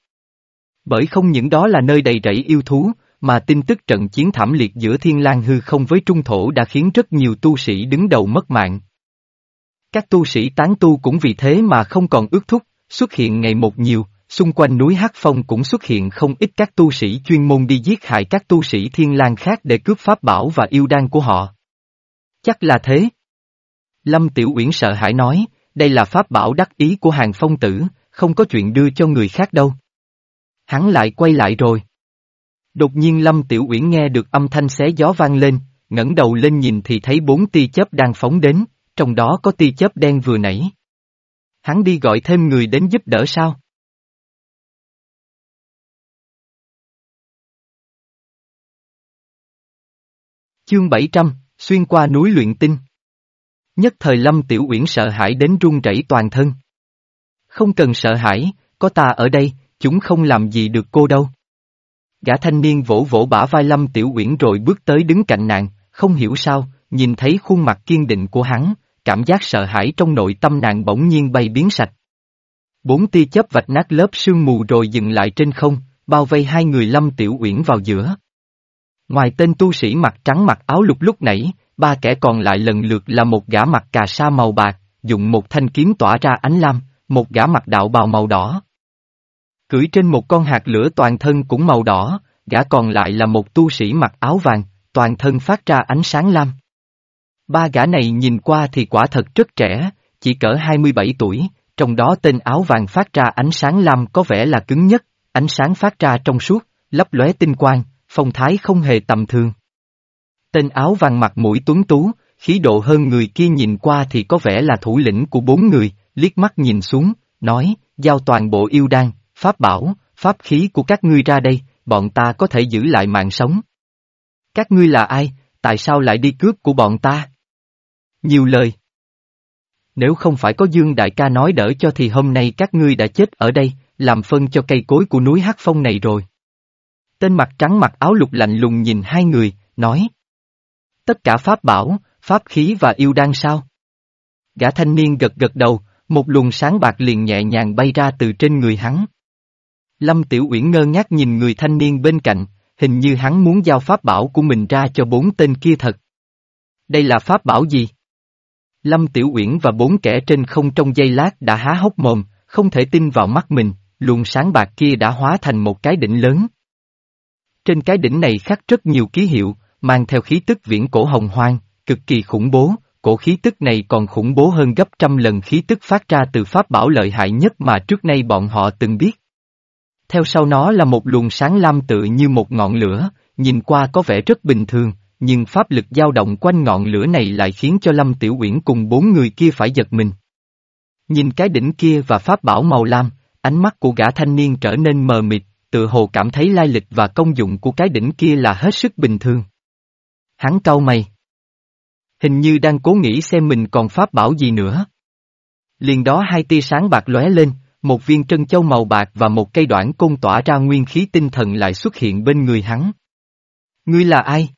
Bởi không những đó là nơi đầy rẫy yêu thú, mà tin tức trận chiến thảm liệt giữa Thiên lang hư không với Trung Thổ đã khiến rất nhiều tu sĩ đứng đầu mất mạng. Các tu sĩ tán tu cũng vì thế mà không còn ước thúc, xuất hiện ngày một nhiều, xung quanh núi Hắc Phong cũng xuất hiện không ít các tu sĩ chuyên môn đi giết hại các tu sĩ Thiên lang khác để cướp pháp bảo và yêu đan của họ. Chắc là thế. Lâm Tiểu Uyển sợ hãi nói, đây là pháp bảo đắc ý của hàng phong tử, không có chuyện đưa cho người khác đâu. Hắn lại quay lại rồi. Đột nhiên Lâm Tiểu Uyển nghe được âm thanh xé gió vang lên, ngẩng đầu lên nhìn thì thấy bốn tia chớp đang phóng đến, trong đó có tia chớp đen vừa nãy. Hắn đi gọi thêm người đến giúp đỡ sao? Chương 700, xuyên qua núi luyện tinh. Nhất thời Lâm Tiểu Uyển sợ hãi đến run rẩy toàn thân. Không cần sợ hãi, có ta ở đây, chúng không làm gì được cô đâu. Gã thanh niên vỗ vỗ bả vai Lâm Tiểu Uyển rồi bước tới đứng cạnh nàng, không hiểu sao, nhìn thấy khuôn mặt kiên định của hắn, cảm giác sợ hãi trong nội tâm nàng bỗng nhiên bay biến sạch. Bốn tia chớp vạch nát lớp sương mù rồi dừng lại trên không, bao vây hai người Lâm Tiểu Uyển vào giữa. Ngoài tên tu sĩ mặt trắng mặc áo lục lúc nãy, ba kẻ còn lại lần lượt là một gã mặt cà sa màu bạc, dùng một thanh kiếm tỏa ra ánh lam, một gã mặt đạo bào màu đỏ. Cưỡi trên một con hạt lửa toàn thân cũng màu đỏ, gã còn lại là một tu sĩ mặc áo vàng, toàn thân phát ra ánh sáng lam. Ba gã này nhìn qua thì quả thật rất trẻ, chỉ cỡ 27 tuổi, trong đó tên áo vàng phát ra ánh sáng lam có vẻ là cứng nhất, ánh sáng phát ra trong suốt, lấp lóe tinh quang, phong thái không hề tầm thường. Tên áo vàng mặt mũi tuấn tú, khí độ hơn người kia nhìn qua thì có vẻ là thủ lĩnh của bốn người, liếc mắt nhìn xuống, nói, giao toàn bộ yêu đan, pháp bảo, pháp khí của các ngươi ra đây, bọn ta có thể giữ lại mạng sống. Các ngươi là ai, tại sao lại đi cướp của bọn ta? Nhiều lời. Nếu không phải có Dương Đại ca nói đỡ cho thì hôm nay các ngươi đã chết ở đây, làm phân cho cây cối của núi Hắc Phong này rồi. Tên mặt trắng mặc áo lục lạnh lùng nhìn hai người, nói. Tất cả pháp bảo, pháp khí và yêu đan sao? Gã thanh niên gật gật đầu, một luồng sáng bạc liền nhẹ nhàng bay ra từ trên người hắn. Lâm Tiểu Uyển ngơ ngác nhìn người thanh niên bên cạnh, hình như hắn muốn giao pháp bảo của mình ra cho bốn tên kia thật. Đây là pháp bảo gì? Lâm Tiểu Uyển và bốn kẻ trên không trong giây lát đã há hốc mồm, không thể tin vào mắt mình, luồng sáng bạc kia đã hóa thành một cái đỉnh lớn. Trên cái đỉnh này khắc rất nhiều ký hiệu, mang theo khí tức viễn cổ hồng hoang, cực kỳ khủng bố, cổ khí tức này còn khủng bố hơn gấp trăm lần khí tức phát ra từ pháp bảo lợi hại nhất mà trước nay bọn họ từng biết. Theo sau nó là một luồng sáng lam tự như một ngọn lửa, nhìn qua có vẻ rất bình thường, nhưng pháp lực dao động quanh ngọn lửa này lại khiến cho Lâm Tiểu Uyển cùng bốn người kia phải giật mình. Nhìn cái đỉnh kia và pháp bảo màu lam, ánh mắt của gã thanh niên trở nên mờ mịt, tự hồ cảm thấy lai lịch và công dụng của cái đỉnh kia là hết sức bình thường. Hắn cau mày. Hình như đang cố nghĩ xem mình còn pháp bảo gì nữa. Liền đó hai tia sáng bạc lóe lên, một viên trân châu màu bạc và một cây đoạn côn tỏa ra nguyên khí tinh thần lại xuất hiện bên người hắn. Ngươi là ai?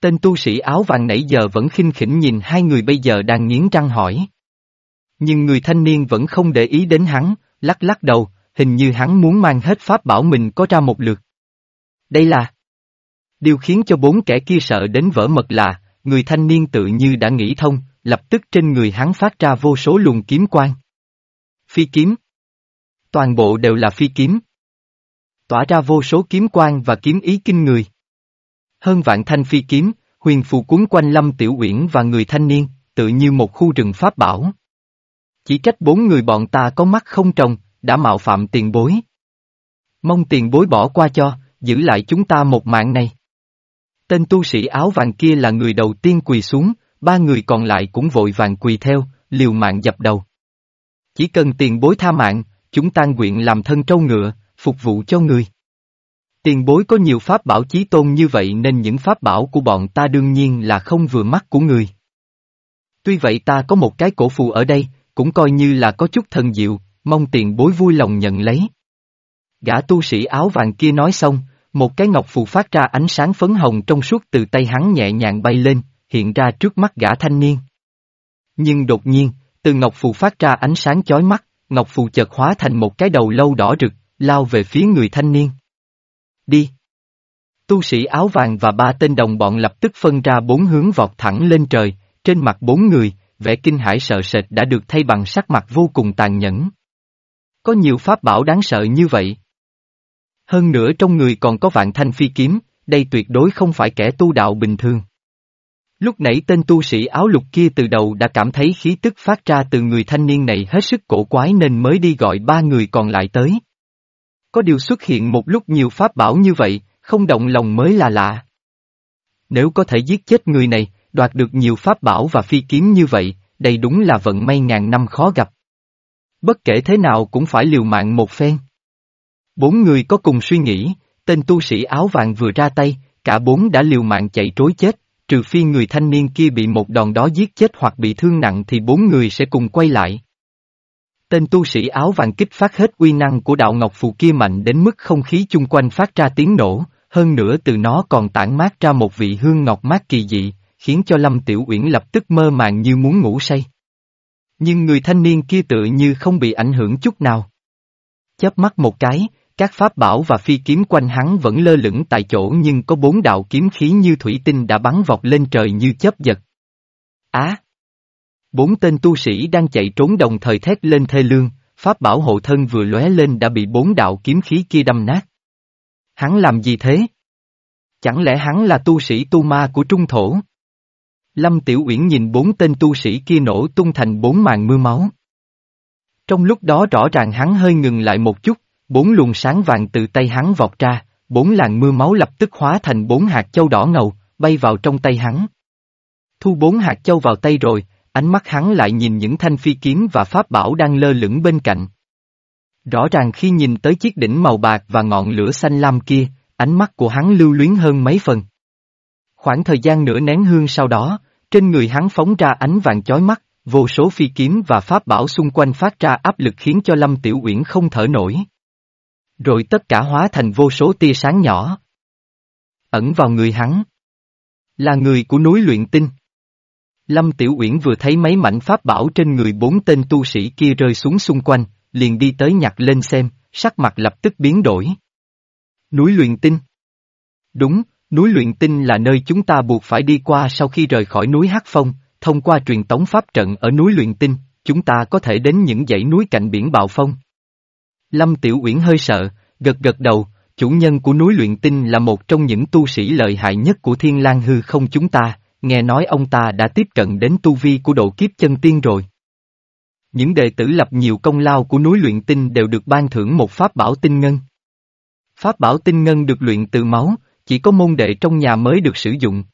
Tên tu sĩ áo vàng nãy giờ vẫn khinh khỉnh nhìn hai người bây giờ đang nghiến răng hỏi. Nhưng người thanh niên vẫn không để ý đến hắn, lắc lắc đầu, hình như hắn muốn mang hết pháp bảo mình có ra một lượt. Đây là... Điều khiến cho bốn kẻ kia sợ đến vỡ mật là, người thanh niên tự như đã nghĩ thông, lập tức trên người hắn phát ra vô số luồng kiếm quang. Phi kiếm. Toàn bộ đều là phi kiếm. Tỏa ra vô số kiếm quang và kiếm ý kinh người. Hơn vạn thanh phi kiếm, huyền phù cuốn quanh Lâm Tiểu Uyển và người thanh niên, tự như một khu rừng pháp bảo. Chỉ trách bốn người bọn ta có mắt không trồng, đã mạo phạm tiền bối. Mong tiền bối bỏ qua cho, giữ lại chúng ta một mạng này. Tên tu sĩ áo vàng kia là người đầu tiên quỳ xuống, ba người còn lại cũng vội vàng quỳ theo, liều mạng dập đầu. Chỉ cần tiền bối tha mạng, chúng tan nguyện làm thân trâu ngựa, phục vụ cho người. Tiền bối có nhiều pháp bảo chí tôn như vậy nên những pháp bảo của bọn ta đương nhiên là không vừa mắt của người. Tuy vậy ta có một cái cổ phù ở đây, cũng coi như là có chút thần diệu, mong tiền bối vui lòng nhận lấy. Gã tu sĩ áo vàng kia nói xong, một cái ngọc phù phát ra ánh sáng phấn hồng trong suốt từ tay hắn nhẹ nhàng bay lên, hiện ra trước mắt gã thanh niên. Nhưng đột nhiên, từ ngọc phù phát ra ánh sáng chói mắt, ngọc phù chợt hóa thành một cái đầu lâu đỏ rực, lao về phía người thanh niên. Đi! Tu sĩ áo vàng và ba tên đồng bọn lập tức phân ra bốn hướng vọt thẳng lên trời, trên mặt bốn người, vẻ kinh hãi sợ sệt đã được thay bằng sắc mặt vô cùng tàn nhẫn. Có nhiều pháp bảo đáng sợ như vậy. Hơn nữa trong người còn có vạn thanh phi kiếm, đây tuyệt đối không phải kẻ tu đạo bình thường. Lúc nãy tên tu sĩ áo lục kia từ đầu đã cảm thấy khí tức phát ra từ người thanh niên này hết sức cổ quái nên mới đi gọi ba người còn lại tới. Có điều xuất hiện một lúc nhiều pháp bảo như vậy, không động lòng mới là lạ. Nếu có thể giết chết người này, đoạt được nhiều pháp bảo và phi kiếm như vậy, đây đúng là vận may ngàn năm khó gặp. Bất kể thế nào cũng phải liều mạng một phen. Bốn người có cùng suy nghĩ, tên tu sĩ áo vàng vừa ra tay, cả bốn đã liều mạng chạy trối chết, trừ phi người thanh niên kia bị một đòn đó giết chết hoặc bị thương nặng thì bốn người sẽ cùng quay lại. Tên tu sĩ áo vàng kích phát hết uy năng của đạo ngọc phù kia mạnh đến mức không khí chung quanh phát ra tiếng nổ, hơn nữa từ nó còn tản mát ra một vị hương ngọc mát kỳ dị, khiến cho Lâm Tiểu Uyển lập tức mơ màng như muốn ngủ say. Nhưng người thanh niên kia tự như không bị ảnh hưởng chút nào. Chớp mắt một cái, các pháp bảo và phi kiếm quanh hắn vẫn lơ lửng tại chỗ nhưng có bốn đạo kiếm khí như thủy tinh đã bắn vọt lên trời như chớp giật. Á! Bốn tên tu sĩ đang chạy trốn đồng thời thét lên thê lương, pháp bảo hộ thân vừa lóe lên đã bị bốn đạo kiếm khí kia đâm nát. Hắn làm gì thế? Chẳng lẽ hắn là tu sĩ tu ma của trung thổ? Lâm Tiểu Uyển nhìn bốn tên tu sĩ kia nổ tung thành bốn màn mưa máu. Trong lúc đó rõ ràng hắn hơi ngừng lại một chút, bốn luồng sáng vàng từ tay hắn vọt ra, bốn làn mưa máu lập tức hóa thành bốn hạt châu đỏ ngầu, bay vào trong tay hắn. Thu bốn hạt châu vào tay rồi, ánh mắt hắn lại nhìn những thanh phi kiếm và pháp bảo đang lơ lửng bên cạnh. Rõ ràng khi nhìn tới chiếc đỉnh màu bạc và ngọn lửa xanh lam kia, ánh mắt của hắn lưu luyến hơn mấy phần. Khoảng thời gian nửa nén hương sau đó, trên người hắn phóng ra ánh vàng chói mắt, vô số phi kiếm và pháp bảo xung quanh phát ra áp lực khiến cho Lâm Tiểu Uyển không thở nổi. Rồi tất cả hóa thành vô số tia sáng nhỏ. Ẩn vào người hắn. Là người của núi luyện tinh. Lâm Tiểu Uyển vừa thấy mấy mảnh pháp bảo trên người bốn tên tu sĩ kia rơi xuống xung quanh, liền đi tới nhặt lên xem, sắc mặt lập tức biến đổi. Núi luyện tinh. Đúng, núi luyện tinh là nơi chúng ta buộc phải đi qua sau khi rời khỏi núi Hắc Phong, thông qua truyền tống pháp trận ở núi luyện tinh, chúng ta có thể đến những dãy núi cạnh biển Bạo Phong. Lâm Tiểu Uyển hơi sợ, gật gật đầu, chủ nhân của núi luyện tinh là một trong những tu sĩ lợi hại nhất của Thiên lang hư không chúng ta, nghe nói ông ta đã tiếp cận đến tu vi của độ kiếp chân tiên rồi. Những đệ tử lập nhiều công lao của núi luyện tinh đều được ban thưởng một pháp bảo tinh ngân. Pháp bảo tinh ngân được luyện từ máu, chỉ có môn đệ trong nhà mới được sử dụng.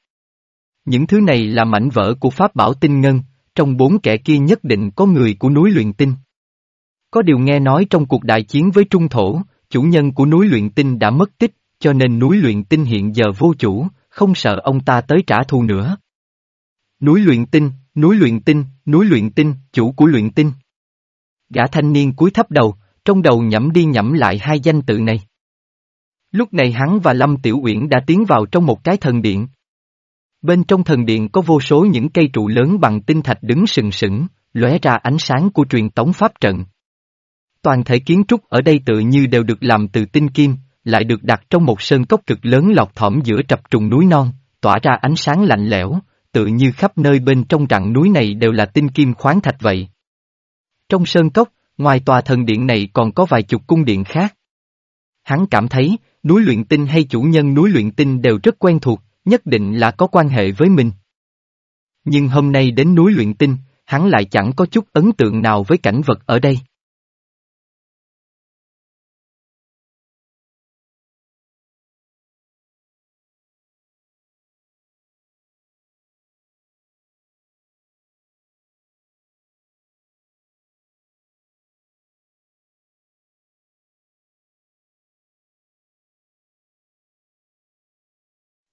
Những thứ này là mảnh vỡ của pháp bảo tinh ngân, trong bốn kẻ kia nhất định có người của núi luyện tinh. Có điều nghe nói trong cuộc đại chiến với Trung Thổ, chủ nhân của núi luyện tinh đã mất tích, cho nên núi luyện tinh hiện giờ vô chủ, không sợ ông ta tới trả thù nữa. Núi luyện tinh, núi luyện tinh, núi luyện tinh, chủ của luyện tinh. Gã thanh niên cúi thấp đầu, trong đầu nhẩm đi nhẩm lại hai danh tự này. Lúc này hắn và Lâm Tiểu Uyển đã tiến vào trong một cái thần điện. Bên trong thần điện có vô số những cây trụ lớn bằng tinh thạch đứng sừng sững, lóe ra ánh sáng của truyền tống pháp trận. Toàn thể kiến trúc ở đây tự như đều được làm từ tinh kim, lại được đặt trong một sơn cốc cực lớn lọt thỏm giữa trập trùng núi non, tỏa ra ánh sáng lạnh lẽo, tự như khắp nơi bên trong rặng núi này đều là tinh kim khoáng thạch vậy. Trong sơn cốc, ngoài tòa thần điện này còn có vài chục cung điện khác. Hắn cảm thấy, núi luyện tinh hay chủ nhân núi luyện tinh đều rất quen thuộc, nhất định là có quan hệ với mình. Nhưng hôm nay đến núi luyện tinh, hắn lại chẳng có chút ấn tượng nào với cảnh vật ở đây.